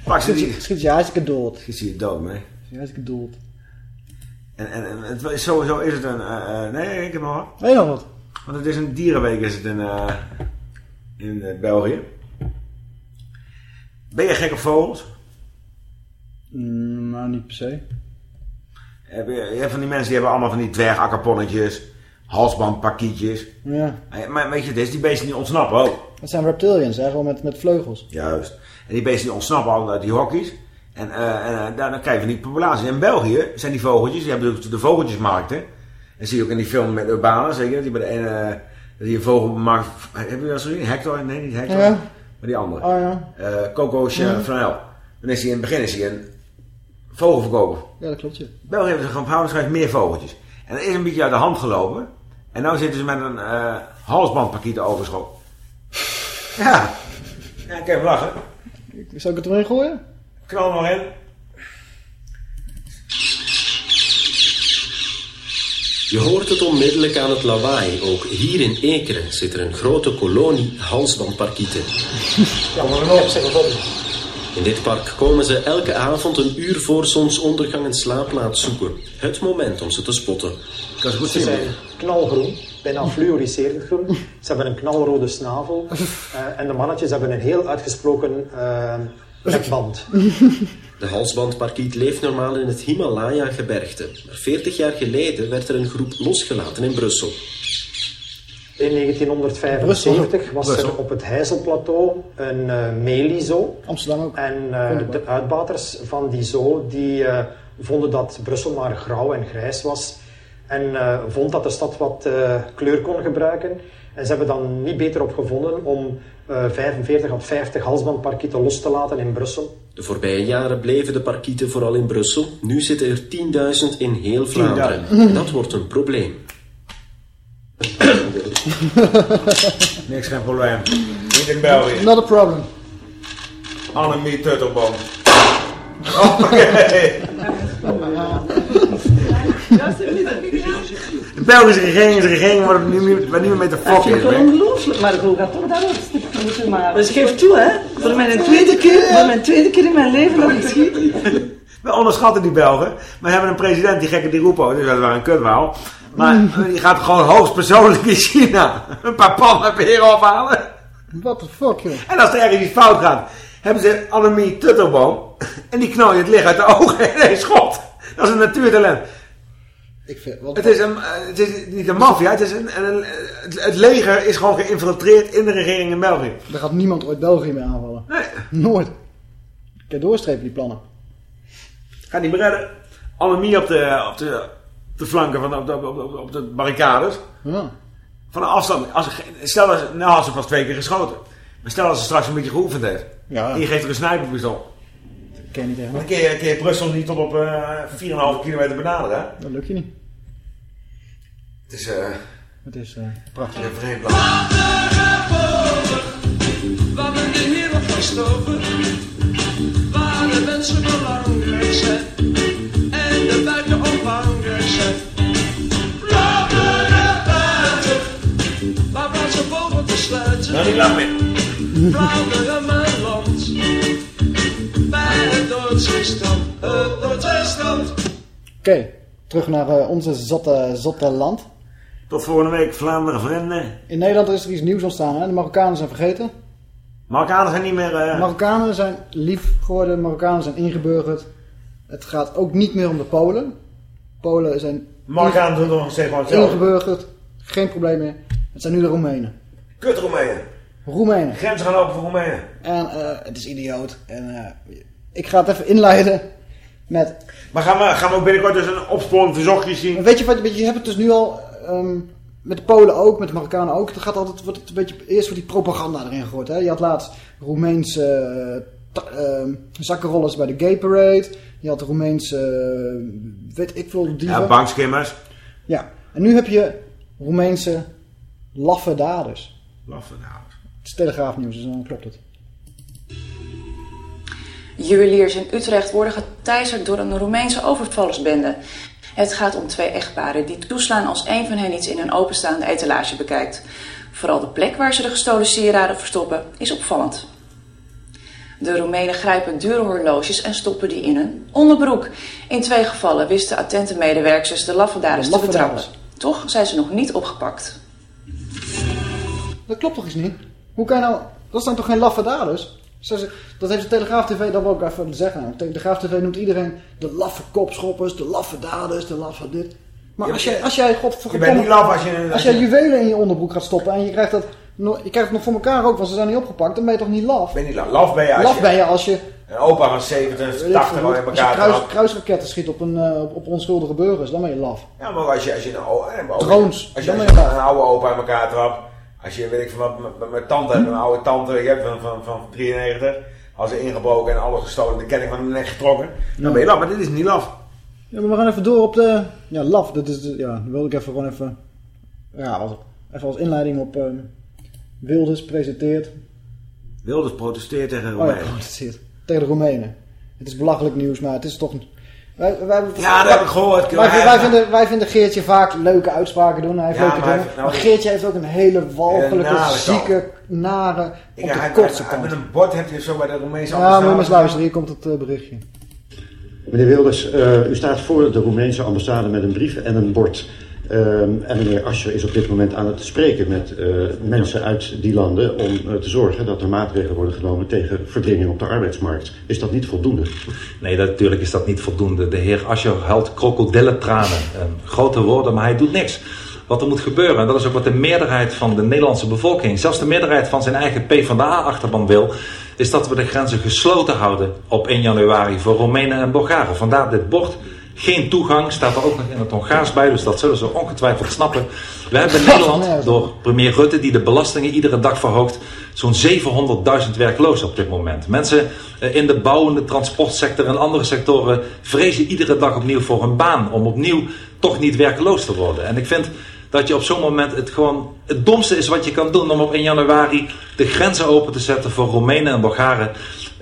pak ze die. Schiet je hartstikke dood. Schiet je dood mee. Schiet je hartstikke dood. En, en, en sowieso is het een... eh, eh, nee, ik heb nog wat. Nee, nog wat. Want het is een dierenweek is het in, eh, in eh, België. Ben je gek op vogels? Mm, nou, niet per se. Heb je, je hebt van die mensen die hebben allemaal van die dwergakkerponnetjes, halsbandpakietjes. Ja. Eh, Maar weet je, deze, die beesten die ontsnappen ook. Dat zijn reptilians, hè? Gewoon met, met vleugels. Juist. En die beesten die ontsnappen al uit die hokjes. En, eh, en daar- dan krijg je van die populatie. In België zijn die vogeltjes, die hebben de, de vogeltjesmarkten. En zie je ook in die film met Urbanus, zeker, dat die bij de ene, eh, dat die een vogelmarkt, heb je dat zo gezien? Hector? Nee, niet Hector. Ja. Maar die andere. Oh ja. Eh, Coco Ja. Flanel. Dan is hij in het begin is hij een vogelverkoper. Ja, dat klopt, ja. België ze gewoon houden meer vogeltjes. En dat is een beetje uit de hand gelopen. En nu zitten ze met een eh halsbandpakket overschot. Ja. Ja, ik heb lachen. Zou ik het erin gooien? Knal nog in. Je hoort het onmiddellijk aan het lawaai. Ook hier in Ekeren zit er een grote kolonie halsbandparkieten. Ja, maar nog zeg maar In dit park komen ze elke avond een uur voor zonsondergang een slaapplaats zoeken. Het moment om ze te spotten. Goed Ze zijn knalgroen, bijna fluoriserend groen. Ze hebben een knalrode snavel. eh, en de mannetjes hebben een heel uitgesproken nekband. De halsbandparkiet leeft normaal in het Himalaya-gebergte. Maar 40 jaar geleden werd er een groep losgelaten in Brussel. In 1975 was er op het Heizelplateau een eh meelizoo. Amsterdam ook. En eh, de uitbaters van die zoo die, eh, vonden dat Brussel maar grauw en grijs was. En eh vond dat de stad wat eh, kleur kon gebruiken. En ze hebben dan niet beter op gevonden om eh 45 of 50 halsbandparkieten los te laten in Brussel. De voorbije jaren bleven de parkieten vooral in Brussel. Nu zitten er 10.000 in heel Vlaanderen. 10.000. Dat wordt een probleem. Niks, geen probleem. Niet in België. Not a problem. Annemie Tuttelboom. Oh, Oké. De Belgische regering is een regering waar niet meer, waar niet meer mee te fokken is. hè? ongelooflijk, maar hoe gaat toch dat moeten maken? Dus geef toe, hè. Voor mijn tweede keer, voor mijn tweede keer in mijn leven dat ik schiet. We onderschatten die Belgen. Maar we hebben een president die gekke die roepen. Dus dat is wel een kutwaal. Maar die gaat gewoon hoogstpersoonlijk in China een paar pannenperen ophalen. What the fuck, joh. En als er ergens iets fout gaat, hebben ze Annemie Tuttelboom. En die knal je het licht uit de ogen één schot. Dat is een natuurtalent. Ik vind, wat, Het is, een, eh, het is niet een maffia, het, is een, een- het, het leger is gewoon geïnfiltreerd in de regering in België. Er gaat niemand ooit België meer aanvallen. Nee. Nooit. Ik kan doorstrepen die plannen. Gaat niet meer redden. Annemie op de, op de, op de flanken van de, op, de, op, de, op de barricades. Ja. Van een afstand. Als, stel dat ze, nou had ze pas twee keer geschoten. Maar stel dat ze straks een beetje geoefend heeft. Ja. Je geeft er een sniperpistool. Ken je niet. Dan kun je, kun je Brussel niet tot op eh 4,5 kilometer benaderen. Hè? Dat lukt je niet. Het is eh Het is eh, prachtig. een vreemd land. Waar men de wereld van stoven, waar de mensen belangrijk zijn en de buiten onbelangrijk zijn. Vlaanderen buiten, waar plaatsen boven te sluiten. Nou, niet lang meer. Vlaanderen mijn land, het. Oké, terug naar eh, onze zotte, zotte land. Tot volgende week, Vlaanderen vrienden. In Nederland is er iets nieuws ontstaan. Hè? De Marokkanen zijn vergeten. Marokkanen zijn niet meer... Eh Marokkanen zijn lief geworden. De Marokkanen zijn ingeburgerd. Het gaat ook niet meer om de Polen. Polen zijn Marokkanen doen nog steeds gewoon ingeburgerd. Geen probleem meer. Het zijn nu de Roemenen. Kut Roemenen. Roemenen. Grenzen gaan open voor Roemenen. En eh, het is idioot. En ik ga het even inleiden met... Maar gaan we, gaan we ook binnenkort dus een opsporing verzochtjes zien? Weet je wat, je, hebt het dus nu al ehm, met de Polen ook, met de Marokkanen ook. Het gaat altijd, wordt het een beetje, eerst wordt die propaganda erin gegooid. Hè? Je had laatst Roemeense ehm, zakkenrollers bij de Gay Parade. Je had de Roemeense, eh, weet ik veel, dieven. Ja, bankskimmers. Ja, en nu heb je Roemeense laffe daders. Laffe daders. Het is telegraafnieuws, dus dan klopt het. Juweliers in Utrecht worden geteisterd door een Roemeense overvallersbende. Het gaat om twee echtparen die toeslaan als een van hen iets in een openstaande etalage bekijkt. Vooral de plek waar ze de gestolen sieraden verstoppen is opvallend. De Roemenen grijpen dure horloges en stoppen die in hun onderbroek. In twee gevallen wisten attente medewerkers de laffendaders te betrappen. Laffendaders. Toch zijn ze nog niet opgepakt. Dat klopt toch eens niet? Hoe kan je nou... Dat zijn toch geen laffe daders? Zo ze- Dat heeft de Telegraaf TV, dat wil ik even zeggen. De Telegraaf TV noemt iedereen de laffe kopschoppers, de laffe daders, de laffe dit. Maar als, jij, als jij, Je godverdomme... bent niet laf als je... Als jij juwelen in je onderbroek gaat stoppen en je krijgt, dat, je krijgt het nog voor elkaar ook, want ze zijn niet opgepakt, dan ben je toch niet laf? Ben je niet laf. Laf ben je als Laf je... ben je als je, Een opa van 70, weet ik 80 veel, al in als je elkaar kruis, kruisraketten schiet op, een, eh, op, op onschuldige burgers, dan ben je laf. Ja, maar als je, als je een, Drones, Als je, dan als je je een oude opa in elkaar trapt. Als je, weet ik van wat, mijn tante een oude tante, je hebt van, van, van 93. Als ze ingebroken en alles gestolen, de kenning van de nek getrokken. Dan ben je laf, maar dit is niet laf. Ja, maar we gaan even door op de... Ja, laf, dat is... de- Ja, dan wilde ik even gewoon even... Ja, even als inleiding op... ehm Wilders presenteert... Wilders protesteert tegen Oh ja, Romeinen. protesteert. Tegen de Roemenen. Het is belachelijk nieuws, maar het is toch... Wij, wij, Ja, dat heb ik gehoord. Wij, vinden, wij vinden Geertje vaak leuke uitspraken doen. Hij heeft Ja, leuke maar dingen. nou, maar Geertje heeft ook een hele walgelijke, nare zieke, nare... Op hij, de hij, kortste hij- kant. met een bord heb je zo bij de Roemeense Ja, moet je maar eens ambassade. luisteren. Hier komt het eh, berichtje. Meneer Wilders, eh, u staat voor de Roemeense ambassade met een brief en een bord. Ehm, en meneer Ascher is op dit moment aan het spreken met eh, mensen uit die landen om eh, te zorgen dat er maatregelen worden genomen tegen verdringing op de arbeidsmarkt. Is dat niet voldoende? Nee, natuurlijk is dat niet voldoende. De heer Ascher huilt krokodillentranen. Ehm, grote woorden, maar hij doet niks. Wat er moet gebeuren, en dat is ook wat de meerderheid van de Nederlandse bevolking, zelfs de meerderheid van zijn eigen PvdA-achterban wil, is dat we de grenzen gesloten houden op 1 januari voor Roemenen en Bulgaren. Vandaar dit bord. Geen toegang, staat er ook nog in het Hongaars bij, dus dat zullen ze ongetwijfeld snappen. We hebben in Nederland, door premier Rutte, die de belastingen iedere dag verhoogt, zo'n 700.000 werklozen op dit moment. Mensen eh, in de bouwende transportsector en andere sectoren vrezen iedere dag opnieuw voor hun baan, om opnieuw toch niet werkloos te worden. En ik vind dat je op zo'n moment het gewoon het domste is wat je kan doen om op 1 januari de grenzen open te zetten voor Roemenen en Bulgaren.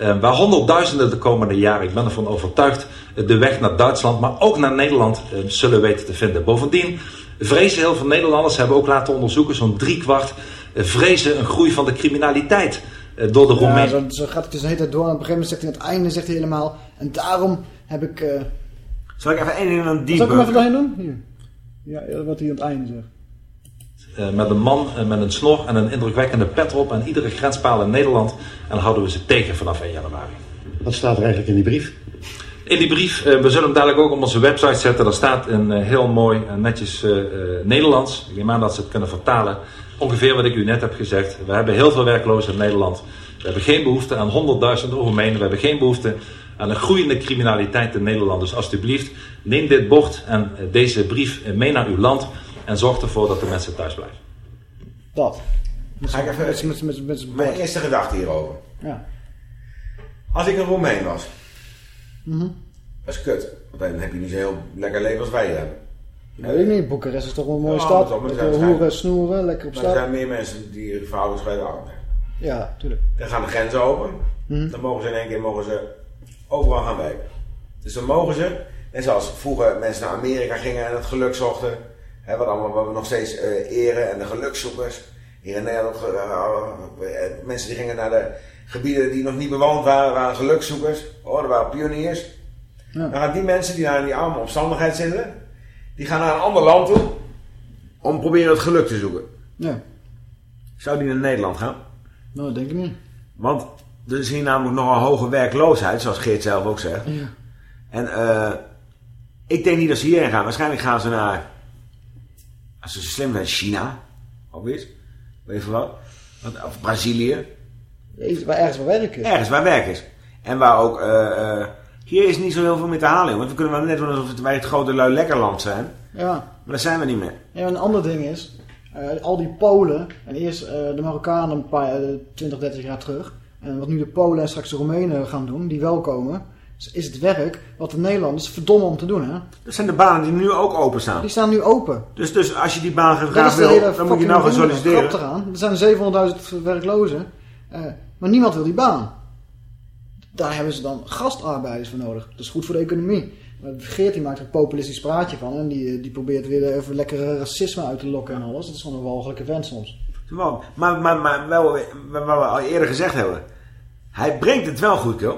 Eh, waar honderdduizenden de komende jaren, ik ben ervan overtuigd, de weg naar Duitsland, maar ook naar Nederland eh, zullen weten te vinden. Bovendien vrezen heel veel Nederlanders, hebben ook laten onderzoeken, zo'n driekwart, eh, vrezen een groei van de criminaliteit eh, door de Ja, Roemenen. zo, zo gaat het dus de hele tijd door. En op een gegeven moment zegt hij aan het einde zegt hij helemaal... En daarom heb ik... eh Zal ik even één ding aan Zal die ik hem even doorheen doen? Hier. Ja, wat hij aan het einde zegt. Eh, met een man eh, met een snor en een indrukwekkende pet op aan iedere grenspaal in Nederland. En houden we ze tegen vanaf 1 januari. Wat staat er eigenlijk in die brief? In die brief, eh, we zullen hem dadelijk ook op onze website zetten. Daar staat in heel mooi en netjes Nederlands. Ik neem aan dat ze het kunnen vertalen. Ongeveer wat ik u net heb gezegd. We hebben heel veel werklozen in Nederland. We hebben geen behoefte aan 100.000 Roemenen. We hebben geen behoefte aan een groeiende criminaliteit in Nederland. Dus alstublieft, neem dit bord en deze brief mee naar uw land. En zorg ervoor dat de mensen thuis blijven. Dat. Ga ik even... Met, met, met, met, Mijn eerste gedachte hierover. Ja. Als ik een Roemeen was, Mhm. dat is kut. Want dan heb je niet zo heel lekker leven als wij hebben. Ja, weet ik niet. Boekarest is toch wel een mooie Ja, stad. er zijn- hoeren, snoeren, lekker op Maar er stad. zijn meer mensen die verhoudens bij de arm zijn. Ja, tuurlijk. Dan gaan de grenzen open. Mhm. Dan mogen ze in één keer mogen ze overal gaan werken. Dus dan mogen ze, net zoals vroeger mensen naar Amerika gingen en het geluk zochten. Hè, wat, allemaal, wat we nog steeds eh, eren en de gelukzoekers. Hier in Nederland, eh, eh, mensen die gingen naar de gebieden die nog niet bewoond waren, waren gelukzoekers. Oh, dat waren pioniers. Dan gaan die mensen die daar in die arme omstandigheid zitten, die gaan naar een ander land toe om proberen het geluk te zoeken. Ja. Zou die naar Nederland gaan? Nou, dat denk ik niet. Want er is hier namelijk nog een hoge werkloosheid, zoals Geert zelf ook zegt. Ja. En ik denk niet dat ze hierheen gaan. Waarschijnlijk gaan ze naar, als ze slim zijn, China. Of iets. Weet je wat? Of Brazilië. Waar ergens waar werk is. Ergens waar werk is. En waar ook, eh, eh, hier is niet zo heel veel meer te halen. Want we kunnen wel net doen alsof wij het grote lui lekker land zijn. Ja. Maar dat zijn we niet meer. Ja, een ander ding is, eh, al die Polen, en eerst de Marokkanen een paar, eh, 20, 30 jaar terug, en wat nu de Polen en straks de Roemenen gaan doen, die wel komen, is- is het werk wat de Nederlanders verdomme om te doen, hè? Dat zijn de banen die nu ook openstaan. Die staan nu open. Dus, dus als je die baan graag de wil, dan moet je nou gaan solliciteren. eraan. Er zijn 700.000 werklozen, eh, maar niemand wil die baan. Daar hebben ze dan gastarbeiders voor nodig. Dat is goed voor de economie. Maar Geert die maakt er een populistisch praatje van en die, die probeert weer even lekker racisme uit te lokken en alles. Dat is gewoon een walgelijke vent soms. Wel, Maar, maar, maar wel, wat we al eerder gezegd hebben. Hij brengt het wel goed, joh.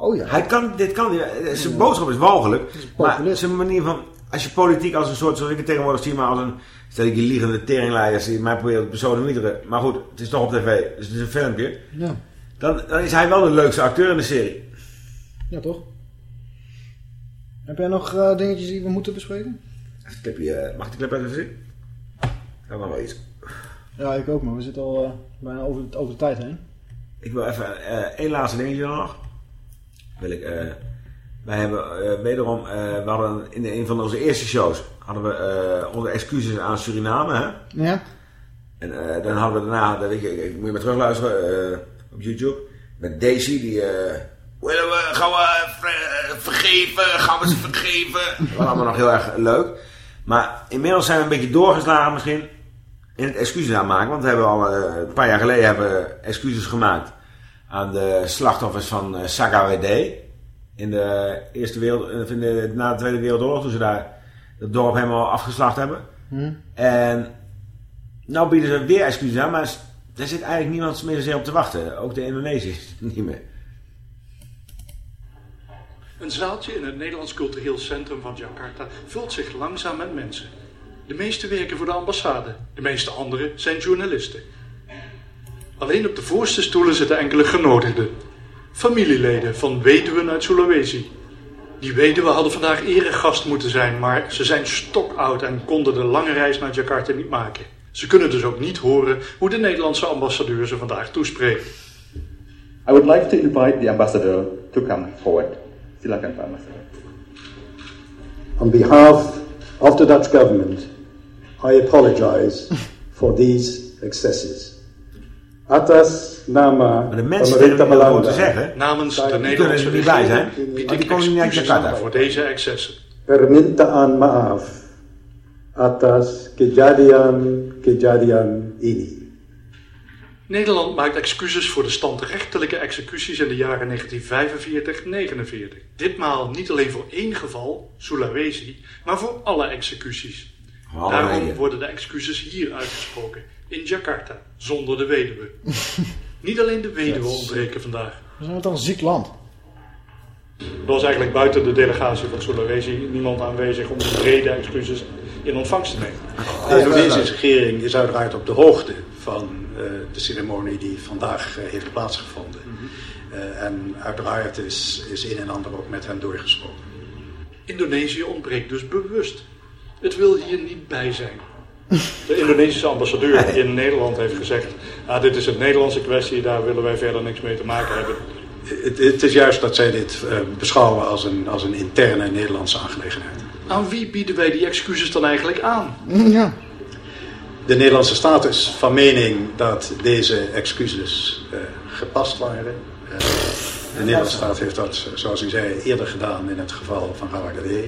Oh ja. Hij kan, dit kan, hij- zijn boodschap is walgelijk. Maar zijn manier van, als je politiek als een soort, zoals ik het tegenwoordig zie, maar als een, stel ik die liegende teringleiders die mij proberen te besodemieteren. Maar goed, het is toch op tv, dus het is een filmpje. Ja. dan, dan is hij wel de leukste acteur in de serie. Ja, toch? Heb jij nog eh, dingetjes die we moeten bespreken? Hier, eh, mag ik de clip even zien? Ja, maar wel iets. Ja, ik ook, maar we zitten al eh, bijna over, over de tijd heen. Ik wil even eh, één laatste dingetje nog. Wil ik, eh, wij hebben eh, wederom, eh, we hadden in een van onze eerste shows, hadden we onze excuses aan Suriname. Hè? Ja? En dan hadden we daarna, dat weet je, ik, moet je maar terugluisteren op YouTube, met Daisy, die... willen we, gaan we ver- vergeven, gaan we ze vergeven. Dat was allemaal nog heel erg leuk. Maar inmiddels zijn we een beetje doorgeslagen misschien in het excuses aanmaken. Want we hebben al een paar jaar geleden hebben excuses gemaakt aan de slachtoffers van eh, Sagawede. In de Eerste Wereld, of in de, na de Tweede Wereldoorlog, toen ze daar het dorp helemaal afgeslacht hebben. Hm? En nou bieden ze weer excuses aan, maar daar zit eigenlijk niemand meer zozeer op te wachten. Ook de Indonesiërs niet meer. Een zaaltje in het Nederlands Cultureel Centrum van Jakarta vult zich langzaam met mensen. De meeste werken voor de ambassade, de meeste anderen zijn journalisten. Alleen op de voorste stoelen zitten enkele genodigden. Familieleden van weduwen uit Sulawesi. Die weduwen hadden vandaag eregast moeten zijn, maar ze zijn stokoud en konden de lange reis naar Jakarta niet maken. Ze kunnen dus ook niet horen hoe de Nederlandse ambassadeur ze vandaag toespreekt. I would like to invite the ambassador to come forward. Silakan Pak Ambassador. On behalf of the Dutch government, I apologize for these excesses. Atas nama Maar de mensen gewoon te zeggen. Namens de Die Nederlandse er niet bij zijn. regering bied die ik komen niet uit excuses aan voor deze excessen. permintaan maaf atas kejadian-kejadian ini. Nederland maakt excuses voor de standrechtelijke executies in de jaren 1945-49. Ditmaal niet alleen voor één geval, Sulawesi, maar voor alle executies. Daarom worden de excuses hier uitgesproken, in Jakarta, zonder de weduwe. niet alleen de weduwe ontbreken vandaag. We zijn toch een ziek land. Er was eigenlijk buiten de delegatie van Sulawesi niemand aanwezig om de brede excuses in ontvangst te nemen. De Indonesische regering is uiteraard op de hoogte van eh, de ceremonie die vandaag eh, heeft plaatsgevonden. Eh, en uiteraard is, is een en ander ook met hen doorgesproken. Indonesië ontbreekt dus bewust. Het wil hier niet bij zijn. De Indonesische ambassadeur in Nederland heeft gezegd... Ah, dit is een Nederlandse kwestie, daar willen wij verder niks mee te maken hebben. Het, het is juist dat zij dit eh, beschouwen als een, als een interne Nederlandse aangelegenheid. Aan wie bieden wij die excuses dan eigenlijk aan? Ja. De Nederlandse staat is van mening dat deze excuses eh, gepast waren. Eh, de Nederlandse staat heeft dat, zoals u zei, eerder gedaan in het geval van Rawagade.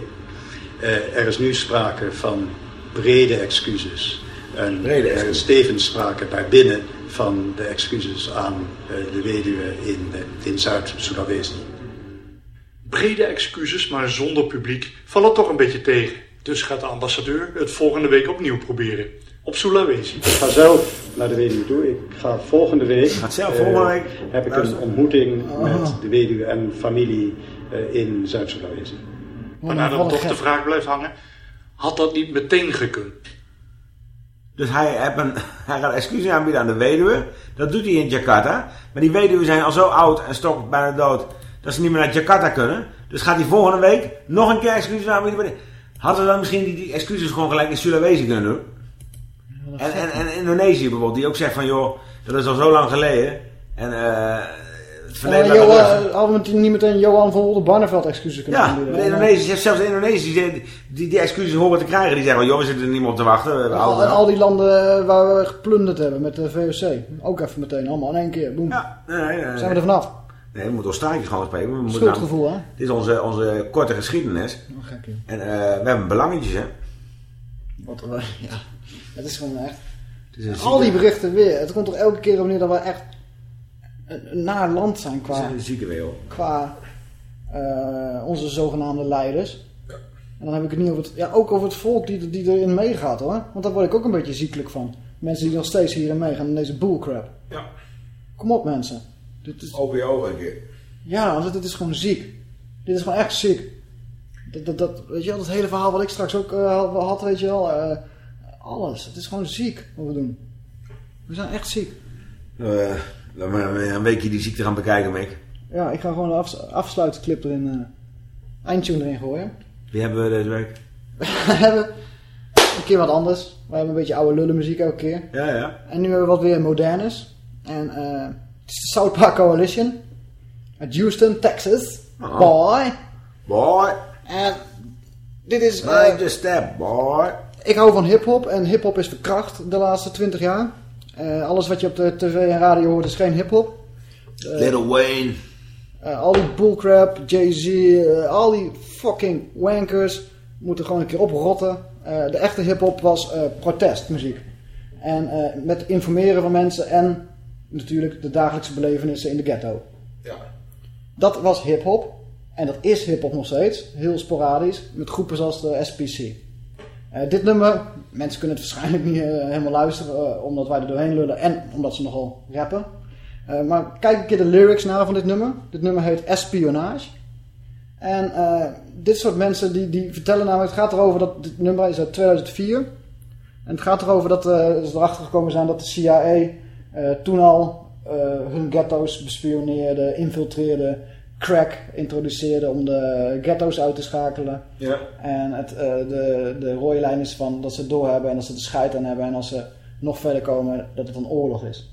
Eh er is nu sprake van brede excuses. En Brede er is tevens sprake daarbinnen van de excuses aan eh, de weduwe in, eh, in Zuid-Sulawesi. Brede excuses, maar zonder publiek, vallen toch een beetje tegen. Dus gaat de ambassadeur het volgende week opnieuw proberen. Op Sulawesi. Ik ga zelf naar de weduwe toe. Ik ga volgende week, Gaat zelf eh, volgende week heb ik een ontmoeting Oh. met de weduwe en familie eh, in Zuid-Sulawesi. Waarna dan toch de vraag blijft hangen, had dat niet meteen gekund? Dus hij, heeft een, hij gaat excuses aanbieden aan de weduwe. Dat doet hij in Jakarta. Maar die weduwen zijn al zo oud en stok bijna dood... dat ze niet meer naar Jakarta kunnen. Dus gaat hij volgende week nog een keer excuses aanbieden. Hadden we dan misschien die, die excuses gewoon gelijk in Sulawesi kunnen doen? En, en, en Indonesië bijvoorbeeld, die ook zegt van... joh, dat is al zo lang geleden. En eh het verleden Uh. Johan, hadden we niet meteen Johan van Oldenbarneveld excuses kunnen Ja, aanbieden? de Indonesiërs, zelfs de Indonesiërs die, die, die excuses horen te krijgen. Die zeggen, joh, we zitten er niet meer op te wachten. We En al, al die landen eh, waar we geplunderd hebben met de VOC. Ook even meteen, allemaal in één keer. Boem. Nee, nee, nee. Zijn we er vanaf? Nee, we moeten ons straatjes gewoon spelen. We Schuldgevoel, namelijk- Dit is onze, onze korte geschiedenis. Oh, gek, joh. En eh, we hebben belangetjes, hè. Wat, er- ja. Het is gewoon echt... is een Al die berichten weer. Het komt toch elke keer op neer dat we echt een, naar land zijn qua, een zieke wereld. qua eh, onze zogenaamde leiders. En dan heb ik het niet over het, ja, ook over het volk die, die erin meegaat hoor. Want daar word ik ook een beetje ziekelijk van. Mensen die nog steeds hierin meegaan in deze bullcrap. Ja. Kom op mensen. Dit is, OBO een keer. ja, want dit is gewoon ziek. Dit is gewoon echt ziek. Dat, dat, dat, weet je wel, dat hele verhaal wat ik straks ook eh, had, weet je wel. eh, alles. Het is gewoon ziek wat we doen. We zijn echt ziek. We een weekje die ziekte gaan bekijken, Mick. Ja, ik ga gewoon de afs afsluitclip erin, eh eindtune erin gooien. Wie hebben we deze week? We hebben een keer wat anders. We hebben een beetje oude lullenmuziek elke keer. Ja, ja. En nu hebben we wat weer modernes. En eh het is de South Park Coalition. Uit Houston, Texas. Boy. Boy. En dit is... eh, Like the step, boy. ik hou van hip-hop en hip-hop is verkracht de laatste 20 jaar. Eh, alles wat je op de tv en radio hoort is geen hip-hop. Eh, Little Wayne. eh, al die bullcrap, Jay-Z, al die fucking wankers moeten gewoon een keer oprotten. De echte hip-hop was protestmuziek. En met informeren van mensen en natuurlijk de dagelijkse belevenissen in de ghetto. Ja. Dat was hip-hop. En dat is hip-hop nog steeds. Heel sporadisch. Met groepen zoals de SPC. Eh, dit nummer, mensen kunnen het waarschijnlijk niet eh, helemaal luisteren. eh, omdat wij er doorheen lullen. En omdat ze nogal rappen. Maar kijk een keer de lyrics na van dit nummer. Dit nummer heet Espionage. En dit soort mensen die, die vertellen namelijk... Het gaat erover dat dit nummer is uit 2004. En het gaat erover dat ze erachter gekomen zijn dat de CIA toen al hun ghetto's bespioneerde, infiltreerde, crack introduceerde om de ghetto's uit te schakelen. Ja. En het, eh, de, de rode lijn is van dat ze het doorhebben en dat ze er scheid aan hebben. En als ze nog verder komen, dat het een oorlog is.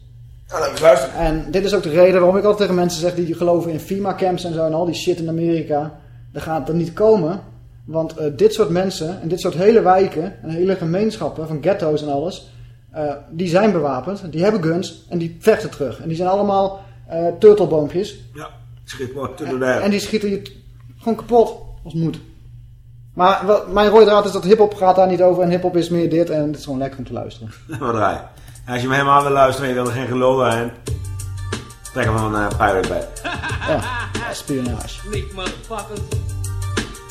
We luisteren. En dit is ook de reden waarom ik altijd tegen mensen zeg die geloven in FEMA-camps en zo en al die shit in Amerika. Er gaat er niet komen. Want eh, dit soort mensen en dit soort hele wijken en hele gemeenschappen van ghetto's en alles, eh, die zijn bewapend, die hebben guns en die vechten terug. En die zijn allemaal eh turtelboompjes. Ja, schiet maar te doen daar. En die schieten je gewoon kapot als moet. Maar wel, mijn rode draad is dat hip-hop gaat daar niet over en hip-hop is meer dit en het is gewoon lekker om te luisteren. Wat draai. En als je hem helemaal wil luisteren en je wil er geen gelul aan, trek hem van een Pirate Bay. Ja, espionage. Slick motherfuckers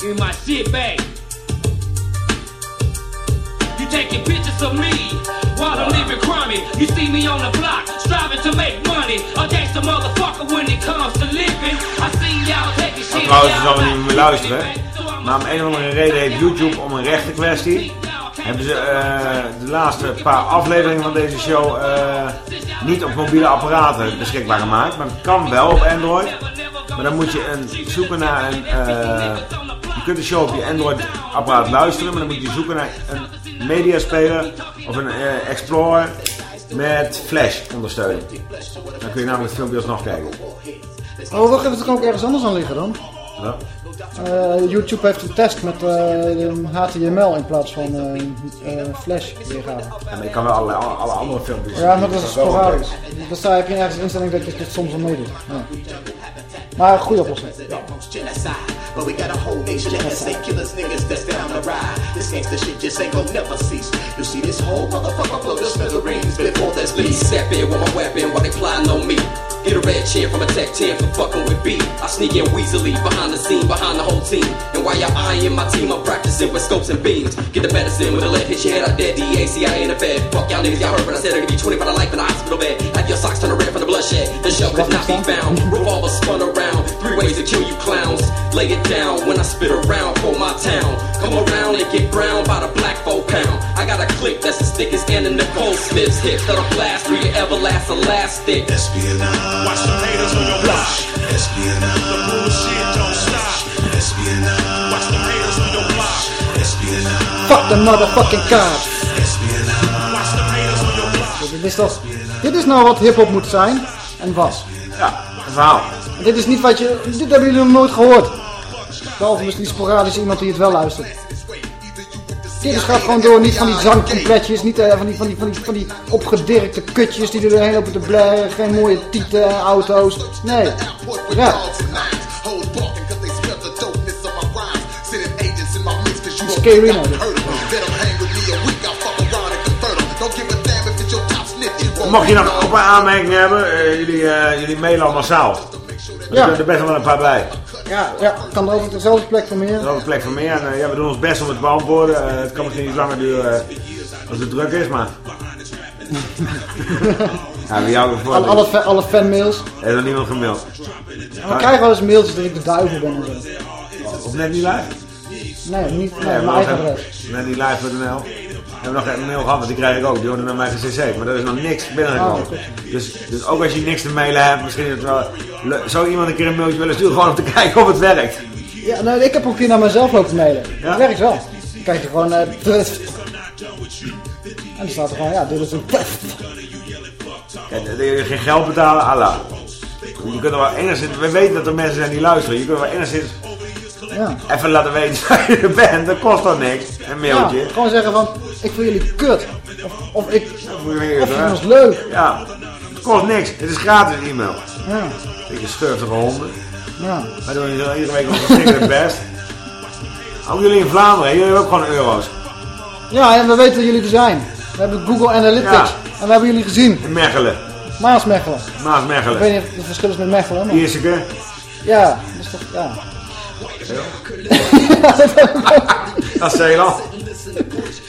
in my shit bag. You taking pictures of me while I'm living crummy. You see me on the block, striving to make money. A gangster motherfucker when it comes to living. I see y'all taking shit. trouwens, er niet meer luisteren. Maar om een of andere reden heeft YouTube om een rechte kwestie. Hebben ze eh, de laatste paar afleveringen van deze show eh, niet op mobiele apparaten beschikbaar gemaakt. Maar het kan wel op Android. Maar dan moet je een, zoeken naar een. eh, je kunt de show op je Android apparaat luisteren. Maar dan moet je zoeken naar een mediaspeler of een eh, Explorer met Flash ondersteuning. Dan kun je namelijk het filmpje alsnog kijken. Oh, wacht even, het kan ook ergens anders aan liggen dan. Ja. Eh, YouTube heeft getest met eh, HTML in plaats van eh, eh, Flash weergave. Ja, maar je kan wel alle, alle, alle andere filmpjes. Ja, maar dat is sporadisch. Dan sta je ergens een instelling dat je het soms wel meedoet. Ja. Maar goede oplossing. genocide. But we got a whole nation that say killers niggas that's down the ride. This gangsta shit just ain't gon' never cease. You see this whole motherfucker blow the smithereens before that's Please step in with my weapon while they plotting on me. Get a red chair from a tech 10 for fucking with B. I sneak in weaselly behind the scene, behind the whole team. And while you're eyeing my team, I'm practicing with scopes and beams. Get the medicine with a lead, hit your head out dead. DEA, CIA in the bed. Fuck y'all niggas, y'all heard what I said. I give you 20 by the life in the hospital bed. Have your socks turn red from the bloodshed. The shell could not be found. Revolver spun around. Three ways to kill you clowns. Lay it down when I spit around for my town. Come around and get brown by the black four pound. I got a click that's as thick as Anna Nicole Smith's hip that'll blast through your everlasting elastic. Espionage. Watch the haters on your block. Espionage. The bullshit don't stop. Espionage. Watch the haters on your block. Espionage. Fuck the motherfucking cops. Espionage. Watch the haters on your block. Dit is, toch, dit is nou wat hip-hop moet zijn en was. Ja, een verhaal. En dit is niet wat je. Dit hebben jullie nog nooit gehoord. Behalve misschien sporadisch iemand die het wel luistert. Is gaat gewoon door, niet van die zangcompletjes, niet eh, van, die, van, die, van, die, van die opgedirkte kutjes die er doorheen lopen te blaren, geen mooie tieten, en auto's. Nee. Scarino. Mocht je nog op een aanmerking hebben, eh, jullie, eh, jullie mailen al massaal. Er Ja. zijn er best wel een paar bij. Ja, ja, kan er over dezelfde plek voor meer. Er is een plek voor meer. En, eh, ja, we doen ons best om het te beantwoorden. Eh, het kan misschien iets langer duren eh, als het druk is, maar... ja, wie jou ervoor? Alle, alle, fa- alle fanmails. Er niemand gemaild? Ja, we krijgen wel eens mailtjes dat ik de duivel ben en zo. Of net niet live? Nee, niet nee, Ja, mijn eigen adres. Net niet live.nl. hebben nog een mail gehad, want die krijg ik ook. Die worden naar mij gecc. Maar er is nog niks binnengekomen. Oh, dus, dus ook als je niks te mailen hebt, misschien is het wel... Zou iemand een keer een mailtje willen sturen, gewoon om te kijken of het werkt? Ja, nou, ik heb ook een keer naar mezelf lopen mailen. Ja? Dat werkt wel. Dan krijg je gewoon... trust. en dan staat er gewoon, ja, dit is een. Kijk, je geen geld betalen, Allah. Je kunt er wel enigszins... We weten dat er mensen zijn die luisteren. Je kunt er wel enigszins Ja. even laten weten dat je bent. Dat kost toch niks? Een mailtje. Ja, gewoon zeggen van, ik vind jullie kut. Of, of ik... Moet je Of ons leuk. Ja. Het kost niks. Het is gratis e-mail. Ja. Beetje schurftige honden. Ja. Wij doen iedere week ons het best. Ook jullie in Vlaanderen, jullie hebben ook gewoon euro's. Ja, en we weten dat jullie er zijn. We hebben Google Analytics. Ja. En we hebben jullie gezien. In Mechelen. Maasmechelen. Ik weet niet of het verschil is met Mechelen, maar... Ierseke. Ja, dat is toch... Ja. Dat is Zeeland.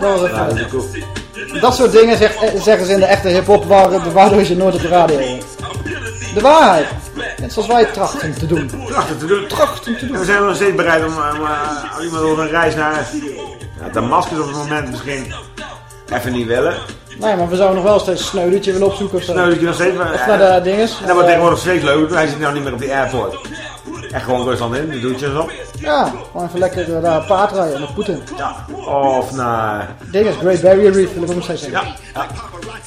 Dat, was Ja, het. dat is cool. dat soort dingen zeg- eh, zeggen ze in de echte hip-hop, waar- waardoor je nooit op de radio hoort. De waarheid. Net zoals wij trachten te doen. Trachten te doen. Trachten te doen. En we zijn nog steeds bereid om, om, eh, als iemand wil een reis naar ja, Damascus op het moment misschien even niet willen. Nee, maar we zouden nog wel steeds een sneudertje willen opzoeken of zo. Nou, dat je nog steeds... maar- Of naar de dinges. En dat wordt tegenwoordig steeds leuker. Hij zit nou niet meer op die airport. Echt gewoon Rusland in, die doetjes op. Ja, gewoon even lekker eh, daar paard rijden met Poetin. Ja. Of naar... Dinges, Great Barrier Reef wil ik ook nog steeds zeggen. Ja. ja.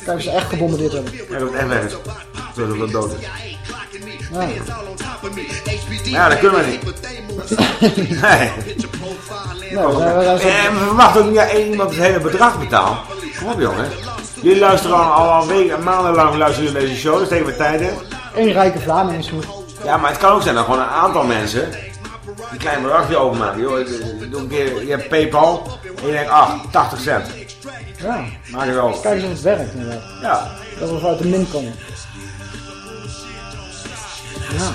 Kijk ze echt gebombardeerd hebben. Ja, dat echt weg is. Zodat dat dood is. Ja. Dat kunnen we niet. Nee. We zijn- we zijn zo- En we verwachten ook niet dat één iemand het hele bedrag betaalt. Kom op jongen. Jullie luisteren al, al, weken, maandenlang luisteren jullie deze show, dus tegen we tijd in. Eén rijke Vlaming is goed. Ja, maar het kan ook zijn dat gewoon een aantal mensen een klein bedragje overmaken. Joh, doe een keer, je hebt Paypal en je denkt, ah, 80 cent. Ja. Maak het wel. Kijk eens of het werkt inderdaad. Ja. Dat we uit de min komen. Ja.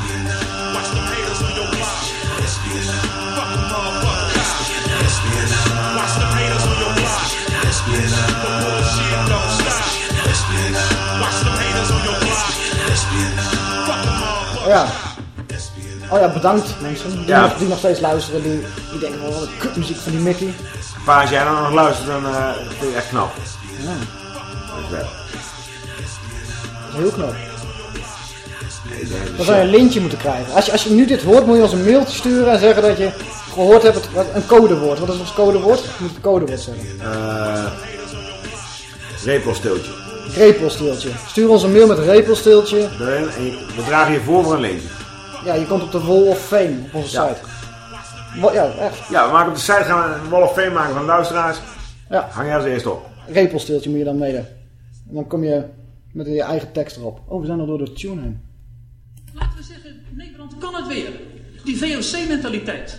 Ja. Oh ja, bedankt mensen die, Ja. nog, die nog steeds luisteren. Die, die denken van wat een kutmuziek van die Mickey. Maar als jij dan nog luistert, dan eh, vind je echt knap. Ja, Dat is wel. dat is heel knap. Dan zou je een lintje moeten krijgen. Als je, als je nu dit hoort, moet je ons een mailtje sturen en zeggen dat je gehoord hebt wat, een codewoord. Wat is ons codewoord? Je moet het codewoord zeggen. Eh repelsteeltje. Repelsteeltje. Stuur ons een mail met repelsteeltje. We dragen je voor voor een lintje. Ja, je komt op de Wall of Fame op onze Ja. site. Ja, echt. Ja, we maken op de site gaan we een wall of fame maken van luisteraars. Ja. Hang jij als eerste op. Repelsteeltje moet je dan mede. En dan kom je met je eigen tekst erop. Oh, we zijn al door de tune heen. Laten we zeggen, Nederland kan het weer. Die VOC-mentaliteit.